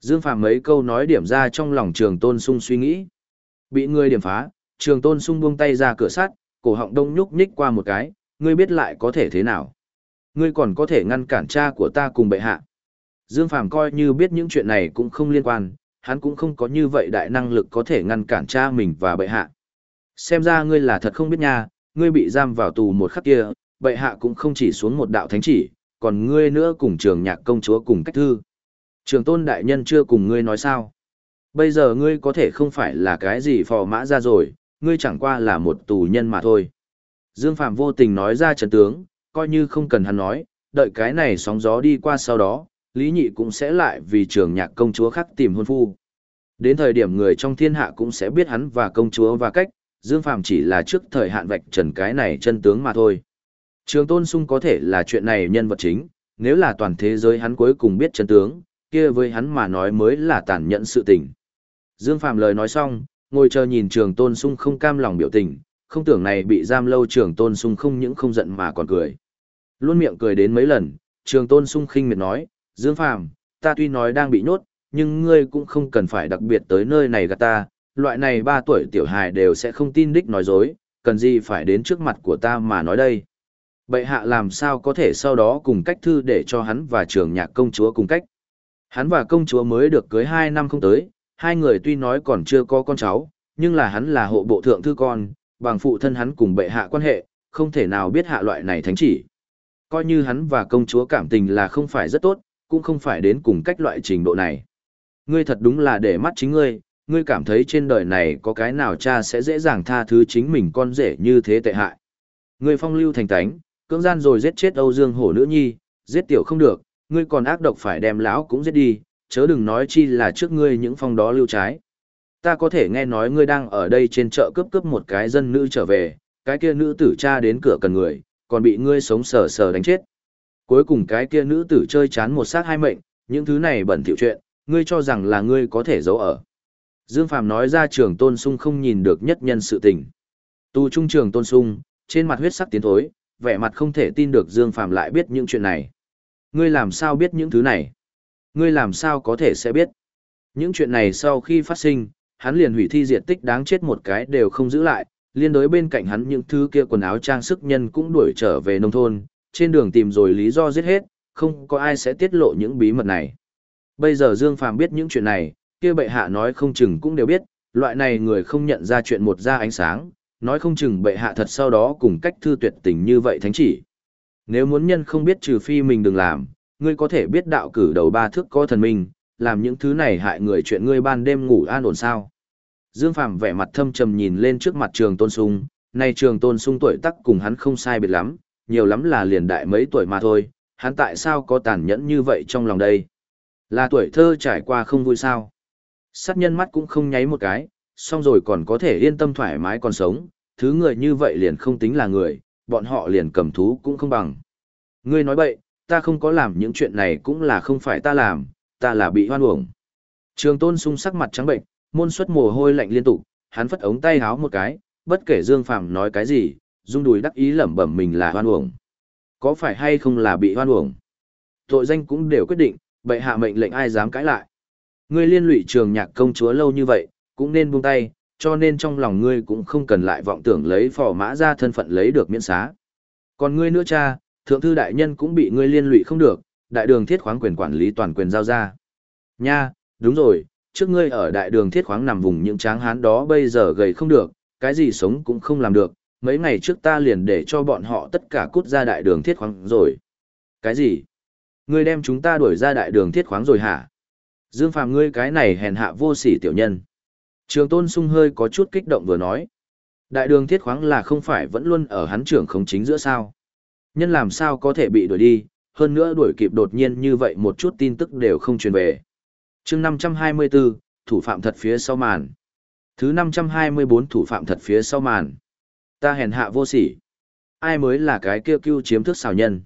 Dương Phàm mấy câu nói điểm ra trong lòng trường tôn sung suy nghĩ. Bị người điểm phá, trường tôn sung buông tay ra cửa sắt, cổ họng đông nhúc nhích qua một cái, ngươi biết lại có thể thế nào. Ngươi còn có thể ngăn cản cha của ta cùng bệ hạ. Dương Phàm coi như biết những chuyện này cũng không liên quan, hắn cũng không có như vậy đại năng lực có thể ngăn cản cha mình và bệ hạ. Xem ra ngươi là thật không biết nha, ngươi bị giam vào tù một khắc kia, bệ hạ cũng không chỉ xuống một đạo thánh chỉ, còn ngươi nữa cùng trường nhạc công chúa cùng cách thư. Trường tôn đại nhân chưa cùng ngươi nói sao. Bây giờ ngươi có thể không phải là cái gì phò mã ra rồi, ngươi chẳng qua là một tù nhân mà thôi. Dương Phạm vô tình nói ra trận tướng, coi như không cần hắn nói, đợi cái này sóng gió đi qua sau đó, Lý Nhị cũng sẽ lại vì trường nhạc công chúa khác tìm hôn phu. Đến thời điểm người trong thiên hạ cũng sẽ biết hắn và công chúa và cách, Dương Phạm chỉ là trước thời hạn vạch trần cái này chân tướng mà thôi. Trường Tôn Sung có thể là chuyện này nhân vật chính, nếu là toàn thế giới hắn cuối cùng biết chân tướng, kia với hắn mà nói mới là tàn nhẫn sự tình. Dương Phạm lời nói xong, ngồi chờ nhìn trường tôn sung không cam lòng biểu tình, không tưởng này bị giam lâu trường tôn sung không những không giận mà còn cười. Luôn miệng cười đến mấy lần, trường tôn sung khinh miệt nói, Dương Phạm, ta tuy nói đang bị nhốt, nhưng ngươi cũng không cần phải đặc biệt tới nơi này gặp ta, loại này ba tuổi tiểu hài đều sẽ không tin đích nói dối, cần gì phải đến trước mặt của ta mà nói đây. Bệ hạ làm sao có thể sau đó cùng cách thư để cho hắn và trường nhạc công chúa cùng cách. Hắn và công chúa mới được cưới hai năm không tới, hai người tuy nói còn chưa có con cháu, nhưng là hắn là hộ bộ thượng thư con, bằng phụ thân hắn cùng bệ hạ quan hệ, không thể nào biết hạ loại này thánh chỉ. Coi như hắn và công chúa cảm tình là không phải rất tốt, cũng không phải đến cùng cách loại trình độ này. Ngươi thật đúng là để mắt chính ngươi, ngươi cảm thấy trên đời này có cái nào cha sẽ dễ dàng tha thứ chính mình con rể như thế tệ hại. Ngươi phong lưu thành tánh, cưỡng gian rồi giết chết Âu Dương Hổ nữ nhi, giết tiểu không được, ngươi còn ác độc phải đem lão cũng giết đi, chớ đừng nói chi là trước ngươi những phong đó lưu trái. Ta có thể nghe nói ngươi đang ở đây trên chợ cướp cướp một cái dân nữ trở về, cái kia nữ tử cha đến cửa cần người, còn bị ngươi sống sờ sờ đánh chết. Cuối cùng cái kia nữ tử chơi chán một sát hai mệnh, những thứ này bẩn thỉu chuyện, ngươi cho rằng là ngươi có thể giấu ở. Dương Phàm nói ra trường tôn sung không nhìn được nhất nhân sự tình. Tu trung trường tôn sung, trên mặt huyết sắc tiến thối, vẻ mặt không thể tin được Dương Phàm lại biết những chuyện này. Ngươi làm sao biết những thứ này? Ngươi làm sao có thể sẽ biết? Những chuyện này sau khi phát sinh, hắn liền hủy thi diệt tích đáng chết một cái đều không giữ lại, liên đối bên cạnh hắn những thứ kia quần áo trang sức nhân cũng đuổi trở về nông thôn, trên đường tìm rồi lý do giết hết, không có ai sẽ tiết lộ những bí mật này. Bây giờ Dương Phàm biết những chuyện này, kia bệ hạ nói không chừng cũng đều biết, loại này người không nhận ra chuyện một ra ánh sáng, nói không chừng bệ hạ thật sau đó cùng cách thư tuyệt tình như vậy thánh chỉ. Nếu muốn nhân không biết trừ phi mình đừng làm, ngươi có thể biết đạo cử đầu ba thước có thần minh, làm những thứ này hại người chuyện ngươi ban đêm ngủ an ổn sao. Dương Phàm vẻ mặt thâm trầm nhìn lên trước mặt trường tôn sung, nay trường tôn sung tuổi tác cùng hắn không sai biệt lắm, nhiều lắm là liền đại mấy tuổi mà thôi, hắn tại sao có tàn nhẫn như vậy trong lòng đây? Là tuổi thơ trải qua không vui sao? Sát nhân mắt cũng không nháy một cái, xong rồi còn có thể yên tâm thoải mái còn sống, thứ người như vậy liền không tính là người, bọn họ liền cầm thú cũng không bằng. Ngươi nói bậy, ta không có làm những chuyện này cũng là không phải ta làm, ta là bị hoan uổng. Trường tôn sung sắc mặt trắng bệnh, môn xuất mồ hôi lạnh liên tục, hắn phất ống tay háo một cái, bất kể Dương Phàm nói cái gì, dung đùi đắc ý lẩm bẩm mình là hoan uổng. Có phải hay không là bị hoan uổng? Tội danh cũng đều quyết định, bệ hạ mệnh lệnh ai dám cãi lại. Ngươi liên lụy trường nhạc công chúa lâu như vậy, cũng nên buông tay, cho nên trong lòng ngươi cũng không cần lại vọng tưởng lấy phò mã ra thân phận lấy được miễn xá. Còn ngươi nữa cha, thượng thư đại nhân cũng bị ngươi liên lụy không được, đại đường thiết khoáng quyền quản lý toàn quyền giao ra. Nha, đúng rồi, trước ngươi ở đại đường thiết khoáng nằm vùng những tráng hán đó bây giờ gầy không được, cái gì sống cũng không làm được, mấy ngày trước ta liền để cho bọn họ tất cả cút ra đại đường thiết khoáng rồi. Cái gì? Ngươi đem chúng ta đuổi ra đại đường thiết khoáng rồi hả? Dương Phàm ngươi cái này hèn hạ vô sỉ tiểu nhân. Trường Tôn Sung hơi có chút kích động vừa nói. Đại đường thiết khoáng là không phải vẫn luôn ở hắn trưởng không chính giữa sao. Nhân làm sao có thể bị đuổi đi, hơn nữa đuổi kịp đột nhiên như vậy một chút tin tức đều không truyền về. chương 524, thủ phạm thật phía sau màn. Thứ 524 thủ phạm thật phía sau màn. Ta hèn hạ vô sỉ. Ai mới là cái kêu kêu chiếm thức xào nhân.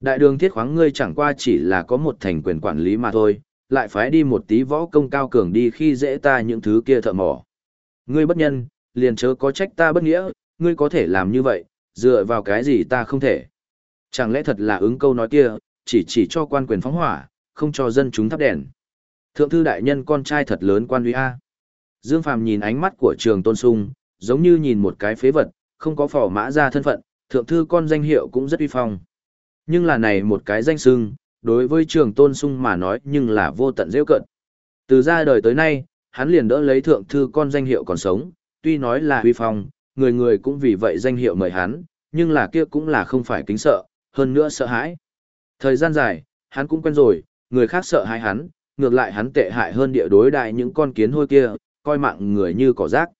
Đại đường thiết khoáng ngươi chẳng qua chỉ là có một thành quyền quản lý mà thôi, lại phái đi một tí võ công cao cường đi khi dễ ta những thứ kia thợ mỏ. Ngươi bất nhân, liền chớ có trách ta bất nghĩa, ngươi có thể làm như vậy, dựa vào cái gì ta không thể. Chẳng lẽ thật là ứng câu nói kia, chỉ chỉ cho quan quyền phóng hỏa, không cho dân chúng thắp đèn. Thượng thư đại nhân con trai thật lớn quan uy A. Dương Phàm nhìn ánh mắt của trường tôn sung, giống như nhìn một cái phế vật, không có phỏ mã ra thân phận, thượng thư con danh hiệu cũng rất uy phong. Nhưng là này một cái danh sưng, đối với trường tôn sung mà nói nhưng là vô tận rêu cận. Từ ra đời tới nay, hắn liền đỡ lấy thượng thư con danh hiệu còn sống, tuy nói là huy phong, người người cũng vì vậy danh hiệu mời hắn, nhưng là kia cũng là không phải kính sợ, hơn nữa sợ hãi. Thời gian dài, hắn cũng quen rồi, người khác sợ hãi hắn, ngược lại hắn tệ hại hơn địa đối đại những con kiến hôi kia, coi mạng người như cỏ rác.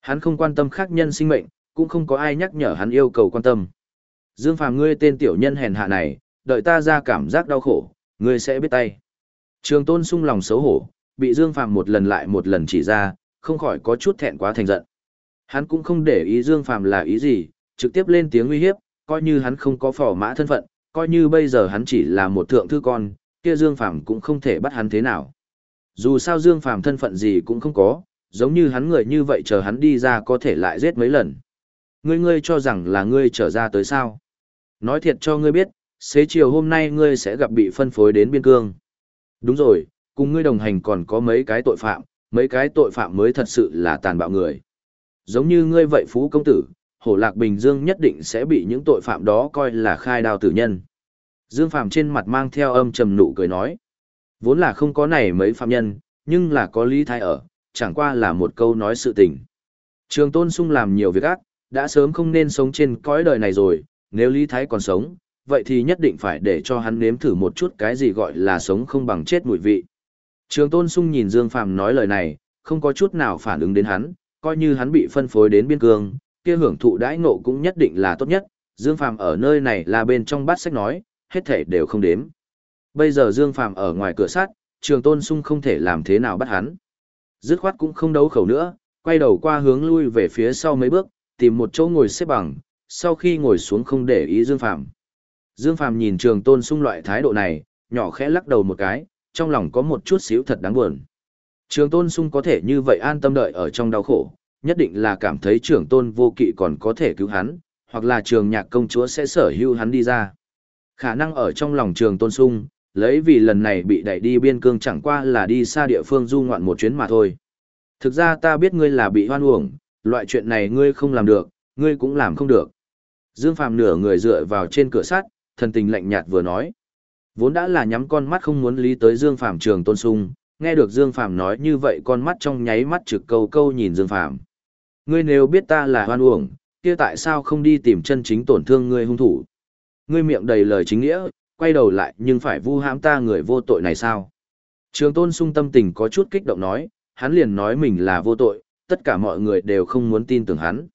Hắn không quan tâm khác nhân sinh mệnh, cũng không có ai nhắc nhở hắn yêu cầu quan tâm. Dương Phàm ngươi tên tiểu nhân hèn hạ này, đợi ta ra cảm giác đau khổ, ngươi sẽ biết tay. Trường Tôn sung lòng xấu hổ, bị Dương Phàm một lần lại một lần chỉ ra, không khỏi có chút thẹn quá thành giận. Hắn cũng không để ý Dương Phàm là ý gì, trực tiếp lên tiếng uy hiếp, coi như hắn không có phò mã thân phận, coi như bây giờ hắn chỉ là một thượng thư con, kia Dương Phàm cũng không thể bắt hắn thế nào. Dù sao Dương Phàm thân phận gì cũng không có, giống như hắn người như vậy chờ hắn đi ra có thể lại giết mấy lần. Ngươi ngươi cho rằng là ngươi trở ra tới sao? Nói thiệt cho ngươi biết, xế chiều hôm nay ngươi sẽ gặp bị phân phối đến biên cương. Đúng rồi, cùng ngươi đồng hành còn có mấy cái tội phạm, mấy cái tội phạm mới thật sự là tàn bạo người. Giống như ngươi vậy phú công tử, hổ lạc bình dương nhất định sẽ bị những tội phạm đó coi là khai đào tử nhân. Dương Phạm trên mặt mang theo âm trầm nụ cười nói. Vốn là không có này mấy phạm nhân, nhưng là có lý thái ở, chẳng qua là một câu nói sự tình. Trường tôn sung làm nhiều việc ác, đã sớm không nên sống trên cõi đời này rồi, nếu lý thái còn sống, vậy thì nhất định phải để cho hắn nếm thử một chút cái gì gọi là sống không bằng chết mùi vị. Trường tôn sung nhìn Dương phàm nói lời này, không có chút nào phản ứng đến hắn, coi như hắn bị phân phối đến biên cương, kia hưởng thụ đãi ngộ cũng nhất định là tốt nhất, Dương Phàm ở nơi này là bên trong bát sách nói, hết thể đều không đếm. Bây giờ Dương Phàm ở ngoài cửa sắt, Trường Tôn Sung không thể làm thế nào bắt hắn. Dứt khoát cũng không đấu khẩu nữa, quay đầu qua hướng lui về phía sau mấy bước, tìm một chỗ ngồi xếp bằng, sau khi ngồi xuống không để ý Dương Phàm. Dương Phàm nhìn Trường Tôn Sung loại thái độ này, nhỏ khẽ lắc đầu một cái, trong lòng có một chút xíu thật đáng buồn. Trường Tôn Sung có thể như vậy an tâm đợi ở trong đau khổ, nhất định là cảm thấy Trường Tôn vô kỵ còn có thể cứu hắn, hoặc là Trường Nhạc công chúa sẽ sở hữu hắn đi ra. Khả năng ở trong lòng Trường Tôn Sung, lấy vì lần này bị đẩy đi biên cương chẳng qua là đi xa địa phương du ngoạn một chuyến mà thôi. Thực ra ta biết ngươi là bị hoan uổng, loại chuyện này ngươi không làm được, ngươi cũng làm không được. Dương Phàm nửa người dựa vào trên cửa sắt, thần tình lạnh nhạt vừa nói. Vốn đã là nhắm con mắt không muốn lý tới Dương Phàm trường tôn sung, nghe được Dương Phàm nói như vậy con mắt trong nháy mắt trực câu câu nhìn Dương Phàm. Ngươi nếu biết ta là hoan uổng, kia tại sao không đi tìm chân chính tổn thương ngươi hung thủ? Ngươi miệng đầy lời chính nghĩa, quay đầu lại nhưng phải vu hãm ta người vô tội này sao? Trường tôn sung tâm tình có chút kích động nói, hắn liền nói mình là vô tội, tất cả mọi người đều không muốn tin tưởng hắn.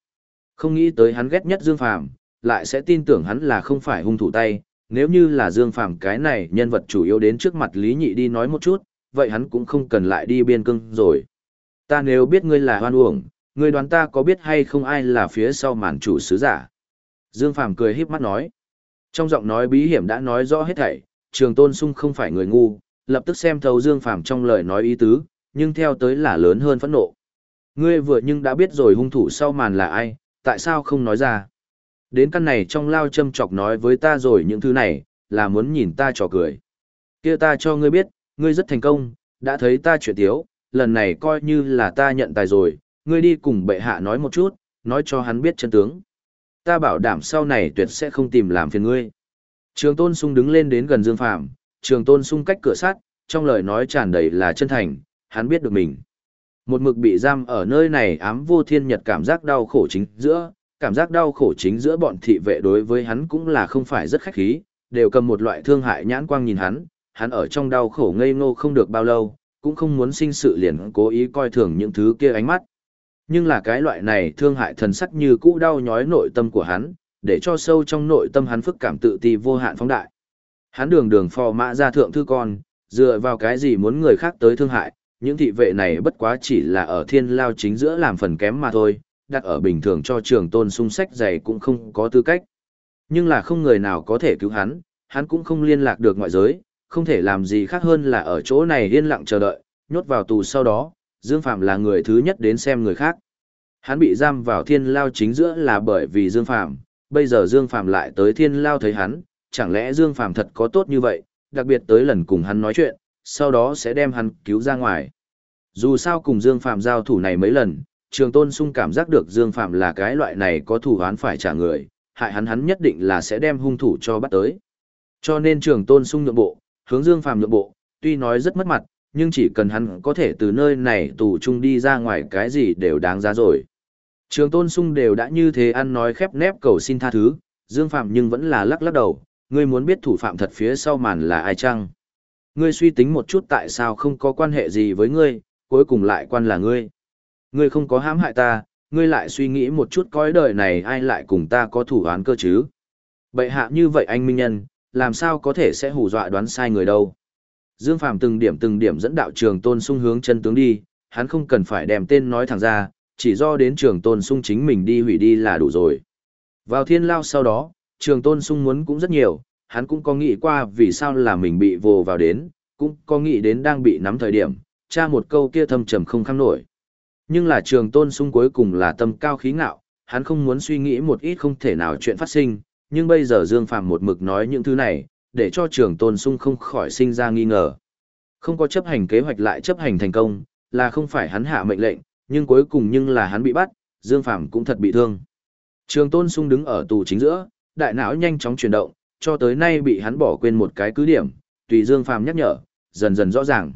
Không nghĩ tới hắn ghét nhất Dương Phàm, lại sẽ tin tưởng hắn là không phải hung thủ tay, nếu như là Dương Phàm cái này nhân vật chủ yếu đến trước mặt Lý Nhị đi nói một chút, vậy hắn cũng không cần lại đi biên cương rồi. Ta nếu biết ngươi là hoan uổng, ngươi đoán ta có biết hay không ai là phía sau màn chủ sứ giả. Dương Phàm cười híp mắt nói. Trong giọng nói bí hiểm đã nói rõ hết thảy, Trường Tôn Sung không phải người ngu, lập tức xem thấu Dương Phàm trong lời nói ý tứ, nhưng theo tới là lớn hơn phẫn nộ. Ngươi vừa nhưng đã biết rồi hung thủ sau màn là ai, tại sao không nói ra? Đến căn này trong lao châm chọc nói với ta rồi những thứ này, là muốn nhìn ta trò cười. kia ta cho ngươi biết, ngươi rất thành công, đã thấy ta chuyện tiếu, lần này coi như là ta nhận tài rồi, ngươi đi cùng bệ hạ nói một chút, nói cho hắn biết chân tướng. Ta bảo đảm sau này tuyệt sẽ không tìm làm phiền ngươi. Trường Tôn Sung đứng lên đến gần Dương Phạm, Trường Tôn Sung cách cửa sát trong lời nói tràn đầy là chân thành, hắn biết được mình. Một mực bị giam ở nơi này ám vô thiên nhật cảm giác đau khổ chính giữa, cảm giác đau khổ chính giữa bọn thị vệ đối với hắn cũng là không phải rất khách khí, đều cầm một loại thương hại nhãn quang nhìn hắn, hắn ở trong đau khổ ngây ngô không được bao lâu, cũng không muốn sinh sự liền cố ý coi thường những thứ kia ánh mắt. Nhưng là cái loại này thương hại thần sắc như cũ đau nhói nội tâm của hắn, để cho sâu trong nội tâm hắn phức cảm tự ti vô hạn phóng đại. Hắn đường đường phò mã ra thượng thư con, dựa vào cái gì muốn người khác tới thương hại, những thị vệ này bất quá chỉ là ở thiên lao chính giữa làm phần kém mà thôi, đặt ở bình thường cho trường tôn sung sách dày cũng không có tư cách. Nhưng là không người nào có thể cứu hắn, hắn cũng không liên lạc được ngoại giới, không thể làm gì khác hơn là ở chỗ này yên lặng chờ đợi, nhốt vào tù sau đó, Dương Phạm là người thứ nhất đến xem người khác. Hắn bị giam vào thiên lao chính giữa là bởi vì Dương Phạm, bây giờ Dương Phạm lại tới thiên lao thấy hắn, chẳng lẽ Dương Phạm thật có tốt như vậy, đặc biệt tới lần cùng hắn nói chuyện, sau đó sẽ đem hắn cứu ra ngoài. Dù sao cùng Dương Phạm giao thủ này mấy lần, Trường Tôn Sung cảm giác được Dương Phạm là cái loại này có thủ án phải trả người, hại hắn hắn nhất định là sẽ đem hung thủ cho bắt tới. Cho nên Trường Tôn Sung nhượng bộ, hướng Dương Phạm nhượng bộ, tuy nói rất mất mặt, nhưng chỉ cần hắn có thể từ nơi này tù chung đi ra ngoài cái gì đều đáng giá rồi. Trường Tôn Sung đều đã như thế ăn nói khép nép cầu xin tha thứ, Dương Phạm nhưng vẫn là lắc lắc đầu, ngươi muốn biết thủ phạm thật phía sau màn là ai chăng? Ngươi suy tính một chút tại sao không có quan hệ gì với ngươi, cuối cùng lại quan là ngươi. Ngươi không có hãm hại ta, ngươi lại suy nghĩ một chút coi đời này ai lại cùng ta có thủ án cơ chứ. Bậy hạ như vậy anh minh nhân, làm sao có thể sẽ hù dọa đoán sai người đâu. Dương Phàm từng điểm từng điểm dẫn đạo trường tôn sung hướng chân tướng đi, hắn không cần phải đem tên nói thẳng ra, chỉ do đến trường tôn sung chính mình đi hủy đi là đủ rồi. Vào thiên lao sau đó, trường tôn sung muốn cũng rất nhiều, hắn cũng có nghĩ qua vì sao là mình bị vồ vào đến, cũng có nghĩ đến đang bị nắm thời điểm, cha một câu kia thâm trầm không khăng nổi. Nhưng là trường tôn sung cuối cùng là tâm cao khí ngạo, hắn không muốn suy nghĩ một ít không thể nào chuyện phát sinh, nhưng bây giờ Dương Phàm một mực nói những thứ này, để cho trường tôn sung không khỏi sinh ra nghi ngờ. Không có chấp hành kế hoạch lại chấp hành thành công, là không phải hắn hạ mệnh lệnh, nhưng cuối cùng nhưng là hắn bị bắt, Dương Phàm cũng thật bị thương. Trường tôn sung đứng ở tù chính giữa, đại não nhanh chóng chuyển động, cho tới nay bị hắn bỏ quên một cái cứ điểm, tùy Dương Phàm nhắc nhở, dần dần rõ ràng.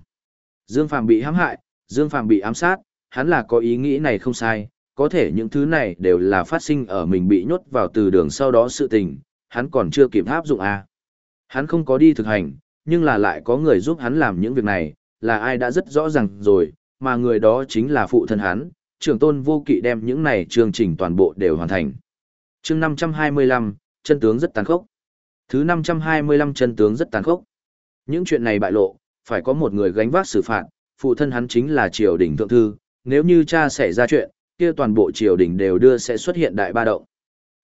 Dương Phàm bị hãm hại, Dương Phàm bị ám sát, hắn là có ý nghĩ này không sai, có thể những thứ này đều là phát sinh ở mình bị nhốt vào từ đường sau đó sự tình, hắn còn chưa kịp áp dụng à. Hắn không có đi thực hành, nhưng là lại có người giúp hắn làm những việc này, là ai đã rất rõ ràng rồi, mà người đó chính là phụ thân hắn, trưởng tôn vô kỵ đem những này chương trình toàn bộ đều hoàn thành. chương 525, chân tướng rất tàn khốc. Thứ 525 chân tướng rất tàn khốc. Những chuyện này bại lộ, phải có một người gánh vác xử phạt, phụ thân hắn chính là triều đình thượng thư, nếu như cha xảy ra chuyện, kia toàn bộ triều đình đều đưa sẽ xuất hiện đại ba động.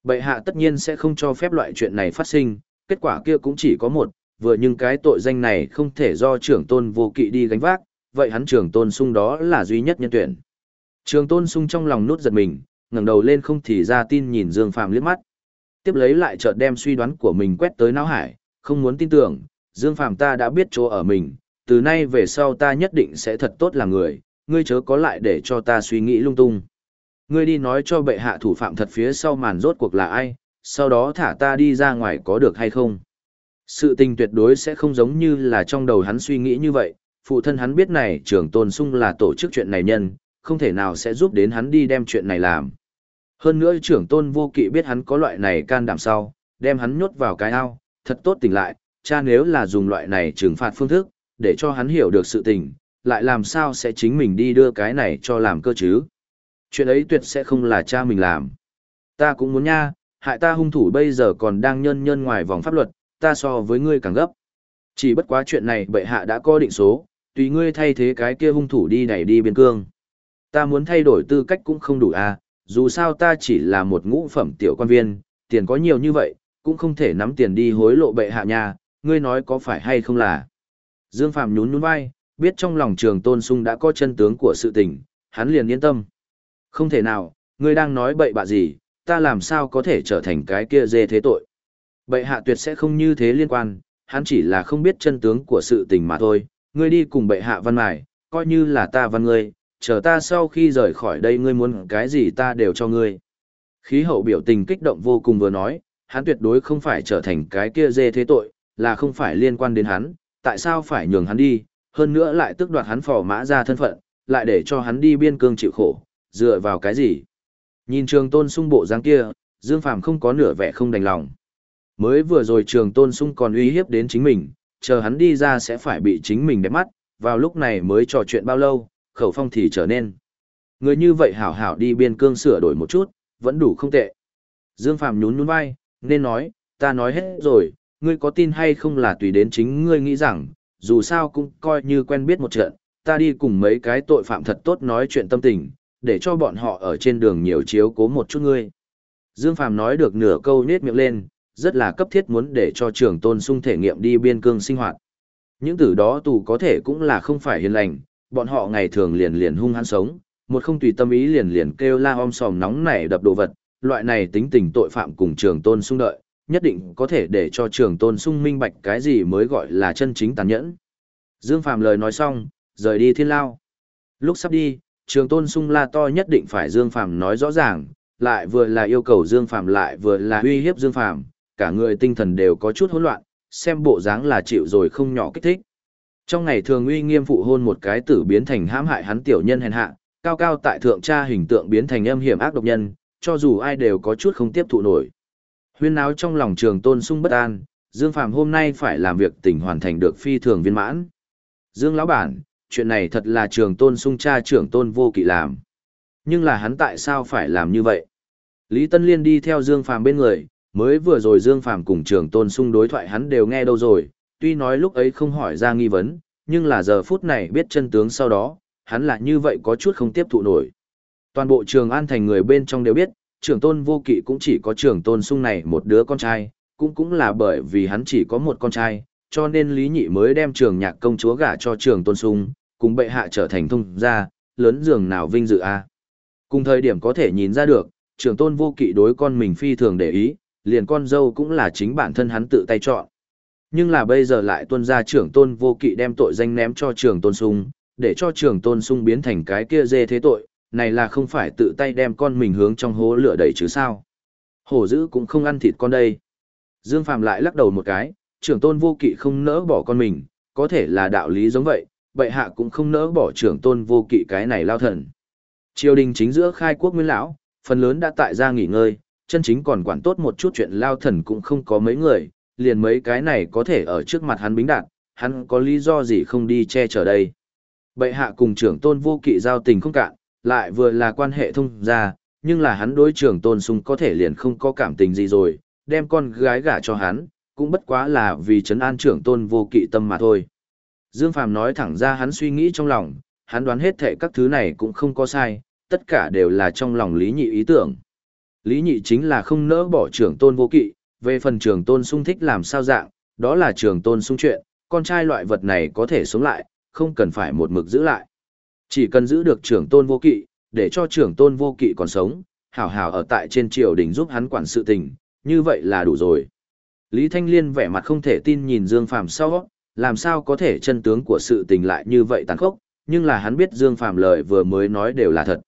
Bệ hạ tất nhiên sẽ không cho phép loại chuyện này phát sinh, kết quả kia cũng chỉ có một, vừa nhưng cái tội danh này không thể do trưởng tôn vô kỵ đi gánh vác, vậy hắn trưởng tôn sung đó là duy nhất nhân tuyển. Trường tôn sung trong lòng nút giật mình, ngẩng đầu lên không thì ra tin nhìn Dương Phàm liếc mắt. Tiếp lấy lại chợt đem suy đoán của mình quét tới não hải, không muốn tin tưởng, Dương Phàm ta đã biết chỗ ở mình, từ nay về sau ta nhất định sẽ thật tốt là người, ngươi chớ có lại để cho ta suy nghĩ lung tung. Ngươi đi nói cho bệ hạ thủ phạm thật phía sau màn rốt cuộc là ai, sau đó thả ta đi ra ngoài có được hay không. Sự tình tuyệt đối sẽ không giống như là trong đầu hắn suy nghĩ như vậy, phụ thân hắn biết này trưởng tôn sung là tổ chức chuyện này nhân, không thể nào sẽ giúp đến hắn đi đem chuyện này làm. Hơn nữa trưởng tôn vô kỵ biết hắn có loại này can đảm sau, đem hắn nhốt vào cái ao, thật tốt tỉnh lại, cha nếu là dùng loại này trừng phạt phương thức, để cho hắn hiểu được sự tình, lại làm sao sẽ chính mình đi đưa cái này cho làm cơ chứ. Chuyện ấy tuyệt sẽ không là cha mình làm. Ta cũng muốn nha, hại ta hung thủ bây giờ còn đang nhân nhân ngoài vòng pháp luật, ta so với ngươi càng gấp. Chỉ bất quá chuyện này bệ hạ đã có định số, tùy ngươi thay thế cái kia hung thủ đi đẩy đi biên cương. Ta muốn thay đổi tư cách cũng không đủ à, dù sao ta chỉ là một ngũ phẩm tiểu quan viên, tiền có nhiều như vậy, cũng không thể nắm tiền đi hối lộ bệ hạ nhà, ngươi nói có phải hay không là. Dương Phạm nhún nhún vai, biết trong lòng trường tôn sung đã có chân tướng của sự tình, hắn liền yên tâm. Không thể nào, ngươi đang nói bậy bạ gì, ta làm sao có thể trở thành cái kia dê thế tội. Bệ hạ tuyệt sẽ không như thế liên quan, hắn chỉ là không biết chân tướng của sự tình mà thôi, ngươi đi cùng bệ hạ văn mải, coi như là ta văn ngươi, chờ ta sau khi rời khỏi đây ngươi muốn cái gì ta đều cho ngươi. Khí hậu biểu tình kích động vô cùng vừa nói, hắn tuyệt đối không phải trở thành cái kia dê thế tội, là không phải liên quan đến hắn, tại sao phải nhường hắn đi, hơn nữa lại tước đoạt hắn phò mã ra thân phận, lại để cho hắn đi biên cương chịu khổ, dựa vào cái gì. Nhìn trường tôn sung bộ dáng kia, Dương Phàm không có nửa vẻ không đành lòng. Mới vừa rồi trường tôn sung còn uy hiếp đến chính mình, chờ hắn đi ra sẽ phải bị chính mình đẹp mắt, vào lúc này mới trò chuyện bao lâu, khẩu phong thì trở nên. Người như vậy hảo hảo đi biên cương sửa đổi một chút, vẫn đủ không tệ. Dương Phàm nhún nhún vai, nên nói, ta nói hết rồi, ngươi có tin hay không là tùy đến chính ngươi nghĩ rằng, dù sao cũng coi như quen biết một trận, ta đi cùng mấy cái tội phạm thật tốt nói chuyện tâm tình, để cho bọn họ ở trên đường nhiều chiếu cố một chút ngươi. Dương Phàm nói được nửa câu nết miệng lên, rất là cấp thiết muốn để cho trưởng tôn sung thể nghiệm đi biên cương sinh hoạt. Những tử đó tù có thể cũng là không phải hiền lành, bọn họ ngày thường liền liền hung hăng sống, một không tùy tâm ý liền liền kêu la om sòm nóng nảy đập đồ vật, loại này tính tình tội phạm cùng trường tôn sung đợi, nhất định có thể để cho trường tôn sung minh bạch cái gì mới gọi là chân chính tàn nhẫn. Dương Phạm lời nói xong, rời đi thiên lao. Lúc sắp đi, trường tôn sung la to nhất định phải Dương Phạm nói rõ ràng, lại vừa là yêu cầu Dương Phạm lại vừa là uy hiếp Dương Phạm, cả người tinh thần đều có chút hỗn loạn, xem bộ dáng là chịu rồi không nhỏ kích thích. Trong ngày thường uy nghiêm phụ hôn một cái tử biến thành hãm hại hắn tiểu nhân hèn hạ, cao cao tại thượng cha hình tượng biến thành âm hiểm ác độc nhân, cho dù ai đều có chút không tiếp thụ nổi. Huyên náo trong lòng trường tôn sung bất an, Dương Phạm hôm nay phải làm việc tỉnh hoàn thành được phi thường viên mãn. Dương lão bản, chuyện này thật là trường tôn sung cha trưởng tôn vô kỵ làm. Nhưng là hắn tại sao phải làm như vậy? Lý Tân Liên đi theo Dương Phạm bên người, mới vừa rồi Dương Phạm cùng trường tôn sung đối thoại hắn đều nghe đâu rồi, tuy nói lúc ấy không hỏi ra nghi vấn, nhưng là giờ phút này biết chân tướng sau đó, hắn là như vậy có chút không tiếp thụ nổi. Toàn bộ trường an thành người bên trong đều biết, trưởng tôn vô kỵ cũng chỉ có trưởng tôn sung này một đứa con trai, cũng cũng là bởi vì hắn chỉ có một con trai, cho nên Lý Nhị mới đem trường nhạc công chúa gả cho trưởng tôn sung, cùng bệ hạ trở thành thông gia, lớn dường nào vinh dự a. Cùng thời điểm có thể nhìn ra được, trưởng tôn vô kỵ đối con mình phi thường để ý, liền con dâu cũng là chính bản thân hắn tự tay chọn. Nhưng là bây giờ lại tuân ra trưởng tôn vô kỵ đem tội danh ném cho trưởng tôn sung, để cho trưởng tôn sung biến thành cái kia dê thế tội, này là không phải tự tay đem con mình hướng trong hố lửa đẩy chứ sao. Hổ dữ cũng không ăn thịt con đây. Dương Phạm lại lắc đầu một cái, trưởng tôn vô kỵ không nỡ bỏ con mình, có thể là đạo lý giống vậy, bệ hạ cũng không nỡ bỏ trưởng tôn vô kỵ cái này lao thần. Triều đình chính giữa khai quốc nguyên lão, phần lớn đã tại gia nghỉ ngơi, chân chính còn quản tốt một chút chuyện lao thần cũng không có mấy người, liền mấy cái này có thể ở trước mặt hắn bính đạt, hắn có lý do gì không đi che chở đây. Bệ hạ cùng trưởng tôn vô kỵ giao tình không cạn, lại vừa là quan hệ thông gia, nhưng là hắn đối trưởng tôn sung có thể liền không có cảm tình gì rồi, đem con gái gả cho hắn, cũng bất quá là vì trấn an trưởng tôn vô kỵ tâm mà thôi. Dương Phàm nói thẳng ra hắn suy nghĩ trong lòng, hắn đoán hết thệ các thứ này cũng không có sai, tất cả đều là trong lòng Lý Nhị ý tưởng. Lý Nhị chính là không nỡ bỏ trưởng tôn vô kỵ, về phần trưởng tôn sung thích làm sao dạng, đó là trưởng tôn sung chuyện, con trai loại vật này có thể sống lại, không cần phải một mực giữ lại. Chỉ cần giữ được trưởng tôn vô kỵ, để cho trưởng tôn vô kỵ còn sống, hảo hảo ở tại trên triều đình giúp hắn quản sự tình, như vậy là đủ rồi. Lý Thanh Liên vẻ mặt không thể tin nhìn Dương Phàm sau, làm sao có thể chân tướng của sự tình lại như vậy tàn khốc, nhưng là hắn biết Dương Phàm lời vừa mới nói đều là thật.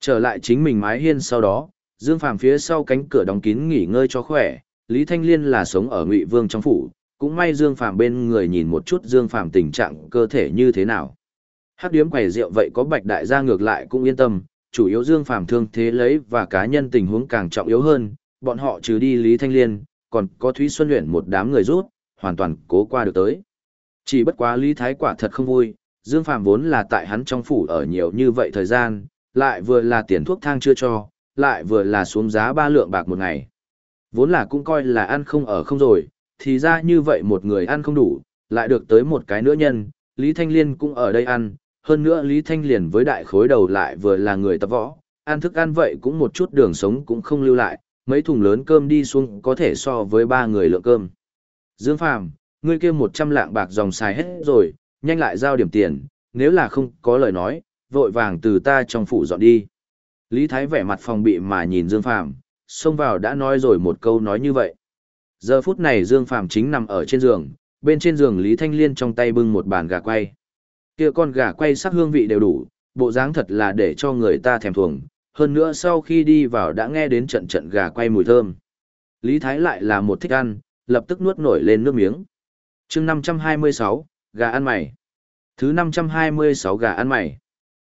Trở lại chính mình mái hiên sau đó, Dương Phàm phía sau cánh cửa đóng kín nghỉ ngơi cho khỏe, Lý Thanh Liên là sống ở Ngụy Vương trong phủ, cũng may Dương Phàm bên người nhìn một chút Dương Phàm tình trạng cơ thể như thế nào. Hắc điếm quầy rượu vậy có Bạch đại gia ngược lại cũng yên tâm, chủ yếu Dương Phàm thương thế lấy và cá nhân tình huống càng trọng yếu hơn, bọn họ trừ đi Lý Thanh Liên, còn có Thúy Xuân Uyển một đám người rút, hoàn toàn cố qua được tới. Chỉ bất quá Lý Thái quả thật không vui, Dương Phàm vốn là tại hắn trong phủ ở nhiều như vậy thời gian, lại vừa là tiền thuốc thang chưa cho, lại vừa là xuống giá ba lượng bạc một ngày. Vốn là cũng coi là ăn không ở không rồi, thì ra như vậy một người ăn không đủ, lại được tới một cái nữa nhân, Lý Thanh Liên cũng ở đây ăn, hơn nữa Lý Thanh Liên với đại khối đầu lại vừa là người tập võ, ăn thức ăn vậy cũng một chút đường sống cũng không lưu lại, mấy thùng lớn cơm đi xuống có thể so với ba người lượng cơm. Dương Phàm, ngươi kia một trăm lạng bạc dòng xài hết rồi, nhanh lại giao điểm tiền, nếu là không có lời nói, vội vàng từ ta trong phủ dọn đi. Lý Thái vẻ mặt phòng bị mà nhìn Dương Phàm, xông vào đã nói rồi một câu nói như vậy. Giờ phút này Dương Phàm chính nằm ở trên giường, bên trên giường Lý Thanh Liên trong tay bưng một bàn gà quay. Kia con gà quay sắc hương vị đều đủ, bộ dáng thật là để cho người ta thèm thuồng, hơn nữa sau khi đi vào đã nghe đến trận trận gà quay mùi thơm. Lý Thái lại là một thích ăn, lập tức nuốt nổi lên nước miếng. chương 526, gà ăn mày. Thứ 526 gà ăn mày.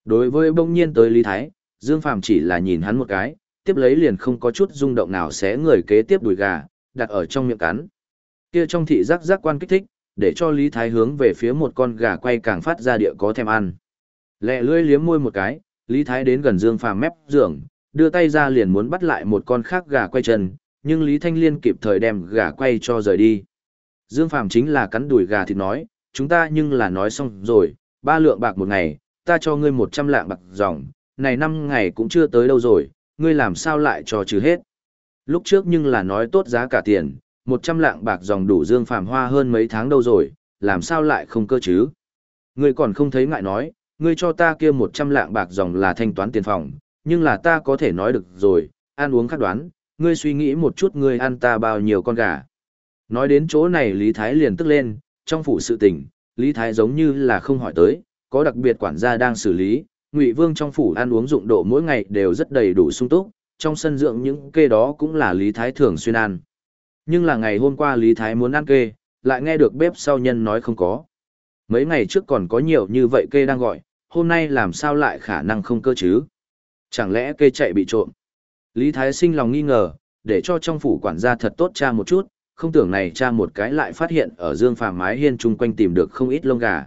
Đối với bỗng nhiên tới Lý Thái, Dương Phàm chỉ là nhìn hắn một cái, tiếp lấy liền không có chút rung động nào xé người kế tiếp đùi gà, đặt ở trong miệng cắn. Kia trong thị giác giác quan kích thích, để cho Lý Thái hướng về phía một con gà quay càng phát ra địa có thèm ăn. Lẹ lưỡi liếm môi một cái, Lý Thái đến gần Dương Phàm mép giường, đưa tay ra liền muốn bắt lại một con khác gà quay chân, nhưng Lý Thanh Liên kịp thời đem gà quay cho rời đi. Dương Phàm chính là cắn đùi gà thịt nói, chúng ta nhưng là nói xong rồi, ba lượng bạc một ngày, ta cho ngươi một trăm lạng bạc dòng, này năm ngày cũng chưa tới đâu rồi, ngươi làm sao lại cho trừ hết. Lúc trước nhưng là nói tốt giá cả tiền, một trăm lạng bạc dòng đủ Dương Phàm hoa hơn mấy tháng đâu rồi, làm sao lại không cơ chứ. Ngươi còn không thấy ngại nói, ngươi cho ta kia một trăm lạng bạc dòng là thanh toán tiền phòng, nhưng là ta có thể nói được rồi, ăn uống khác đoán, ngươi suy nghĩ một chút ngươi ăn ta bao nhiêu con gà. Nói đến chỗ này Lý Thái liền tức lên, trong phủ sự tình, Lý Thái giống như là không hỏi tới, có đặc biệt quản gia đang xử lý, Ngụy Vương trong phủ ăn uống dụng độ mỗi ngày đều rất đầy đủ sung túc, trong sân dưỡng những kê đó cũng là Lý Thái thường xuyên ăn. Nhưng là ngày hôm qua Lý Thái muốn ăn kê, lại nghe được bếp sau nhân nói không có. Mấy ngày trước còn có nhiều như vậy kê đang gọi, hôm nay làm sao lại khả năng không cơ chứ? Chẳng lẽ kê chạy bị trộm? Lý Thái sinh lòng nghi ngờ, để cho trong phủ quản gia thật tốt cha một chút, không tưởng này cha một cái lại phát hiện ở dương phàm mái hiên chung quanh tìm được không ít lông gà.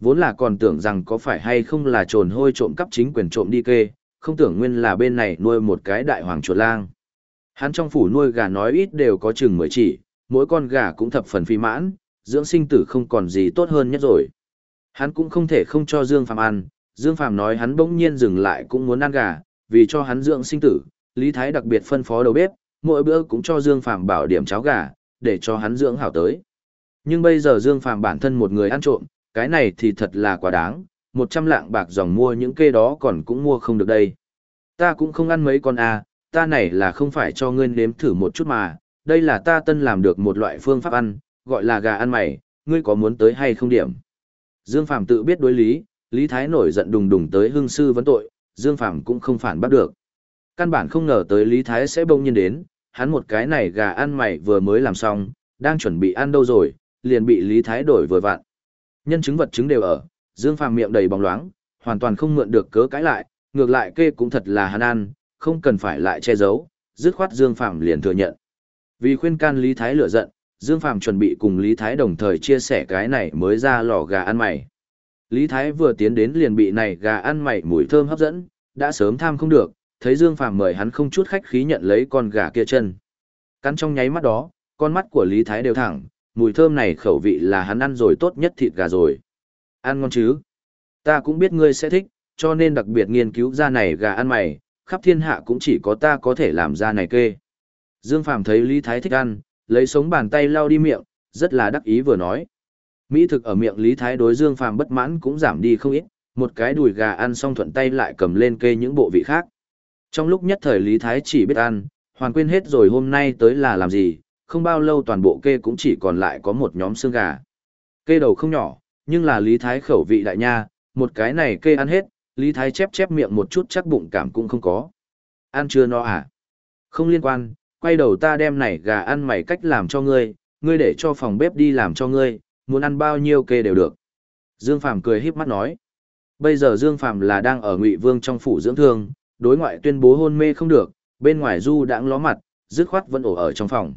Vốn là còn tưởng rằng có phải hay không là trồn hôi trộm cắp chính quyền trộm đi kê, không tưởng nguyên là bên này nuôi một cái đại hoàng chuột lang. Hắn trong phủ nuôi gà nói ít đều có chừng mười chỉ, mỗi con gà cũng thập phần phi mãn, dưỡng sinh tử không còn gì tốt hơn nhất rồi. Hắn cũng không thể không cho Dương Phàm ăn, Dương Phàm nói hắn bỗng nhiên dừng lại cũng muốn ăn gà, vì cho hắn dưỡng sinh tử, Lý Thái đặc biệt phân phó đầu bếp, mỗi bữa cũng cho Dương Phàm bảo điểm cháo gà, để cho hắn dưỡng hảo tới. Nhưng bây giờ Dương Phàm bản thân một người ăn trộm, cái này thì thật là quá đáng, một trăm lạng bạc dòng mua những kê đó còn cũng mua không được đây. Ta cũng không ăn mấy con à, ta này là không phải cho ngươi nếm thử một chút mà, đây là ta tân làm được một loại phương pháp ăn, gọi là gà ăn mày, ngươi có muốn tới hay không điểm. Dương Phàm tự biết đối lý, Lý Thái nổi giận đùng đùng tới hương sư vấn tội, Dương Phàm cũng không phản bắt được. Căn bản không ngờ tới Lý Thái sẽ bỗng nhiên đến, hắn một cái này gà ăn mày vừa mới làm xong, đang chuẩn bị ăn đâu rồi, liền bị Lý Thái đổi vừa vặn. Nhân chứng vật chứng đều ở, Dương Phàm miệng đầy bóng loáng, hoàn toàn không mượn được cớ cãi lại, ngược lại kê cũng thật là hắn ăn, không cần phải lại che giấu, dứt khoát Dương Phàm liền thừa nhận. Vì khuyên can Lý Thái lửa giận, Dương Phàm chuẩn bị cùng Lý Thái đồng thời chia sẻ cái này mới ra lò gà ăn mày. Lý Thái vừa tiến đến liền bị này gà ăn mày mùi thơm hấp dẫn, đã sớm tham không được, thấy Dương Phàm mời hắn không chút khách khí nhận lấy con gà kia chân. Cắn trong nháy mắt đó, con mắt của Lý Thái đều thẳng, mùi thơm này khẩu vị là hắn ăn rồi tốt nhất thịt gà rồi, Ăn ngon chứ? Ta cũng biết ngươi sẽ thích, cho nên đặc biệt nghiên cứu ra này gà ăn mày, khắp thiên hạ cũng chỉ có ta có thể làm ra này kê. Dương Phàm thấy Lý Thái thích ăn, lấy sống bàn tay lau đi miệng, rất là đắc ý vừa nói. Mỹ thực ở miệng Lý Thái đối Dương Phàm bất mãn cũng giảm đi không ít, một cái đùi gà ăn xong thuận tay lại cầm lên kê những bộ vị khác. Trong lúc nhất thời Lý Thái chỉ biết ăn, hoàn quên hết rồi hôm nay tới là làm gì, không bao lâu toàn bộ kê cũng chỉ còn lại có một nhóm xương gà. Kê đầu không nhỏ, nhưng là Lý Thái khẩu vị đại nha, một cái này kê ăn hết, Lý Thái chép chép miệng một chút chắc bụng cảm cũng không có. Ăn chưa no à? Không liên quan, quay đầu ta đem này gà ăn mày cách làm cho ngươi, ngươi để cho phòng bếp đi làm cho ngươi, muốn ăn bao nhiêu kê đều được. Dương Phàm cười híp mắt nói. Bây giờ Dương Phàm là đang ở Ngụy Vương trong phủ dưỡng thương, đối ngoại tuyên bố hôn mê không được, bên ngoài du đãng ló mặt, dứt khoát vẫn ổ ở trong phòng.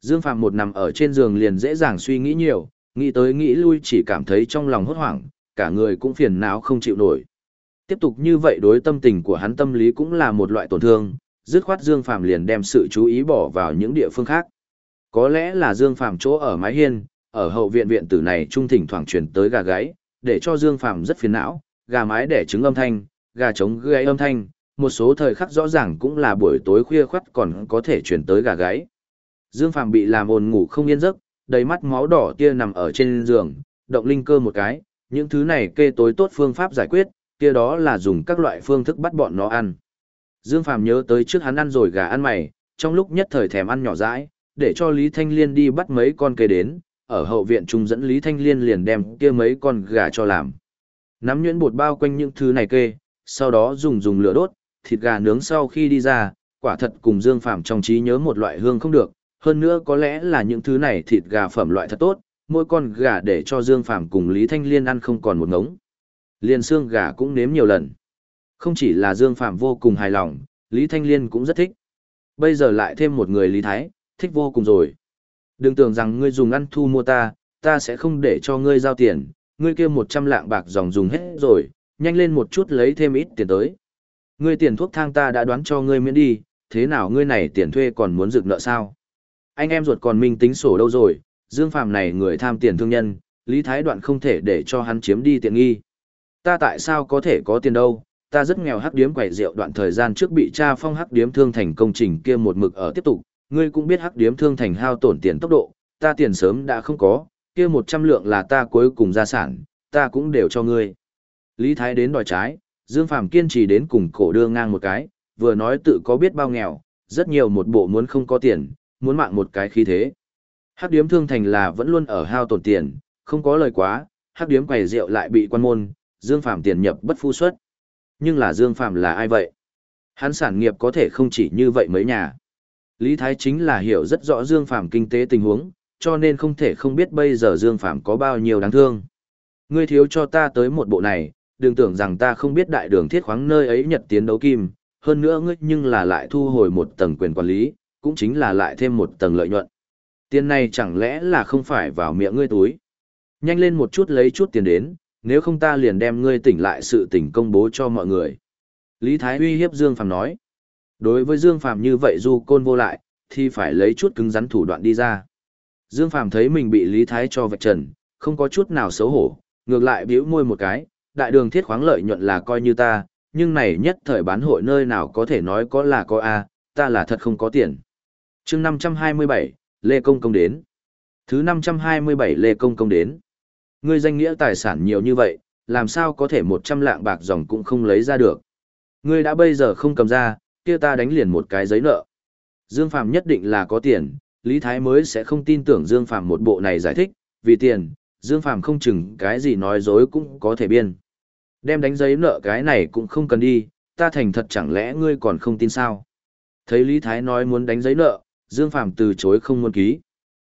Dương Phàm một nằm ở trên giường liền dễ dàng suy nghĩ nhiều, nghĩ tới nghĩ lui chỉ cảm thấy trong lòng hốt hoảng, cả người cũng phiền não không chịu nổi. Tiếp tục như vậy đối tâm tình của hắn tâm lý cũng là một loại tổn thương, dứt khoát Dương Phàm liền đem sự chú ý bỏ vào những địa phương khác. Có lẽ là Dương Phàm chỗ ở mái hiên, ở hậu viện viện tử này trung thỉnh thoảng truyền tới gà gáy, để cho Dương Phàm rất phiền não, gà mái đẻ trứng âm thanh, gà trống gáy âm thanh, một số thời khắc rõ ràng cũng là buổi tối khuya khoắt còn có thể truyền tới gà gáy. Dương Phàm bị làm ồn ngủ không yên giấc, đầy mắt máu đỏ tia nằm ở trên giường, động linh cơ một cái, những thứ này kê tối tốt phương pháp giải quyết, kia đó là dùng các loại phương thức bắt bọn nó ăn. Dương Phàm nhớ tới trước hắn ăn rồi gà ăn mày, trong lúc nhất thời thèm ăn nhỏ dãi, để cho Lý Thanh Liên đi bắt mấy con kê đến, ở hậu viện trung dẫn Lý Thanh Liên liền đem kia mấy con gà cho làm. Nắm nhuyễn bột bao quanh những thứ này kê, sau đó dùng dùng lửa đốt, thịt gà nướng sau khi đi ra, quả thật cùng Dương Phàm trong trí nhớ một loại hương không được, hơn nữa có lẽ là những thứ này thịt gà phẩm loại thật tốt, mỗi con gà để cho Dương Phàm cùng Lý Thanh Liên ăn không còn một ngống. Liên xương gà cũng nếm nhiều lần. Không chỉ là Dương Phạm vô cùng hài lòng, Lý Thanh Liên cũng rất thích. Bây giờ lại thêm một người Lý Thái, thích vô cùng rồi. Đừng tưởng rằng ngươi dùng ăn thu mua ta, ta sẽ không để cho ngươi giao tiền, ngươi kia một trăm lạng bạc dòng dùng hết rồi, nhanh lên một chút lấy thêm ít tiền tới. Ngươi tiền thuốc thang ta đã đoán cho ngươi miễn đi, thế nào ngươi này tiền thuê còn muốn rực nợ sao? Anh em ruột còn minh tính sổ đâu rồi, Dương Phạm này người tham tiền thương nhân, Lý Thái Đoạn không thể để cho hắn chiếm đi tiện nghi. Ta tại sao có thể có tiền đâu, ta rất nghèo hắc điếm quẩy rượu đoạn thời gian trước bị cha phong hắc điếm thương thành công trình kia một mực ở tiếp tục, ngươi cũng biết hắc điếm thương thành hao tổn tiền tốc độ, ta tiền sớm đã không có, kia một trăm lượng là ta cuối cùng gia sản, ta cũng đều cho ngươi. Lý Thái đến đòi trái, Dương Phàm kiên trì đến cùng cổ đưa ngang một cái, vừa nói tự có biết bao nghèo, rất nhiều một bộ muốn không có tiền, muốn mạng một cái khí thế. Hắc điếm thương thành là vẫn luôn ở hao tổn tiền, không có lời quá, hắc điếm quầy rượu lại bị quan môn, Dương Phàm tiền nhập bất phu xuất. Nhưng là Dương Phàm là ai vậy? Hắn sản nghiệp có thể không chỉ như vậy mấy nhà. Lý Thái chính là hiểu rất rõ Dương Phàm kinh tế tình huống, cho nên không thể không biết bây giờ Dương Phàm có bao nhiêu đáng thương. Ngươi thiếu cho ta tới một bộ này, đừng tưởng rằng ta không biết đại đường thiết khoáng nơi ấy nhật tiến đấu kim, hơn nữa ngươi nhưng là lại thu hồi một tầng quyền quản lý, cũng chính là lại thêm một tầng lợi nhuận. Tiền này chẳng lẽ là không phải vào miệng ngươi túi. Nhanh lên một chút lấy chút tiền đến, nếu không ta liền đem ngươi tỉnh lại sự tỉnh công bố cho mọi người. Lý Thái uy hiếp Dương Phàm nói. Đối với Dương Phàm như vậy dù côn vô lại, thì phải lấy chút cứng rắn thủ đoạn đi ra. Dương Phàm thấy mình bị Lý Thái cho vạch trần, không có chút nào xấu hổ, ngược lại bĩu môi một cái, đại đường thiết khoáng lợi nhuận là coi như ta, nhưng này nhất thời bán hội nơi nào có thể nói có là có a, ta là thật không có tiền. Chương 527, Lê Công Công đến. Thứ 527 Lê Công Công đến. Ngươi danh nghĩa tài sản nhiều như vậy, làm sao có thể 100 lạng bạc dòng cũng không lấy ra được. Ngươi đã bây giờ không cầm ra, kia ta đánh liền một cái giấy nợ. Dương Phàm nhất định là có tiền, Lý Thái mới sẽ không tin tưởng Dương Phàm một bộ này giải thích, vì tiền, Dương Phàm không chừng cái gì nói dối cũng có thể biên. Đem đánh giấy nợ cái này cũng không cần đi, ta thành thật chẳng lẽ ngươi còn không tin sao? Thấy Lý Thái nói muốn đánh giấy nợ, Dương Phàm từ chối không muốn ký.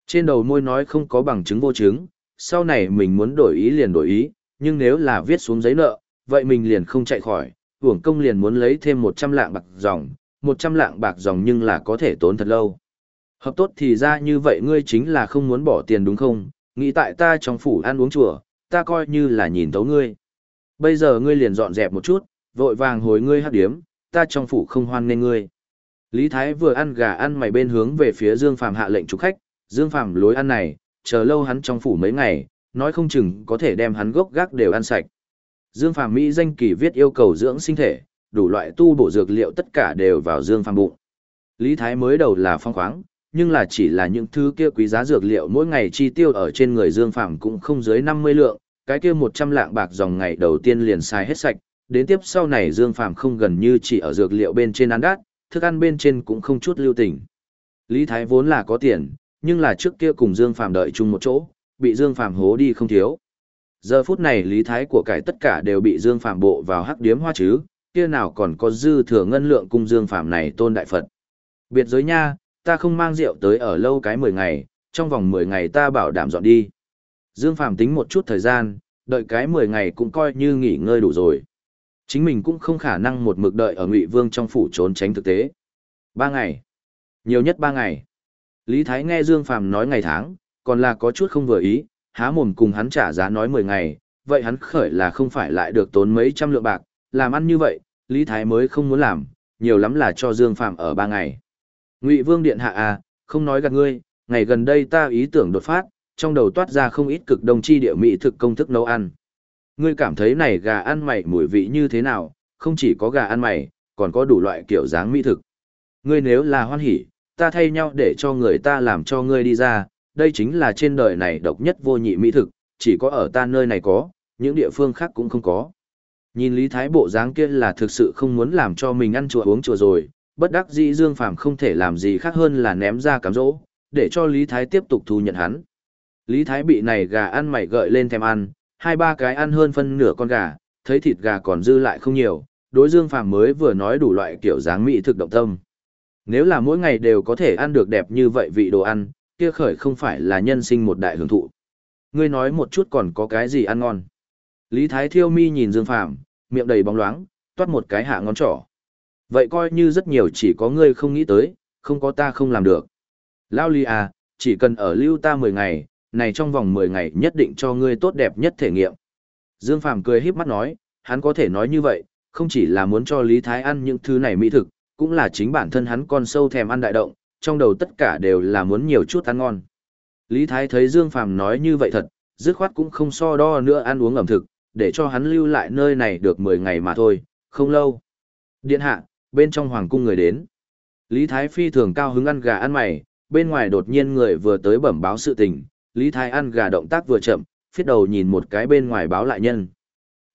Trên đầu môi nói không có bằng chứng vô chứng, sau này mình muốn đổi ý liền đổi ý, nhưng nếu là viết xuống giấy nợ, vậy mình liền không chạy khỏi, hưởng công liền muốn lấy thêm 100 lạng bạc dòng, 100 lạng bạc dòng nhưng là có thể tốn thật lâu. Hợp tốt thì ra như vậy ngươi chính là không muốn bỏ tiền đúng không, nghĩ tại ta trong phủ ăn uống chùa, ta coi như là nhìn tấu ngươi. Bây giờ ngươi liền dọn dẹp một chút, vội vàng hồi ngươi hát điếm, ta trong phủ không hoan nên ngươi. Lý Thái vừa ăn gà ăn mày bên hướng về phía Dương Phàm hạ lệnh chủ khách, Dương Phàm lối ăn này, chờ lâu hắn trong phủ mấy ngày, nói không chừng có thể đem hắn gốc gác đều ăn sạch. Dương Phàm Mỹ danh kỳ viết yêu cầu dưỡng sinh thể, đủ loại tu bổ dược liệu tất cả đều vào Dương Phàm bụng. Lý Thái mới đầu là phong khoáng, nhưng là chỉ là những thứ kia quý giá dược liệu mỗi ngày chi tiêu ở trên người Dương Phàm cũng không dưới 50 lượng, cái kia 100 lạng bạc dòng ngày đầu tiên liền xài hết sạch, đến tiếp sau này Dương Phàm không gần như chỉ ở dược liệu bên trên ăn đắt, thức ăn bên trên cũng không chút lưu tình. Lý Thái vốn là có tiền, nhưng là trước kia cùng Dương Phàm đợi chung một chỗ, bị Dương Phàm hố đi không thiếu. Giờ phút này Lý Thái của cải tất cả đều bị Dương Phàm bộ vào hắc điếm hoa chứ, kia nào còn có dư thừa ngân lượng cung Dương Phàm này tôn đại Phật. Biệt giới nha, ta không mang rượu tới ở lâu cái 10 ngày, trong vòng 10 ngày ta bảo đảm dọn đi. Dương Phàm tính một chút thời gian, đợi cái 10 ngày cũng coi như nghỉ ngơi đủ rồi. Chính mình cũng không khả năng một mực đợi ở Ngụy Vương trong phủ trốn tránh thực tế. Ba ngày. Nhiều nhất ba ngày. Lý Thái nghe Dương Phàm nói ngày tháng, còn là có chút không vừa ý, há mồm cùng hắn trả giá nói 10 ngày, vậy hắn khởi là không phải lại được tốn mấy trăm lượng bạc, làm ăn như vậy, Lý Thái mới không muốn làm, nhiều lắm là cho Dương Phàm ở ba ngày. Ngụy Vương điện hạ à, không nói gạt ngươi, ngày gần đây ta ý tưởng đột phát, trong đầu toát ra không ít cực đông chi địa mỹ thực công thức nấu ăn. Ngươi cảm thấy này gà ăn mày mùi vị như thế nào, không chỉ có gà ăn mày, còn có đủ loại kiểu dáng mỹ thực. Ngươi nếu là hoan hỉ, ta thay nhau để cho người ta làm cho ngươi đi ra, đây chính là trên đời này độc nhất vô nhị mỹ thực, chỉ có ở ta nơi này có, những địa phương khác cũng không có. Nhìn Lý Thái bộ dáng kia là thực sự không muốn làm cho mình ăn chùa uống chùa rồi, bất đắc dĩ Dương Phàm không thể làm gì khác hơn là ném ra cám dỗ, để cho Lý Thái tiếp tục thu nhận hắn. Lý Thái bị này gà ăn mày gợi lên thèm ăn, hai ba cái ăn hơn phân nửa con gà, thấy thịt gà còn dư lại không nhiều, đối Dương Phàm mới vừa nói đủ loại kiểu dáng mỹ thực động tâm. Nếu là mỗi ngày đều có thể ăn được đẹp như vậy vị đồ ăn, kia khởi không phải là nhân sinh một đại hưởng thụ. Ngươi nói một chút còn có cái gì ăn ngon. Lý Thái Thiêu Mi nhìn Dương Phàm, miệng đầy bóng loáng, toát một cái hạ ngón trỏ. Vậy coi như rất nhiều chỉ có ngươi không nghĩ tới, không có ta không làm được. Lao Ly à, chỉ cần ở lưu ta 10 ngày, này trong vòng 10 ngày nhất định cho ngươi tốt đẹp nhất thể nghiệm. Dương Phàm cười híp mắt nói, hắn có thể nói như vậy, không chỉ là muốn cho Lý Thái ăn những thứ này mỹ thực, cũng là chính bản thân hắn con sâu thèm ăn đại động, trong đầu tất cả đều là muốn nhiều chút ăn ngon. Lý Thái thấy Dương Phàm nói như vậy thật, dứt khoát cũng không so đo nữa ăn uống ẩm thực, để cho hắn lưu lại nơi này được 10 ngày mà thôi, không lâu. Điện hạ, bên trong hoàng cung người đến. Lý Thái phi thường cao hứng ăn gà ăn mày, bên ngoài đột nhiên người vừa tới bẩm báo sự tình, Lý Thái ăn gà động tác vừa chậm, phiết đầu nhìn một cái bên ngoài báo lại nhân.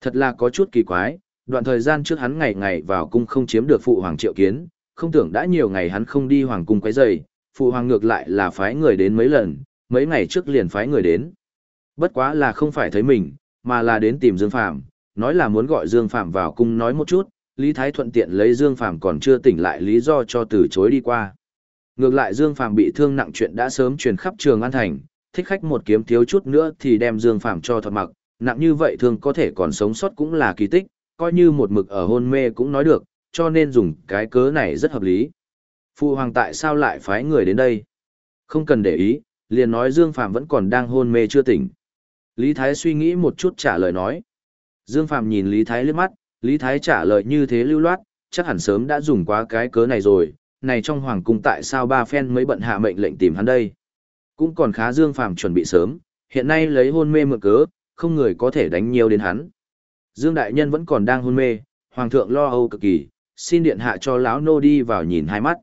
Thật là có chút kỳ quái, đoạn thời gian trước hắn ngày ngày vào cung không chiếm được phụ hoàng triệu kiến, không tưởng đã nhiều ngày hắn không đi hoàng cung quấy rầy, phụ hoàng ngược lại là phái người đến mấy lần, mấy ngày trước liền phái người đến. Bất quá là không phải thấy mình, mà là đến tìm Dương Phạm, nói là muốn gọi Dương Phạm vào cung nói một chút, Lý Thái thuận tiện lấy Dương Phạm còn chưa tỉnh lại lý do cho từ chối đi qua. Ngược lại Dương Phạm bị thương nặng chuyện đã sớm truyền khắp trường An Thành, thích khách một kiếm thiếu chút nữa thì đem Dương Phạm cho thuật mặc, nặng như vậy thương có thể còn sống sót cũng là kỳ tích, coi như một mực ở hôn mê cũng nói được, cho nên dùng cái cớ này rất hợp lý. Phụ hoàng tại sao lại phái người đến đây? Không cần để ý, liền nói Dương Phạm vẫn còn đang hôn mê chưa tỉnh. Lý Thái suy nghĩ một chút trả lời nói. Dương Phạm nhìn Lý Thái liếc mắt, Lý Thái trả lời như thế lưu loát, chắc hẳn sớm đã dùng quá cái cớ này rồi, này trong hoàng cung tại sao ba phen mới bận hạ mệnh lệnh tìm hắn đây? Cũng còn khá Dương Phạm chuẩn bị sớm, hiện nay lấy hôn mê mượn cớ, không người có thể đánh nhiều đến hắn. Dương đại nhân vẫn còn đang hôn mê, hoàng thượng lo âu cực kỳ, xin điện hạ cho lão nô đi vào nhìn hai mắt.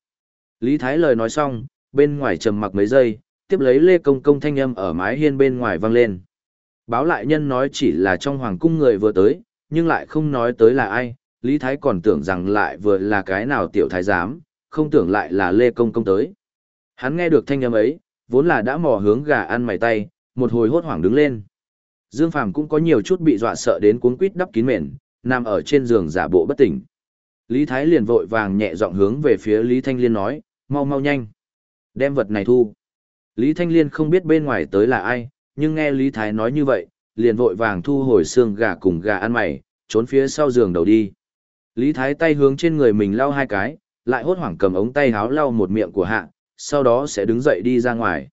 Lý Thái lời nói xong, bên ngoài trầm mặc mấy giây, tiếp lấy Lê Công Công thanh âm ở mái hiên bên ngoài vang lên. Báo lại nhân nói chỉ là trong hoàng cung người vừa tới, nhưng lại không nói tới là ai, Lý Thái còn tưởng rằng lại vừa là cái nào tiểu thái giám, không tưởng lại là Lê Công Công tới. Hắn nghe được thanh âm ấy, vốn là đã mò hướng gà ăn mày tay, một hồi hốt hoảng đứng lên. Dương Phàm cũng có nhiều chút bị dọa sợ đến cuống quýt đắp kín mền, nằm ở trên giường giả bộ bất tỉnh. Lý Thái liền vội vàng nhẹ giọng hướng về phía Lý Thanh Liên nói, mau mau nhanh. Đem vật này thu. Lý Thanh Liên không biết bên ngoài tới là ai, nhưng nghe Lý Thái nói như vậy, liền vội vàng thu hồi xương gà cùng gà ăn mày, trốn phía sau giường đầu đi. Lý Thái tay hướng trên người mình lau hai cái, lại hốt hoảng cầm ống tay háo lau một miệng của hạ, sau đó sẽ đứng dậy đi ra ngoài.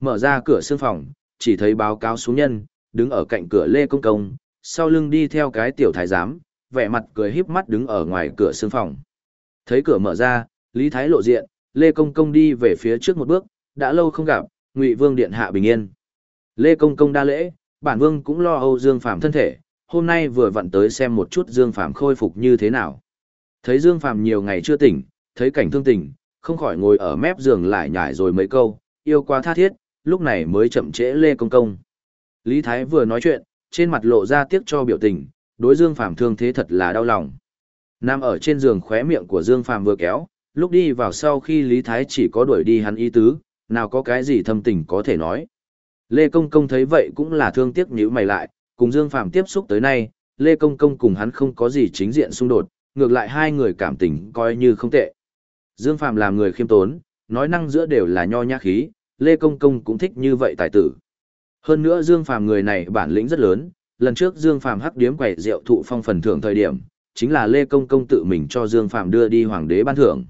Mở ra cửa xương phòng, chỉ thấy báo cáo xuống nhân, đứng ở cạnh cửa Lê Công Công, sau lưng đi theo cái tiểu thái giám, vẻ mặt cười híp mắt đứng ở ngoài cửa xương phòng. Thấy cửa mở ra, Lý Thái lộ diện, Lê Công Công đi về phía trước một bước, đã lâu không gặp, Ngụy Vương điện hạ bình yên. Lê Công Công đa lễ, bản vương cũng lo âu Dương Phàm thân thể, hôm nay vừa vặn tới xem một chút Dương Phàm khôi phục như thế nào. Thấy Dương Phàm nhiều ngày chưa tỉnh, thấy cảnh thương tình, không khỏi ngồi ở mép giường lại nhải rồi mấy câu, yêu quá tha thiết, lúc này mới chậm trễ Lê Công Công. Lý Thái vừa nói chuyện, trên mặt lộ ra tiếc cho biểu tình, đối Dương Phàm thương thế thật là đau lòng. Nam ở trên giường khóe miệng của Dương Phàm vừa kéo, lúc đi vào sau khi Lý Thái chỉ có đuổi đi hắn ý tứ, nào có cái gì thâm tình có thể nói. Lê Công Công thấy vậy cũng là thương tiếc nhíu mày lại, cùng Dương Phàm tiếp xúc tới nay, Lê Công Công cùng hắn không có gì chính diện xung đột, ngược lại hai người cảm tình coi như không tệ. Dương Phàm làm người khiêm tốn, nói năng giữa đều là nho nhã khí, Lê Công Công cũng thích như vậy tài tử. Hơn nữa Dương Phàm người này bản lĩnh rất lớn, lần trước Dương Phàm hắc điếm quẩy rượu thụ phong phần thưởng thời điểm, chính là Lê Công Công tự mình cho Dương Phàm đưa đi hoàng đế ban thưởng.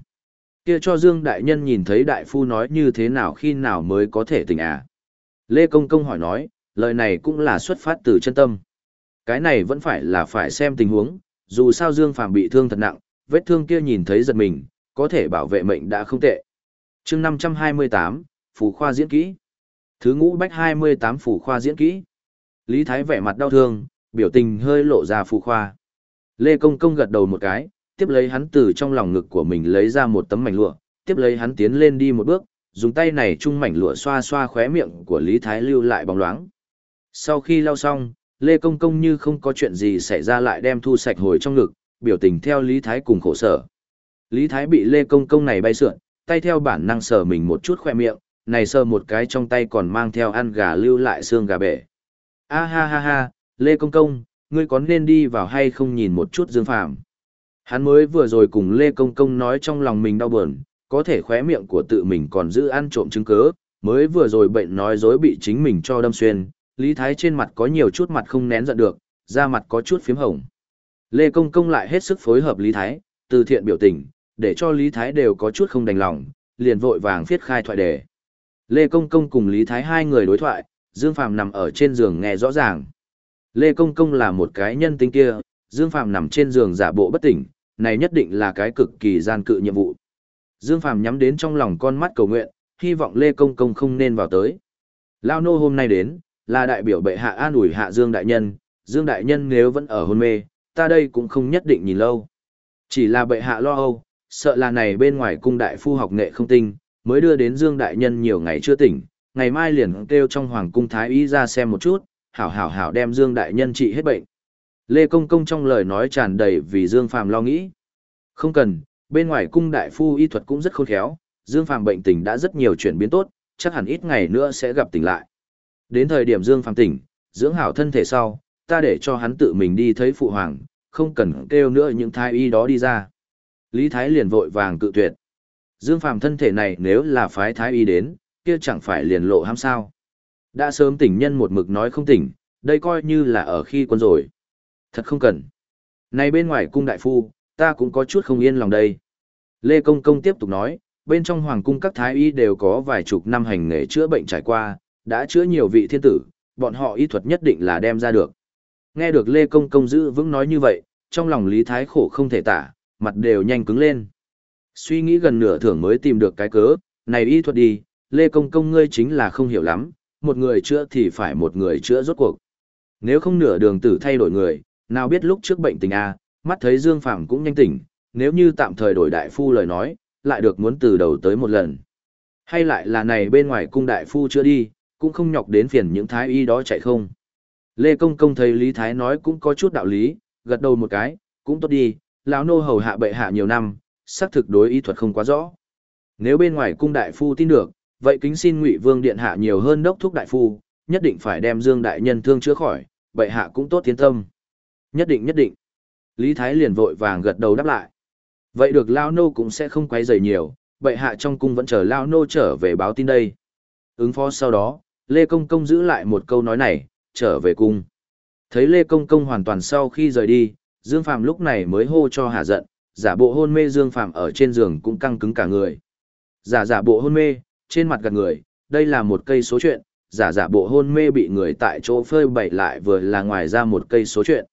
Kia cho Dương đại nhân nhìn thấy đại phu nói như thế nào khi nào mới có thể tỉnh à? Lê Công Công hỏi nói, lời này cũng là xuất phát từ chân tâm. Cái này vẫn phải là phải xem tình huống, dù sao Dương Phàm bị thương thật nặng, vết thương kia nhìn thấy giật mình, có thể bảo vệ mệnh đã không tệ. chương 528, Phủ Khoa diễn kỹ. Thứ ngũ bách 28 Phủ Khoa diễn kỹ. Lý Thái vẻ mặt đau thương, biểu tình hơi lộ ra Phủ Khoa. Lê Công Công gật đầu một cái, tiếp lấy hắn từ trong lòng ngực của mình lấy ra một tấm mảnh lụa, tiếp lấy hắn tiến lên đi một bước, dùng tay này chung mảnh lụa xoa xoa khóe miệng của Lý Thái lưu lại bóng loáng. Sau khi lau xong, Lê Công Công như không có chuyện gì xảy ra lại đem thu sạch hồi trong ngực, biểu tình theo Lý Thái cùng khổ sở. Lý Thái bị Lê Công Công này bay sượn, tay theo bản năng sờ mình một chút khoe miệng, này sờ một cái trong tay còn mang theo ăn gà lưu lại xương gà bể. A ha ha ha, Lê Công Công, ngươi có nên đi vào hay không nhìn một chút Dương Phàm Hắn mới vừa rồi cùng Lê Công Công nói trong lòng mình đau buồn, có thể khóe miệng của tự mình còn giữ ăn trộm chứng cớ, mới vừa rồi bệnh nói dối bị chính mình cho đâm xuyên, Lý Thái trên mặt có nhiều chút mặt không nén giận được, da mặt có chút phím hồng. Lê Công Công lại hết sức phối hợp Lý Thái, từ thiện biểu tình, để cho Lý Thái đều có chút không đành lòng, liền vội vàng viết khai thoại đề. Lê Công Công cùng Lý Thái hai người đối thoại, Dương Phàm nằm ở trên giường nghe rõ ràng. Lê Công Công là một cái nhân tính kia, Dương Phàm nằm trên giường giả bộ bất tỉnh, này nhất định là cái cực kỳ gian cự nhiệm vụ. Dương Phàm nhắm đến trong lòng con mắt cầu nguyện, hy vọng Lê Công Công không nên vào tới. Lao nô hôm nay đến, là đại biểu bệ hạ an ủi hạ Dương Đại Nhân, Dương Đại Nhân nếu vẫn ở hôn mê, ta đây cũng không nhất định nhìn lâu. Chỉ là bệ hạ lo âu, sợ là này bên ngoài cung đại phu học nghệ không tinh, mới đưa đến Dương Đại Nhân nhiều ngày chưa tỉnh, ngày mai liền kêu trong hoàng cung thái y ra xem một chút, hảo hảo hảo đem Dương Đại Nhân trị hết bệnh. Lê Công Công trong lời nói tràn đầy vì Dương Phàm lo nghĩ. Không cần, bên ngoài cung đại phu y thuật cũng rất khôn khéo, Dương Phàm bệnh tình đã rất nhiều chuyển biến tốt, chắc hẳn ít ngày nữa sẽ gặp tỉnh lại. Đến thời điểm Dương Phàm tỉnh, dưỡng hảo thân thể sau, ta để cho hắn tự mình đi thấy phụ hoàng, không cần kêu nữa những thái y đó đi ra. Lý Thái liền vội vàng cự tuyệt. Dương Phàm thân thể này nếu là phái thái y đến, kia chẳng phải liền lộ ham sao. Đã sớm tỉnh nhân một mực nói không tỉnh, đây coi như là ở khi quân rồi. Thật không cần. Này bên ngoài cung đại phu, ta cũng có chút không yên lòng đây. Lê Công Công tiếp tục nói, bên trong hoàng cung các thái y đều có vài chục năm hành nghề chữa bệnh trải qua, đã chữa nhiều vị thiên tử, bọn họ y thuật nhất định là đem ra được. Nghe được Lê Công Công giữ vững nói như vậy, trong lòng Lý Thái khổ không thể tả, mặt đều nhanh cứng lên. Suy nghĩ gần nửa thưởng mới tìm được cái cớ, này y thuật đi, Lê Công Công ngươi chính là không hiểu lắm, một người chữa thì phải một người chữa rốt cuộc. Nếu không nửa đường tử thay đổi người, nào biết lúc trước bệnh tình A, mắt thấy Dương Phàm cũng nhanh tỉnh, nếu như tạm thời đổi đại phu lời nói, lại được muốn từ đầu tới một lần. Hay lại là này bên ngoài cung đại phu chưa đi, cũng không nhọc đến phiền những thái y đó chạy không. Lê Công Công thấy Lý Thái nói cũng có chút đạo lý, gật đầu một cái, cũng tốt đi, lão nô hầu hạ bệ hạ nhiều năm, xác thực đối y thuật không quá rõ. Nếu bên ngoài cung đại phu tin được, vậy kính xin Ngụy Vương điện hạ nhiều hơn đốc thúc đại phu, nhất định phải đem Dương đại nhân thương chữa khỏi, bệ hạ cũng tốt tiến tâm. Nhất định nhất định. Lý Thái liền vội vàng gật đầu đáp lại. Vậy được Lao Nô cũng sẽ không quấy rầy nhiều, bệ hạ trong cung vẫn chờ Lao Nô trở về báo tin đây. Ứng phó sau đó, Lê Công Công giữ lại một câu nói này, trở về cung. Thấy Lê Công Công hoàn toàn sau khi rời đi, Dương Phàm lúc này mới hô cho hạ giận, giả bộ hôn mê Dương Phàm ở trên giường cũng căng cứng cả người. Giả giả bộ hôn mê, trên mặt gật người, đây là một cây số chuyện, giả giả bộ hôn mê bị người tại chỗ phơi bày lại vừa là ngoài ra một cây số chuyện.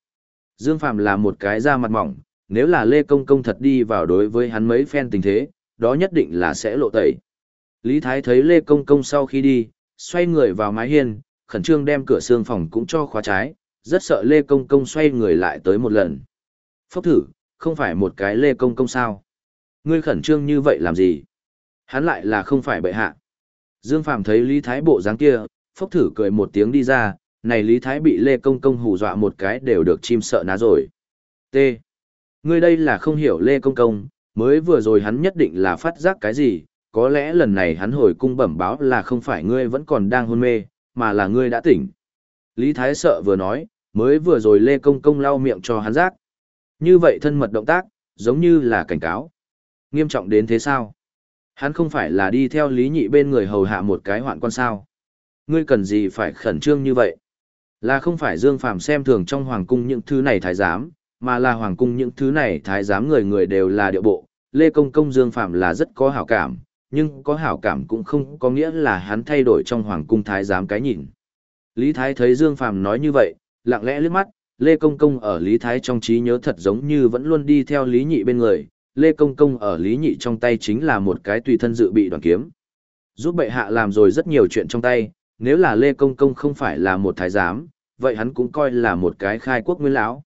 Dương Phàm là một cái da mặt mỏng, nếu là Lê Công Công thật đi vào đối với hắn mấy phen tình thế, đó nhất định là sẽ lộ tẩy. Lý Thái thấy Lê Công Công sau khi đi, xoay người vào mái hiên, khẩn trương đem cửa xương phòng cũng cho khóa trái, rất sợ Lê Công Công xoay người lại tới một lần. Phốc thử, không phải một cái Lê Công Công sao? Ngươi khẩn trương như vậy làm gì? Hắn lại là không phải bệ hạ. Dương Phàm thấy Lý Thái bộ dáng kia, phốc thử cười một tiếng đi ra, này Lý Thái bị Lê Công Công hù dọa một cái đều được chim sợ ná rồi. T. Ngươi đây là không hiểu Lê Công Công, mới vừa rồi hắn nhất định là phát giác cái gì, có lẽ lần này hắn hồi cung bẩm báo là không phải ngươi vẫn còn đang hôn mê, mà là ngươi đã tỉnh. Lý Thái sợ vừa nói, mới vừa rồi Lê Công Công lau miệng cho hắn giác. Như vậy thân mật động tác, giống như là cảnh cáo. Nghiêm trọng đến thế sao? Hắn không phải là đi theo Lý Nhị bên người hầu hạ một cái hoạn quan sao? Ngươi cần gì phải khẩn trương như vậy? Là không phải Dương Phàm xem thường trong hoàng cung những thứ này thái giám, mà là hoàng cung những thứ này thái giám người người đều là điệu bộ. Lê Công Công Dương Phàm là rất có hảo cảm, nhưng có hảo cảm cũng không có nghĩa là hắn thay đổi trong hoàng cung thái giám cái nhìn. Lý Thái thấy Dương Phàm nói như vậy, lặng lẽ liếc mắt, Lê Công Công ở Lý Thái trong trí nhớ thật giống như vẫn luôn đi theo Lý Nhị bên người, Lê Công Công ở Lý Nhị trong tay chính là một cái tùy thân dự bị đoàn kiếm. Giúp bệ hạ làm rồi rất nhiều chuyện trong tay, nếu là Lê Công Công không phải là một thái giám, vậy hắn cũng coi là một cái khai quốc nguyên lão.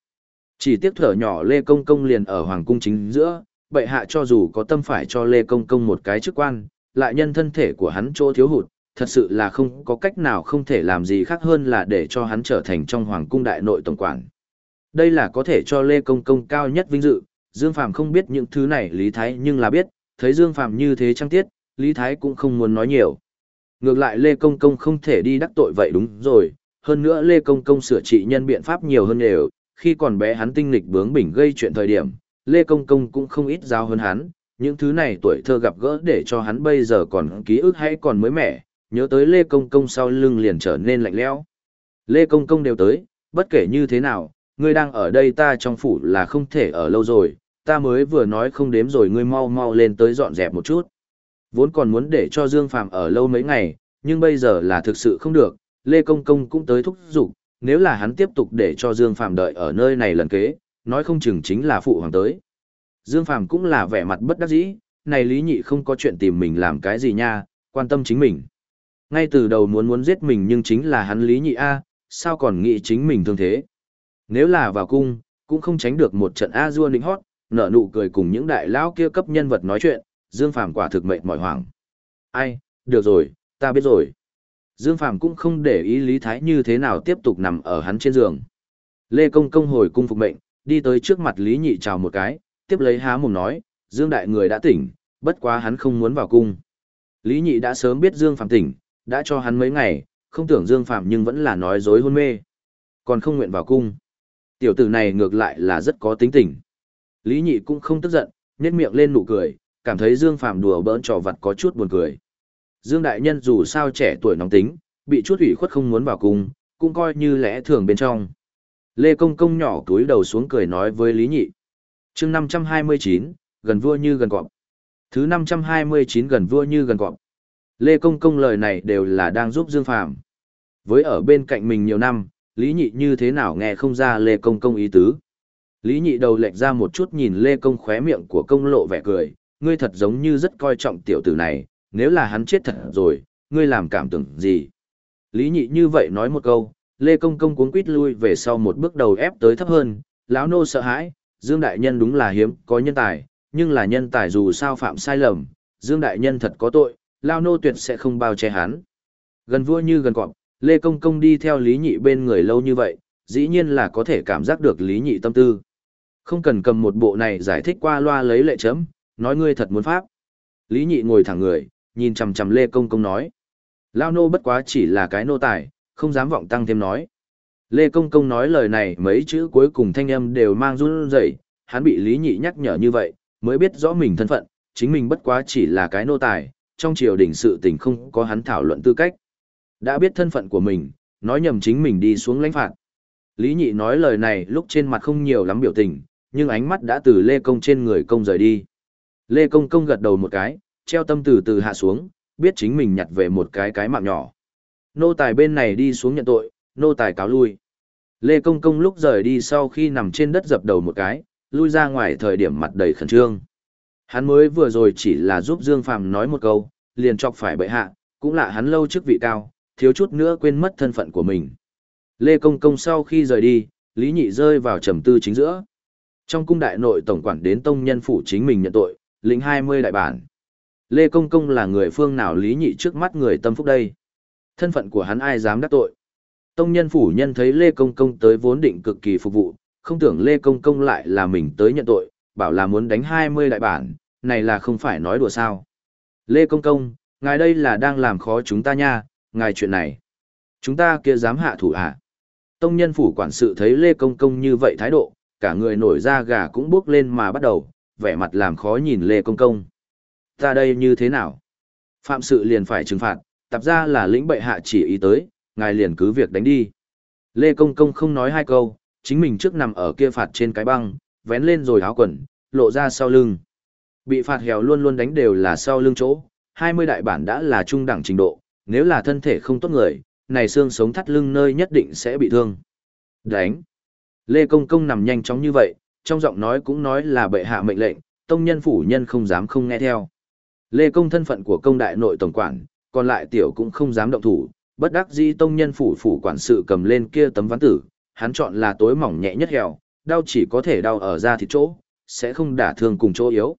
Chỉ tiếc thở nhỏ Lê Công Công liền ở hoàng cung chính giữa, bệ hạ cho dù có tâm phải cho Lê Công Công một cái chức quan, lại nhân thân thể của hắn chỗ thiếu hụt, thật sự là không có cách nào không thể làm gì khác hơn là để cho hắn trở thành trong hoàng cung đại nội tổng quản. Đây là có thể cho Lê Công Công cao nhất vinh dự, Dương Phàm không biết những thứ này Lý Thái nhưng là biết, thấy Dương Phàm như thế trang tiết, Lý Thái cũng không muốn nói nhiều. Ngược lại Lê Công Công không thể đi đắc tội vậy đúng rồi, hơn nữa Lê Công Công sửa trị nhân biện pháp nhiều hơn đều, khi còn bé hắn tinh lịch bướng bỉnh gây chuyện thời điểm, Lê Công Công cũng không ít giao hơn hắn, những thứ này tuổi thơ gặp gỡ để cho hắn bây giờ còn ký ức hay còn mới mẻ, nhớ tới Lê Công Công sau lưng liền trở nên lạnh lẽo. Lê Công Công đều tới, bất kể như thế nào, ngươi đang ở đây ta trong phủ là không thể ở lâu rồi, ta mới vừa nói không đếm rồi ngươi mau mau lên tới dọn dẹp một chút. Vốn còn muốn để cho Dương Phàm ở lâu mấy ngày, nhưng bây giờ là thực sự không được, Lê Công Công cũng tới thúc giục, nếu là hắn tiếp tục để cho Dương Phàm đợi ở nơi này lần kế, nói không chừng chính là phụ hoàng tới. Dương Phàm cũng là vẻ mặt bất đắc dĩ, này Lý Nhị không có chuyện tìm mình làm cái gì nha, quan tâm chính mình. Ngay từ đầu muốn muốn giết mình nhưng chính là hắn Lý Nhị A, sao còn nghĩ chính mình thương thế. Nếu là vào cung, cũng không tránh được một trận A-dua nịnh hót, nở nụ cười cùng những đại lão kia cấp nhân vật nói chuyện, Dương Phàm quả thực mệt mỏi hoảng. Ai, được rồi, ta biết rồi. Dương Phàm cũng không để ý Lý Thái như thế nào tiếp tục nằm ở hắn trên giường. Lê Công Công hồi cung phục mệnh, đi tới trước mặt Lý Nhị chào một cái, tiếp lấy há mồm nói, Dương Đại người đã tỉnh, bất quá hắn không muốn vào cung. Lý Nhị đã sớm biết Dương Phàm tỉnh, đã cho hắn mấy ngày, không tưởng Dương Phạm nhưng vẫn là nói dối hôn mê. Còn không nguyện vào cung. Tiểu tử này ngược lại là rất có tính tình. Lý Nhị cũng không tức giận, nhếch miệng lên nụ cười, cảm thấy Dương Phạm đùa bỡn trò vặt có chút buồn cười. Dương đại nhân dù sao trẻ tuổi nóng tính, bị chút ủy khuất không muốn vào cung, cũng coi như lẽ thường bên trong. Lê Công Công nhỏ túi đầu xuống cười nói với Lý Nhị. chương 529, gần vua như gần cọp. Thứ 529 gần vua như gần cọp. Lê Công Công lời này đều là đang giúp Dương Phàm Với ở bên cạnh mình nhiều năm, Lý Nhị như thế nào nghe không ra Lê Công Công ý tứ. Lý Nhị đầu lệch ra một chút nhìn Lê Công khóe miệng của công lộ vẻ cười, ngươi thật giống như rất coi trọng tiểu tử này, nếu là hắn chết thật rồi, ngươi làm cảm tưởng gì? Lý Nhị như vậy nói một câu, Lê Công Công cuống quýt lui về sau một bước đầu ép tới thấp hơn, lão nô sợ hãi, Dương Đại Nhân đúng là hiếm, có nhân tài, nhưng là nhân tài dù sao phạm sai lầm, Dương Đại Nhân thật có tội, lão nô tuyệt sẽ không bao che hắn. Gần vua như gần cọp, Lê Công Công đi theo Lý Nhị bên người lâu như vậy, dĩ nhiên là có thể cảm giác được Lý Nhị tâm tư. Không cần cầm một bộ này giải thích qua loa lấy lệ chấm, nói ngươi thật muốn pháp. Lý Nhị ngồi thẳng người, nhìn chằm chằm Lê Công Công nói. Lao nô bất quá chỉ là cái nô tài, không dám vọng tăng thêm nói. Lê Công Công nói lời này mấy chữ cuối cùng thanh âm đều mang run rẩy, hắn bị Lý Nhị nhắc nhở như vậy, mới biết rõ mình thân phận, chính mình bất quá chỉ là cái nô tài, trong triều đình sự tình không có hắn thảo luận tư cách. Đã biết thân phận của mình, nói nhầm chính mình đi xuống lãnh phạt. Lý Nhị nói lời này lúc trên mặt không nhiều lắm biểu tình, nhưng ánh mắt đã từ Lê Công trên người công rời đi. Lê Công Công gật đầu một cái, treo tâm từ từ hạ xuống, biết chính mình nhặt về một cái cái mạng nhỏ. Nô tài bên này đi xuống nhận tội, nô tài cáo lui. Lê Công Công lúc rời đi sau khi nằm trên đất dập đầu một cái, lui ra ngoài thời điểm mặt đầy khẩn trương. Hắn mới vừa rồi chỉ là giúp Dương Phàm nói một câu, liền chọc phải bệ hạ, cũng là hắn lâu chức vị cao, thiếu chút nữa quên mất thân phận của mình. Lê Công Công sau khi rời đi, Lý Nhị rơi vào trầm tư chính giữa. Trong cung đại nội tổng quản đến tông nhân phủ chính mình nhận tội, lĩnh 20 đại bản. Lê Công Công là người phương nào Lý Nhị trước mắt người tâm phúc đây? Thân phận của hắn ai dám đắc tội? Tông nhân phủ nhân thấy Lê Công Công tới vốn định cực kỳ phục vụ, không tưởng Lê Công Công lại là mình tới nhận tội, bảo là muốn đánh 20 đại bản, này là không phải nói đùa sao. Lê Công Công, ngài đây là đang làm khó chúng ta nha, ngài chuyện này. Chúng ta kia dám hạ thủ à? Tông nhân phủ quản sự thấy Lê Công Công như vậy thái độ, cả người nổi da gà cũng bước lên mà bắt đầu, vẻ mặt làm khó nhìn Lê Công Công. Ta đây như thế nào? Phạm sự liền phải trừng phạt, tập ra là lĩnh bệ hạ chỉ ý tới, ngài liền cứ việc đánh đi. Lê Công Công không nói hai câu, chính mình trước nằm ở kia phạt trên cái băng, vén lên rồi áo quần, lộ ra sau lưng. Bị phạt hèo luôn luôn đánh đều là sau lưng chỗ, 20 đại bản đã là trung đẳng trình độ, nếu là thân thể không tốt người, này xương sống thắt lưng nơi nhất định sẽ bị thương. Đánh. Lê Công Công nằm nhanh chóng như vậy, trong giọng nói cũng nói là bệ hạ mệnh lệnh, tông nhân phủ nhân không dám không nghe theo. Lê Công thân phận của công đại nội tổng quản, còn lại tiểu cũng không dám động thủ, bất đắc dĩ tông nhân phủ phủ quản sự cầm lên kia tấm ván tử, hắn chọn là tối mỏng nhẹ nhất hèo, đau chỉ có thể đau ở da thịt chỗ, sẽ không đả thương cùng chỗ yếu.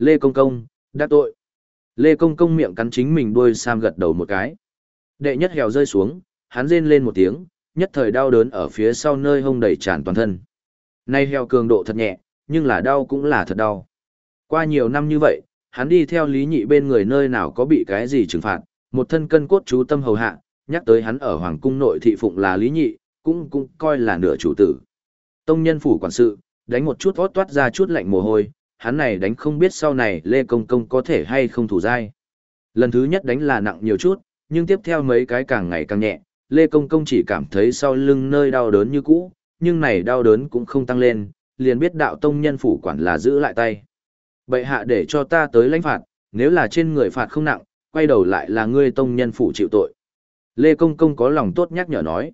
Lê Công Công, đã tội. Lê Công Công miệng cắn chính mình đuôi sam gật đầu một cái. Đệ nhất hèo rơi xuống, hắn rên lên một tiếng, nhất thời đau đớn ở phía sau nơi hông đầy tràn toàn thân. Nay heo cường độ thật nhẹ, nhưng là đau cũng là thật đau. Qua nhiều năm như vậy, hắn đi theo lý nhị bên người nơi nào có bị cái gì trừng phạt, một thân cân cốt chú tâm hầu hạ, nhắc tới hắn ở hoàng cung nội thị phụng là lý nhị, cũng cũng coi là nửa chủ tử. Tông nhân phủ quản sự, đánh một chút ót toát ra chút lạnh mồ hôi, hắn này đánh không biết sau này Lê Công Công có thể hay không thủ dai. Lần thứ nhất đánh là nặng nhiều chút, nhưng tiếp theo mấy cái càng ngày càng nhẹ, Lê Công Công chỉ cảm thấy sau lưng nơi đau đớn như cũ, nhưng này đau đớn cũng không tăng lên, liền biết đạo tông nhân phủ quản là giữ lại tay. Bệ hạ để cho ta tới lãnh phạt, nếu là trên người phạt không nặng, quay đầu lại là ngươi tông nhân phủ chịu tội. Lê Công Công có lòng tốt nhắc nhở nói.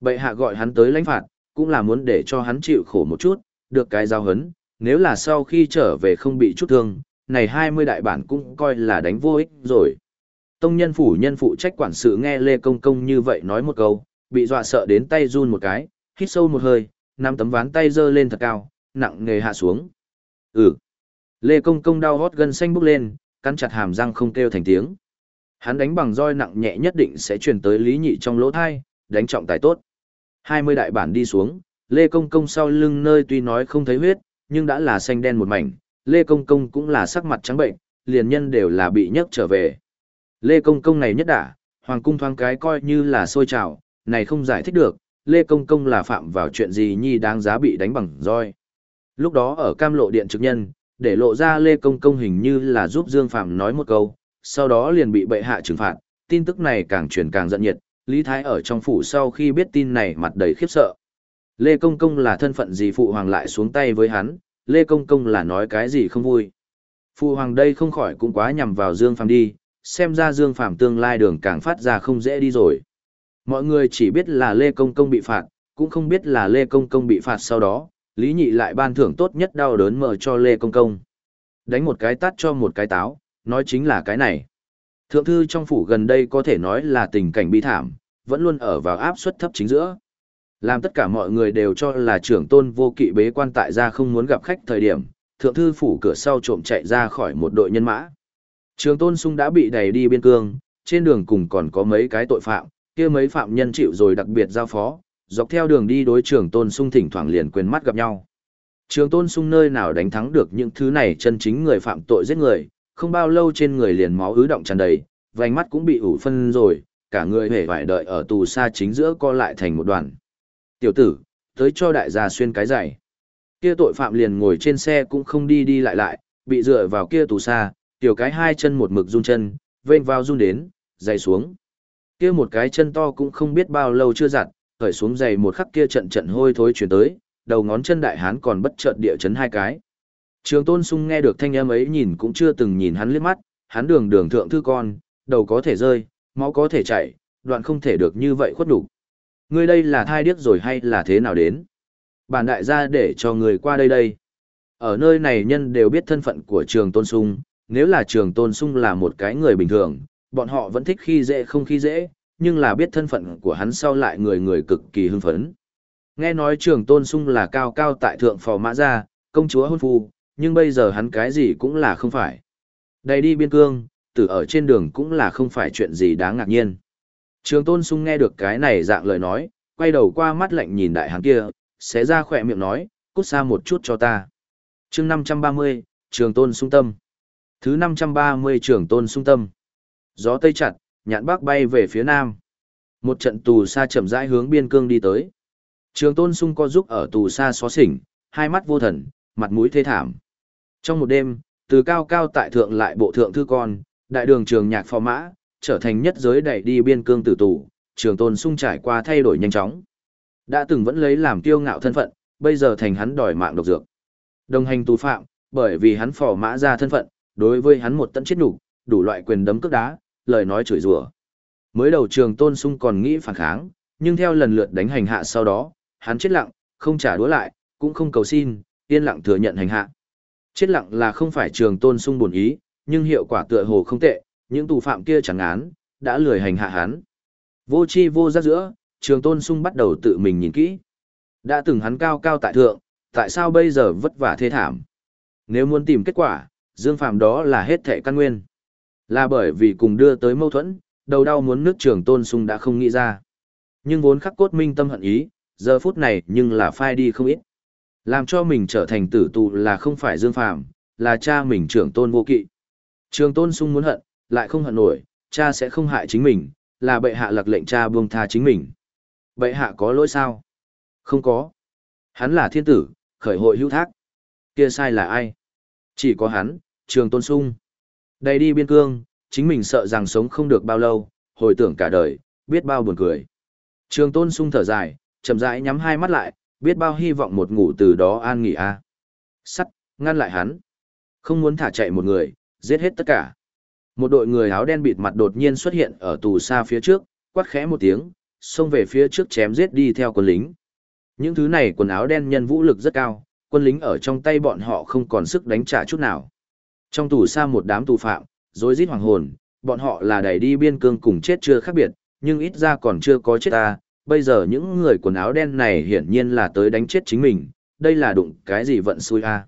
Bệ hạ gọi hắn tới lãnh phạt, cũng là muốn để cho hắn chịu khổ một chút, được cái giao hấn, nếu là sau khi trở về không bị chút thương, này 20 đại bản cũng coi là đánh vô ích rồi. Tông nhân phủ nhân phụ trách quản sự nghe Lê Công Công như vậy nói một câu, bị dọa sợ đến tay run một cái, hít sâu một hơi, năm tấm ván tay giơ lên thật cao, nặng nghề hạ xuống. Ừ. Lê Công Công đau hót gân xanh bốc lên, cắn chặt hàm răng không kêu thành tiếng. Hắn đánh bằng roi nặng nhẹ nhất định sẽ truyền tới lý nhị trong lỗ thai, đánh trọng tài tốt. 20 đại bản đi xuống, Lê Công Công sau lưng nơi tuy nói không thấy huyết, nhưng đã là xanh đen một mảnh, Lê Công Công cũng là sắc mặt trắng bệnh, liền nhân đều là bị nhấc trở về. Lê Công Công này nhất đả, Hoàng cung thoáng cái coi như là sôi trào, này không giải thích được, Lê Công Công là phạm vào chuyện gì nhi đáng giá bị đánh bằng roi. Lúc đó ở cam lộ điện trực nhân, để lộ ra Lê Công Công hình như là giúp Dương Phạm nói một câu, sau đó liền bị bệ hạ trừng phạt, tin tức này càng truyền càng giận nhiệt, Lý Thái ở trong phủ sau khi biết tin này mặt đầy khiếp sợ. Lê Công Công là thân phận gì phụ hoàng lại xuống tay với hắn, Lê Công Công là nói cái gì không vui. Phụ hoàng đây không khỏi cũng quá nhằm vào Dương Phàm đi, xem ra Dương Phàm tương lai đường càng phát ra không dễ đi rồi. Mọi người chỉ biết là Lê Công Công bị phạt, cũng không biết là Lê Công Công bị phạt sau đó, Lý Nhị lại ban thưởng tốt nhất đau đớn mở cho Lê Công Công. Đánh một cái tắt cho một cái táo, nói chính là cái này. Thượng thư trong phủ gần đây có thể nói là tình cảnh bi thảm, vẫn luôn ở vào áp suất thấp chính giữa. Làm tất cả mọi người đều cho là trưởng tôn vô kỵ bế quan tại gia không muốn gặp khách thời điểm, thượng thư phủ cửa sau trộm chạy ra khỏi một đội nhân mã. Trường tôn sung đã bị đẩy đi biên cương, trên đường cùng còn có mấy cái tội phạm, kia mấy phạm nhân chịu rồi đặc biệt giao phó, dọc theo đường đi đối trường tôn sung thỉnh thoảng liền quên mắt gặp nhau. Trường tôn sung nơi nào đánh thắng được những thứ này chân chính người phạm tội giết người, không bao lâu trên người liền máu ứ động tràn đầy, vành mắt cũng bị ủ phân rồi, cả người hề phải đợi ở tù xa chính giữa co lại thành một đoàn. Tiểu tử, tới cho đại gia xuyên cái giày. Kia tội phạm liền ngồi trên xe cũng không đi đi lại lại, bị dựa vào kia tù xa, tiểu cái hai chân một mực run chân, vênh vào run đến, giày xuống. Kia một cái chân to cũng không biết bao lâu chưa giặt, khởi xuống giày một khắc kia trận trận hôi thối chuyển tới, đầu ngón chân đại hán còn bất chợt địa chấn hai cái. Trường tôn sung nghe được thanh âm ấy nhìn cũng chưa từng nhìn hắn liếc mắt, hắn đường đường thượng thư con, đầu có thể rơi, máu có thể chảy, đoạn không thể được như vậy khuất đủ. Ngươi đây là thai điếc rồi hay là thế nào đến? Bản đại gia để cho người qua đây đây. Ở nơi này nhân đều biết thân phận của trường tôn sung, nếu là trường tôn sung là một cái người bình thường, bọn họ vẫn thích khi dễ không khi dễ, nhưng là biết thân phận của hắn sau lại người người cực kỳ hưng phấn. Nghe nói trường tôn sung là cao cao tại thượng phò mã gia, công chúa hôn phu, nhưng bây giờ hắn cái gì cũng là không phải. Đầy đi biên cương, tử ở trên đường cũng là không phải chuyện gì đáng ngạc nhiên. Trường tôn sung nghe được cái này dạng lời nói, quay đầu qua mắt lạnh nhìn đại hán kia, xé ra khỏe miệng nói, cút xa một chút cho ta. chương 530, trường tôn sung tâm. Thứ 530 trường tôn sung tâm. Gió tây chặt, nhạn bắc bay về phía nam. Một trận tù xa chậm rãi hướng biên cương đi tới. Trường tôn sung co giúp ở tù xa xó xỉnh, hai mắt vô thần, mặt mũi thê thảm. Trong một đêm, từ cao cao tại thượng lại bộ thượng thư con, đại đường trường nhạc phò mã, trở thành nhất giới đẩy đi biên cương tử tù, trường tôn sung trải qua thay đổi nhanh chóng. Đã từng vẫn lấy làm kiêu ngạo thân phận, bây giờ thành hắn đòi mạng độc dược. Đồng hành tù phạm, bởi vì hắn phò mã ra thân phận, đối với hắn một tận chết đủ, đủ loại quyền đấm cước đá, lời nói chửi rủa. Mới đầu trường tôn sung còn nghĩ phản kháng, nhưng theo lần lượt đánh hành hạ sau đó, hắn chết lặng, không trả đũa lại, cũng không cầu xin, yên lặng thừa nhận hành hạ. Chết lặng là không phải trường tôn sung buồn ý, nhưng hiệu quả tựa hồ không tệ, những tù phạm kia chẳng án, đã lười hành hạ hắn. Vô chi vô giác giữa, trường tôn sung bắt đầu tự mình nhìn kỹ. Đã từng hắn cao cao tại thượng, tại sao bây giờ vất vả thê thảm? Nếu muốn tìm kết quả, dương phạm đó là hết thệ căn nguyên. Là bởi vì cùng đưa tới mâu thuẫn, đầu đau muốn nước trường tôn sung đã không nghĩ ra. Nhưng vốn khắc cốt minh tâm hận ý, giờ phút này nhưng là phai đi không ít. Làm cho mình trở thành tử tù là không phải dương Phạm, là cha mình trưởng tôn vô kỵ. Trường tôn sung muốn hận, lại không hận nổi, cha sẽ không hại chính mình, là bệ hạ lạc lệnh cha buông tha chính mình. Bệ hạ có lỗi sao? Không có. Hắn là thiên tử, khởi hội hữu thác. Kia sai là ai? Chỉ có hắn, trường tôn sung. Đây đi biên cương, chính mình sợ rằng sống không được bao lâu, hồi tưởng cả đời, biết bao buồn cười. Trường tôn sung thở dài, chậm rãi nhắm hai mắt lại, biết bao hy vọng một ngủ từ đó an nghỉ a. Sắt, ngăn lại hắn. Không muốn thả chạy một người, giết hết tất cả. Một đội người áo đen bịt mặt đột nhiên xuất hiện ở tù xa phía trước, quát khẽ một tiếng, xông về phía trước chém giết đi theo quân lính. Những thứ này quần áo đen nhân vũ lực rất cao, quân lính ở trong tay bọn họ không còn sức đánh trả chút nào. Trong tù xa một đám tù phạm, rối rít hoàng hồn, bọn họ là đẩy đi biên cương cùng chết chưa khác biệt, nhưng ít ra còn chưa có chết ta, bây giờ những người quần áo đen này hiển nhiên là tới đánh chết chính mình, đây là đụng cái gì vận xui a.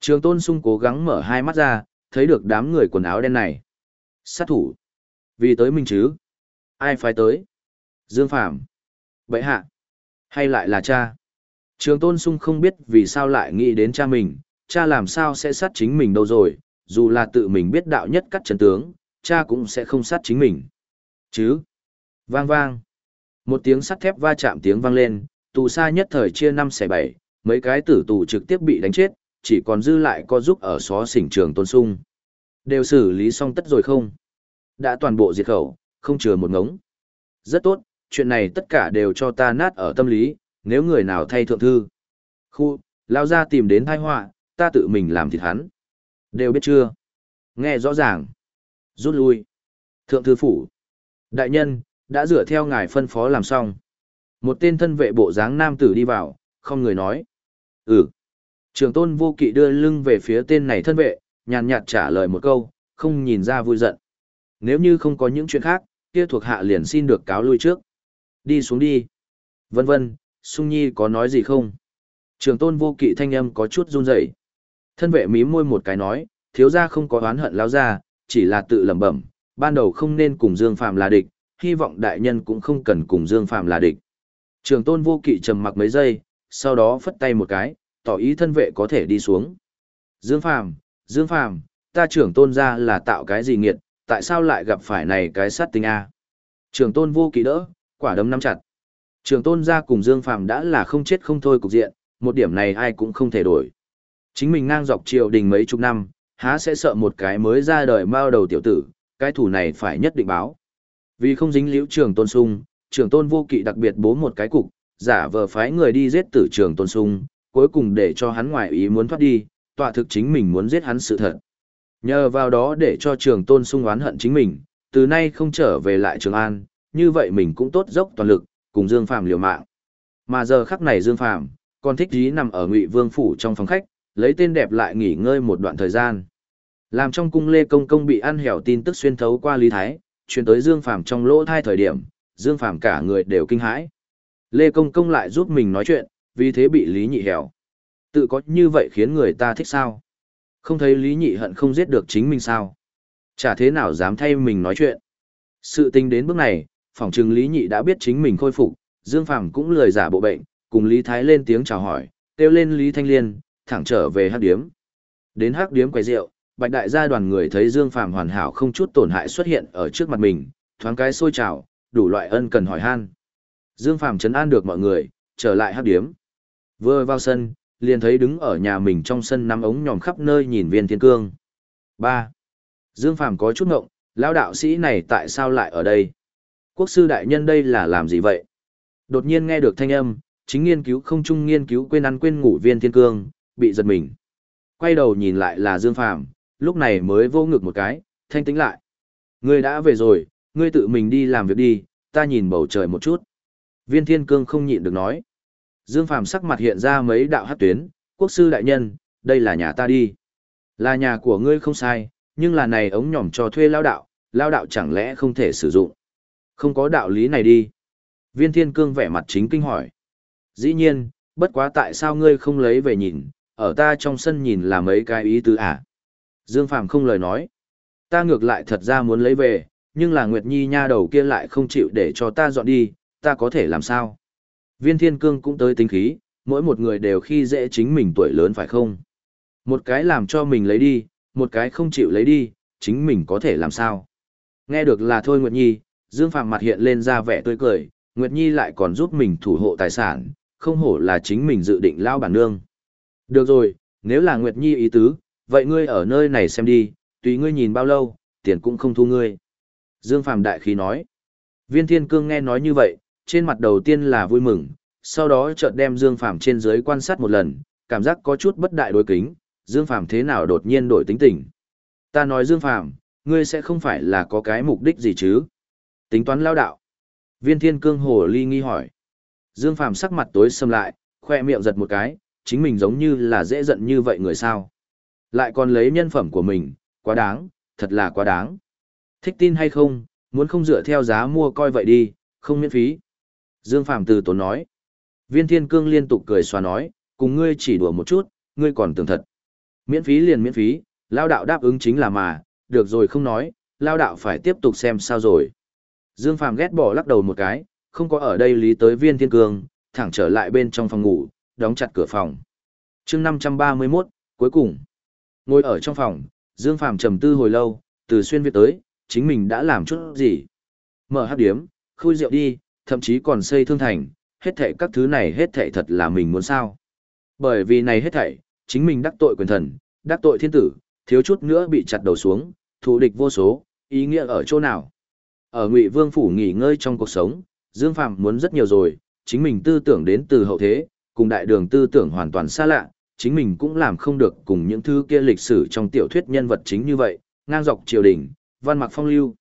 Trường Tôn Sung cố gắng mở hai mắt ra, thấy được đám người quần áo đen này. Sát thủ. Vì tới mình chứ. Ai phải tới? Dương Phạm. bệ hạ. Hay lại là cha? Trường Tôn Sung không biết vì sao lại nghĩ đến cha mình, cha làm sao sẽ sát chính mình đâu rồi, dù là tự mình biết đạo nhất cắt trần tướng, cha cũng sẽ không sát chính mình. Chứ? Vang vang. Một tiếng sắt thép va chạm tiếng vang lên, tù xa nhất thời chia năm xẻ bảy, mấy cái tử tù trực tiếp bị đánh chết, chỉ còn dư lại có giúp ở xó xỉnh trường tôn sung. Đều xử lý xong tất rồi không? Đã toàn bộ diệt khẩu, không chừa một ngống. Rất tốt, chuyện này tất cả đều cho ta nát ở tâm lý, nếu người nào thay thượng thư. Khu, lao ra tìm đến thai họa, ta tự mình làm thịt hắn. Đều biết chưa? Nghe rõ ràng. Rút lui. Thượng thư phủ. Đại nhân, đã dựa theo ngài phân phó làm xong. Một tên thân vệ bộ dáng nam tử đi vào, không người nói. Ừ. Trường tôn vô kỵ đưa lưng về phía tên này thân vệ, nhàn nhạt trả lời một câu, không nhìn ra vui giận. Nếu như không có những chuyện khác, kia thuộc hạ liền xin được cáo lui trước. Đi xuống đi. Vân vân, sung nhi có nói gì không? Trường tôn vô kỵ thanh âm có chút run rẩy. Thân vệ mí môi một cái nói, thiếu gia không có oán hận lao ra, chỉ là tự lẩm bẩm, ban đầu không nên cùng Dương Phạm là địch, hy vọng đại nhân cũng không cần cùng Dương Phạm là địch. Trường tôn vô kỵ trầm mặc mấy giây, sau đó phất tay một cái, tỏ ý thân vệ có thể đi xuống. Dương Phạm, Dương Phàm, ta trưởng tôn ra là tạo cái gì nghiệt, tại sao lại gặp phải này cái sát tinh A. Trường tôn vô kỵ đỡ, quả đấm nắm chặt. Trường tôn ra cùng Dương Phàm đã là không chết không thôi cục diện, một điểm này ai cũng không thể đổi. Chính mình ngang dọc triều đình mấy chục năm, há sẽ sợ một cái mới ra đời mao đầu tiểu tử, cái thủ này phải nhất định báo. Vì không dính liễu trường tôn sung, trường tôn vô kỵ đặc biệt bố một cái cục, giả vờ phái người đi giết tử trường tôn sung, cuối cùng để cho hắn ngoại ý muốn thoát đi, tọa thực chính mình muốn giết hắn sự thật. Nhờ vào đó để cho trường tôn sung oán hận chính mình, từ nay không trở về lại Trường An, như vậy mình cũng tốt dốc toàn lực, cùng Dương Phàm liều mạng. Mà giờ khắc này Dương Phàm còn thích dí nằm ở Ngụy Vương phủ trong phòng khách, lấy tên đẹp lại nghỉ ngơi một đoạn thời gian. Làm trong cung Lê Công Công bị ăn hẻo tin tức xuyên thấu qua Lý Thái, truyền tới Dương Phàm trong lỗ thai thời điểm, Dương Phàm cả người đều kinh hãi. Lê Công Công lại giúp mình nói chuyện, vì thế bị Lý Nhị hẻo. Tự có như vậy khiến người ta thích sao? Không thấy Lý Nhị hận không giết được chính mình sao? Chả thế nào dám thay mình nói chuyện. Sự tình đến bước này, phỏng chừng Lý Nhị đã biết chính mình khôi phục, Dương Phàm cũng lười giả bộ bệnh, cùng Lý Thái lên tiếng chào hỏi, kêu lên Lý Thanh Liên, thẳng trở về hắc điếm. Đến hắc điếm quầy rượu, Bạch đại gia đoàn người thấy Dương Phàm hoàn hảo không chút tổn hại xuất hiện ở trước mặt mình, thoáng cái sôi trào, đủ loại ân cần hỏi han. Dương Phàm trấn an được mọi người, trở lại hắc điếm. Vừa vào sân, liền thấy đứng ở nhà mình trong sân nắm ống nhòm khắp nơi nhìn viên thiên cương. 3. Dương Phàm có chút ngộng, lão đạo sĩ này tại sao lại ở đây? Quốc sư đại nhân đây là làm gì vậy? Đột nhiên nghe được thanh âm, chính nghiên cứu không chung nghiên cứu quên ăn quên ngủ viên thiên cương, bị giật mình. Quay đầu nhìn lại là Dương Phàm, lúc này mới vô ngực một cái, thanh tĩnh lại. Ngươi đã về rồi, ngươi tự mình đi làm việc đi, ta nhìn bầu trời một chút. Viên thiên cương không nhịn được nói. Dương Phàm sắc mặt hiện ra mấy đạo hát tuyến, quốc sư đại nhân, đây là nhà ta đi. Là nhà của ngươi không sai, nhưng là này ống nhỏm cho thuê lao đạo, lao đạo chẳng lẽ không thể sử dụng. Không có đạo lý này đi. Viên thiên cương vẻ mặt chính kinh hỏi. Dĩ nhiên, bất quá tại sao ngươi không lấy về nhìn, ở ta trong sân nhìn là mấy cái ý tứ à? Dương Phàm không lời nói. Ta ngược lại thật ra muốn lấy về, nhưng là Nguyệt Nhi nha đầu kia lại không chịu để cho ta dọn đi, ta có thể làm sao? Viên Thiên Cương cũng tới tính khí, mỗi một người đều khi dễ chính mình tuổi lớn phải không? Một cái làm cho mình lấy đi, một cái không chịu lấy đi, chính mình có thể làm sao? Nghe được là thôi Nguyệt Nhi, Dương Phàm mặt hiện lên ra vẻ tươi cười, Nguyệt Nhi lại còn giúp mình thủ hộ tài sản, không hổ là chính mình dự định lao bản nương. Được rồi, nếu là Nguyệt Nhi ý tứ, vậy ngươi ở nơi này xem đi, tùy ngươi nhìn bao lâu, tiền cũng không thu ngươi. Dương Phàm đại khí nói. Viên Thiên Cương nghe nói như vậy, trên mặt đầu tiên là vui mừng, sau đó chợt đem Dương Phàm trên dưới quan sát một lần, cảm giác có chút bất đại đối kính, Dương Phàm thế nào đột nhiên đổi tính tình. Ta nói Dương Phàm, ngươi sẽ không phải là có cái mục đích gì chứ? Tính toán lao đạo. Viên Thiên Cương hồ ly nghi hỏi. Dương Phàm sắc mặt tối sầm lại, khoe miệng giật một cái, chính mình giống như là dễ giận như vậy người sao. Lại còn lấy nhân phẩm của mình, quá đáng, thật là quá đáng. Thích tin hay không, muốn không dựa theo giá mua coi vậy đi, không miễn phí. Dương Phạm từ tốn nói. Viên Thiên Cương liên tục cười xòa nói, cùng ngươi chỉ đùa một chút, ngươi còn tưởng thật. Miễn phí liền miễn phí, lao đạo đáp ứng chính là mà, được rồi không nói, lao đạo phải tiếp tục xem sao rồi. Dương Phạm ghét bỏ lắc đầu một cái, không có ở đây lý tới Viên Thiên Cương, thẳng trở lại bên trong phòng ngủ, đóng chặt cửa phòng. chương 531, cuối cùng, ngồi ở trong phòng, Dương Phạm trầm tư hồi lâu, từ xuyên việt tới, chính mình đã làm chút gì. Mở hát điếm, khui rượu đi, thậm chí còn xây thương thành, hết thảy các thứ này hết thảy thật là mình muốn sao. Bởi vì này hết thảy, chính mình đắc tội quyền thần, đắc tội thiên tử, thiếu chút nữa bị chặt đầu xuống, thù địch vô số, ý nghĩa ở chỗ nào. Ở Ngụy Vương phủ nghỉ ngơi trong cuộc sống, Dương Phạm muốn rất nhiều rồi, chính mình tư tưởng đến từ hậu thế, cùng đại đường tư tưởng hoàn toàn xa lạ, chính mình cũng làm không được cùng những thứ kia lịch sử trong tiểu thuyết nhân vật chính như vậy, ngang dọc triều đình, văn mặc phong lưu.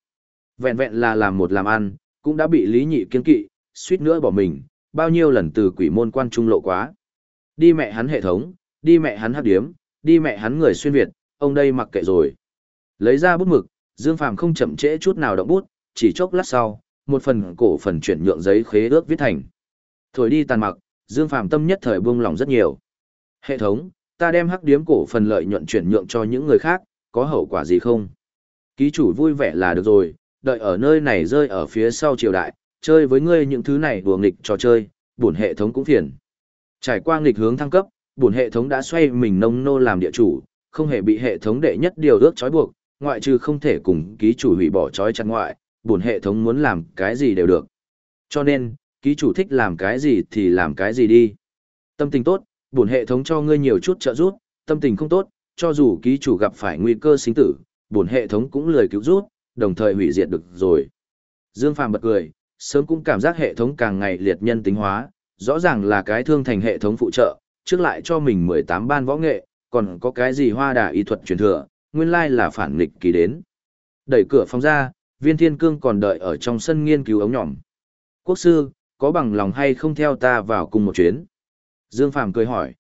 Vẹn vẹn là làm một làm ăn, cũng đã bị lý nhị kiên kỵ, suýt nữa bỏ mình, bao nhiêu lần từ quỷ môn quan trung lộ quá. Đi mẹ hắn hệ thống, đi mẹ hắn hắc điếm, đi mẹ hắn người xuyên Việt, ông đây mặc kệ rồi. Lấy ra bút mực, Dương Phàm không chậm trễ chút nào động bút, chỉ chốc lát sau, một phần cổ phần chuyển nhượng giấy khế ước viết thành. Thổi đi tàn mặc, Dương Phàm tâm nhất thời buông lòng rất nhiều. Hệ thống, ta đem hắc điếm cổ phần lợi nhuận chuyển nhượng cho những người khác, có hậu quả gì không? Ký chủ vui vẻ là được rồi, đợi ở nơi này rơi ở phía sau triều đại, chơi với ngươi những thứ này đùa nghịch trò chơi, bổn hệ thống cũng phiền. Trải qua nghịch hướng thăng cấp, bổn hệ thống đã xoay mình nông nô làm địa chủ, không hề bị hệ thống đệ nhất điều ước trói buộc, ngoại trừ không thể cùng ký chủ hủy bỏ trói chặt ngoại, bổn hệ thống muốn làm cái gì đều được. Cho nên, ký chủ thích làm cái gì thì làm cái gì đi. Tâm tình tốt, bổn hệ thống cho ngươi nhiều chút trợ giúp, tâm tình không tốt, cho dù ký chủ gặp phải nguy cơ sinh tử, bổn hệ thống cũng lười cứu giúp, đồng thời hủy diệt được rồi. Dương Phàm bật cười, sớm cũng cảm giác hệ thống càng ngày liệt nhân tính hóa, rõ ràng là cái thương thành hệ thống phụ trợ, trước lại cho mình 18 ban võ nghệ, còn có cái gì hoa đà y thuật truyền thừa, nguyên lai là phản nghịch kỳ đến. Đẩy cửa phòng ra, viên thiên cương còn đợi ở trong sân nghiên cứu ống nhỏm. Quốc sư, có bằng lòng hay không theo ta vào cùng một chuyến? Dương Phàm cười hỏi.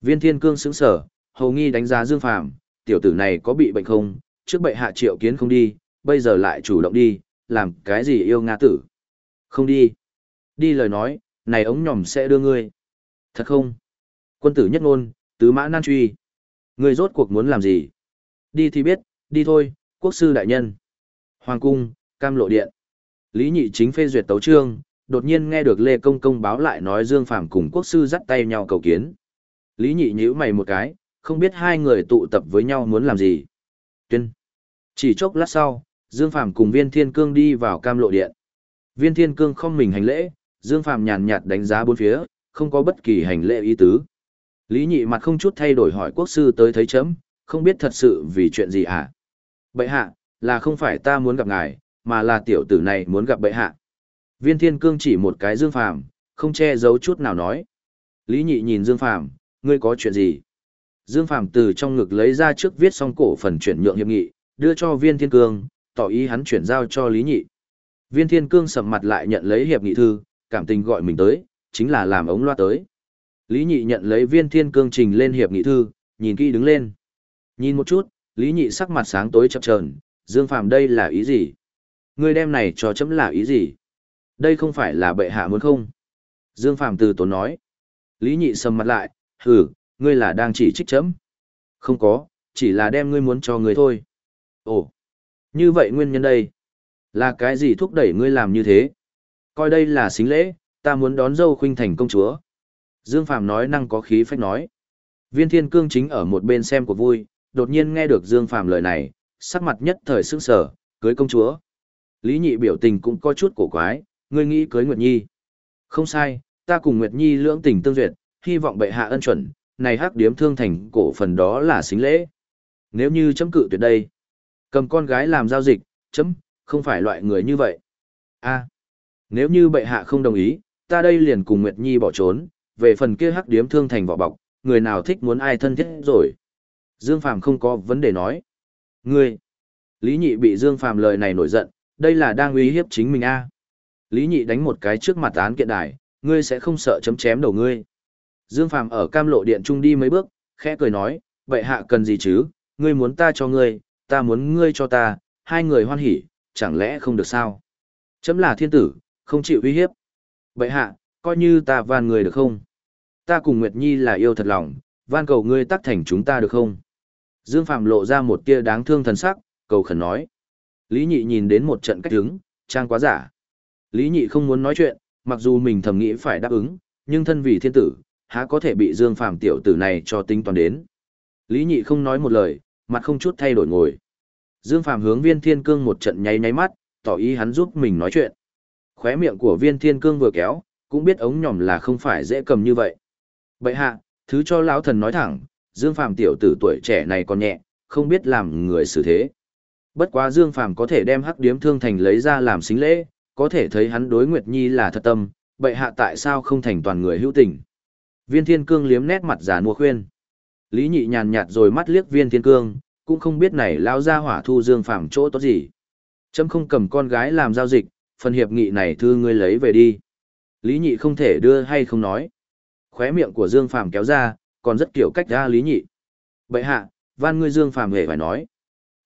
Viên thiên cương sững sở, hầu nghi đánh giá Dương Phàm tiểu tử này có bị bệnh không, trước bệ hạ triệu kiến không đi, bây giờ lại chủ động đi, làm cái gì yêu Nga tử. Không đi. Đi lời nói, này ống nhòm sẽ đưa ngươi. Thật không? Quân tử nhất ngôn, tứ mã nan truy. Ngươi rốt cuộc muốn làm gì? Đi thì biết, đi thôi, quốc sư đại nhân. Hoàng cung, cam lộ điện. Lý nhị chính phê duyệt tấu trương, đột nhiên nghe được Lê Công Công báo lại nói Dương Phàm cùng quốc sư dắt tay nhau cầu kiến. Lý nhị nhíu mày một cái, không biết hai người tụ tập với nhau muốn làm gì. Tuyên. Chỉ chốc lát sau, Dương Phàm cùng Viên Thiên Cương đi vào cam lộ điện. Viên Thiên Cương không mình hành lễ, Dương Phàm nhàn nhạt đánh giá bốn phía, không có bất kỳ hành lễ ý tứ. Lý nhị mặt không chút thay đổi hỏi quốc sư tới thấy chấm, không biết thật sự vì chuyện gì hả? Bệ hạ, là không phải ta muốn gặp ngài, mà là tiểu tử này muốn gặp bệ hạ. Viên Thiên Cương chỉ một cái Dương Phàm, không che giấu chút nào nói. Lý nhị nhìn Dương Phàm, ngươi có chuyện gì? Dương Phàm từ trong ngực lấy ra trước viết xong cổ phần chuyển nhượng hiệp nghị, đưa cho Viên Thiên Cương, tỏ ý hắn chuyển giao cho Lý nhị. Viên Thiên Cương sầm mặt lại nhận lấy hiệp nghị thư, cảm tình gọi mình tới, chính là làm ống loa tới. Lý nhị nhận lấy Viên Thiên Cương trình lên hiệp nghị thư, nhìn kỹ đứng lên. Nhìn một chút, Lý nhị sắc mặt sáng tối chập chờn, Dương Phàm đây là ý gì? Ngươi đem này cho chấm là ý gì? Đây không phải là bệ hạ muốn không? Dương Phàm từ tốn nói. Lý nhị sầm mặt lại, hừ, ngươi là đang chỉ trích chấm. Không có, chỉ là đem ngươi muốn cho ngươi thôi. Ồ, như vậy nguyên nhân đây. Là cái gì thúc đẩy ngươi làm như thế? Coi đây là xính lễ, ta muốn đón dâu khuynh thành công chúa. Dương Phàm nói năng có khí phách nói. Viên Thiên Cương chính ở một bên xem của vui, đột nhiên nghe được Dương Phàm lời này, sắc mặt nhất thời sững sờ, cưới công chúa. Lý Nhị biểu tình cũng có chút cổ quái, ngươi nghĩ cưới Nguyệt Nhi. Không sai, ta cùng Nguyệt Nhi lưỡng tình tương duyệt, hy vọng bệ hạ ân chuẩn, này hắc điếm thương thành cổ phần đó là xính lễ. Nếu như chấm cự tuyệt đây, cầm con gái làm giao dịch, chấm, không phải loại người như vậy. a nếu như bệ hạ không đồng ý, ta đây liền cùng Nguyệt Nhi bỏ trốn, về phần kia hắc điếm thương thành vỏ bọc, người nào thích muốn ai thân thiết rồi. Dương Phàm không có vấn đề nói. Ngươi, Lý Nhị bị Dương Phàm lời này nổi giận, đây là đang uy hiếp chính mình a. Lý Nhị đánh một cái trước mặt án kiện đài, ngươi sẽ không sợ chấm chém đầu ngươi. Dương Phàm ở cam lộ điện trung đi mấy bước, khẽ cười nói, vậy hạ cần gì chứ, ngươi muốn ta cho ngươi, ta muốn ngươi cho ta, hai người hoan hỉ, chẳng lẽ không được sao? Chấm là thiên tử, không chịu uy hiếp. bệ hạ, coi như ta van người được không? Ta cùng Nguyệt Nhi là yêu thật lòng, van cầu ngươi tác thành chúng ta được không? Dương Phạm lộ ra một tia đáng thương thần sắc, cầu khẩn nói. Lý Nhị nhìn đến một trận cách đứng, trang quá giả. Lý Nhị không muốn nói chuyện, mặc dù mình thầm nghĩ phải đáp ứng, nhưng thân vì thiên tử, há có thể bị Dương Phạm tiểu tử này cho tính toán đến. Lý Nhị không nói một lời, mặt không chút thay đổi ngồi. Dương Phạm hướng Viên Thiên Cương một trận nháy nháy mắt, tỏ ý hắn giúp mình nói chuyện. Khóe miệng của Viên Thiên Cương vừa kéo, cũng biết ống nhỏm là không phải dễ cầm như vậy. Bậy hạ, thứ cho lão thần nói thẳng, Dương Phàm tiểu tử tuổi trẻ này còn nhẹ, không biết làm người xử thế. Bất quá Dương Phàm có thể đem hắc điếm thương thành lấy ra làm xính lễ, có thể thấy hắn đối Nguyệt Nhi là thật tâm, bệ hạ tại sao không thành toàn người hữu tình. Viên Thiên Cương liếm nét mặt giả mua khuyên. Lý Nhị nhàn nhạt rồi mắt liếc Viên Thiên Cương, cũng không biết này lao ra hỏa thu Dương phạm chỗ tốt gì. Chấm không cầm con gái làm giao dịch, phần hiệp nghị này thư ngươi lấy về đi. Lý Nhị không thể đưa hay không nói. Khóe miệng của Dương phạm kéo ra, còn rất kiểu cách ra Lý Nhị. Bậy hạ, van ngươi Dương phạm hề phải nói.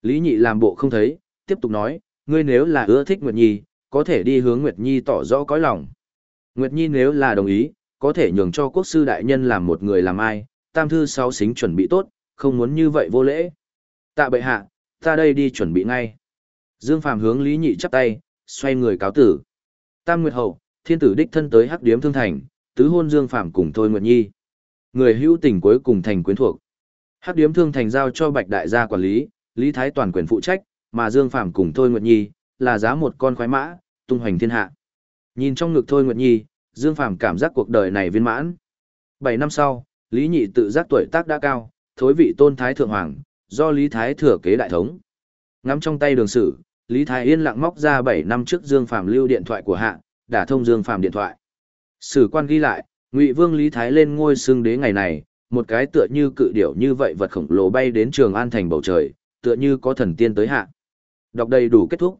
Lý Nhị làm bộ không thấy, tiếp tục nói, ngươi nếu là ưa thích Nguyệt Nhi, có thể đi hướng Nguyệt Nhi tỏ rõ cõi lòng. Nguyệt Nhi nếu là đồng ý, có thể nhường cho quốc sư đại nhân làm một người làm ai, tam thư sáu xính chuẩn bị tốt, không muốn như vậy vô lễ. Tạ bệ hạ, ta đây đi chuẩn bị ngay. Dương Phàm hướng Lý Nhị chắp tay, xoay người cáo tử. Tam Nguyệt Hậu, thiên tử đích thân tới hắc điếm thương thành, tứ hôn Dương Phàm cùng Thôi Nguyệt Nhi. Người hữu tình cuối cùng thành quyến thuộc. Hắc điếm thương thành giao cho Bạch đại gia quản lý, Lý Thái toàn quyền phụ trách, mà Dương Phàm cùng Thôi Nguyệt Nhi là giá một con khoái mã, tung hoành thiên hạ. Nhìn trong ngực Thôi Nguyệt Nhi, Dương Phàm cảm giác cuộc đời này viên mãn. Bảy năm sau, Lý Nhị tự giác tuổi tác đã cao, thối vị tôn thái thượng hoàng, do Lý Thái thừa kế đại thống. Ngắm trong tay đường sử, Lý Thái yên lặng móc ra bảy năm trước Dương Phàm lưu điện thoại của hạ, đã thông Dương Phàm điện thoại. Sử quan ghi lại, Ngụy Vương Lý Thái lên ngôi xương đế ngày này, một cái tựa như cự điểu như vậy vật khổng lồ bay đến Trường An thành bầu trời, tựa như có thần tiên tới hạ. Đọc đầy đủ kết thúc.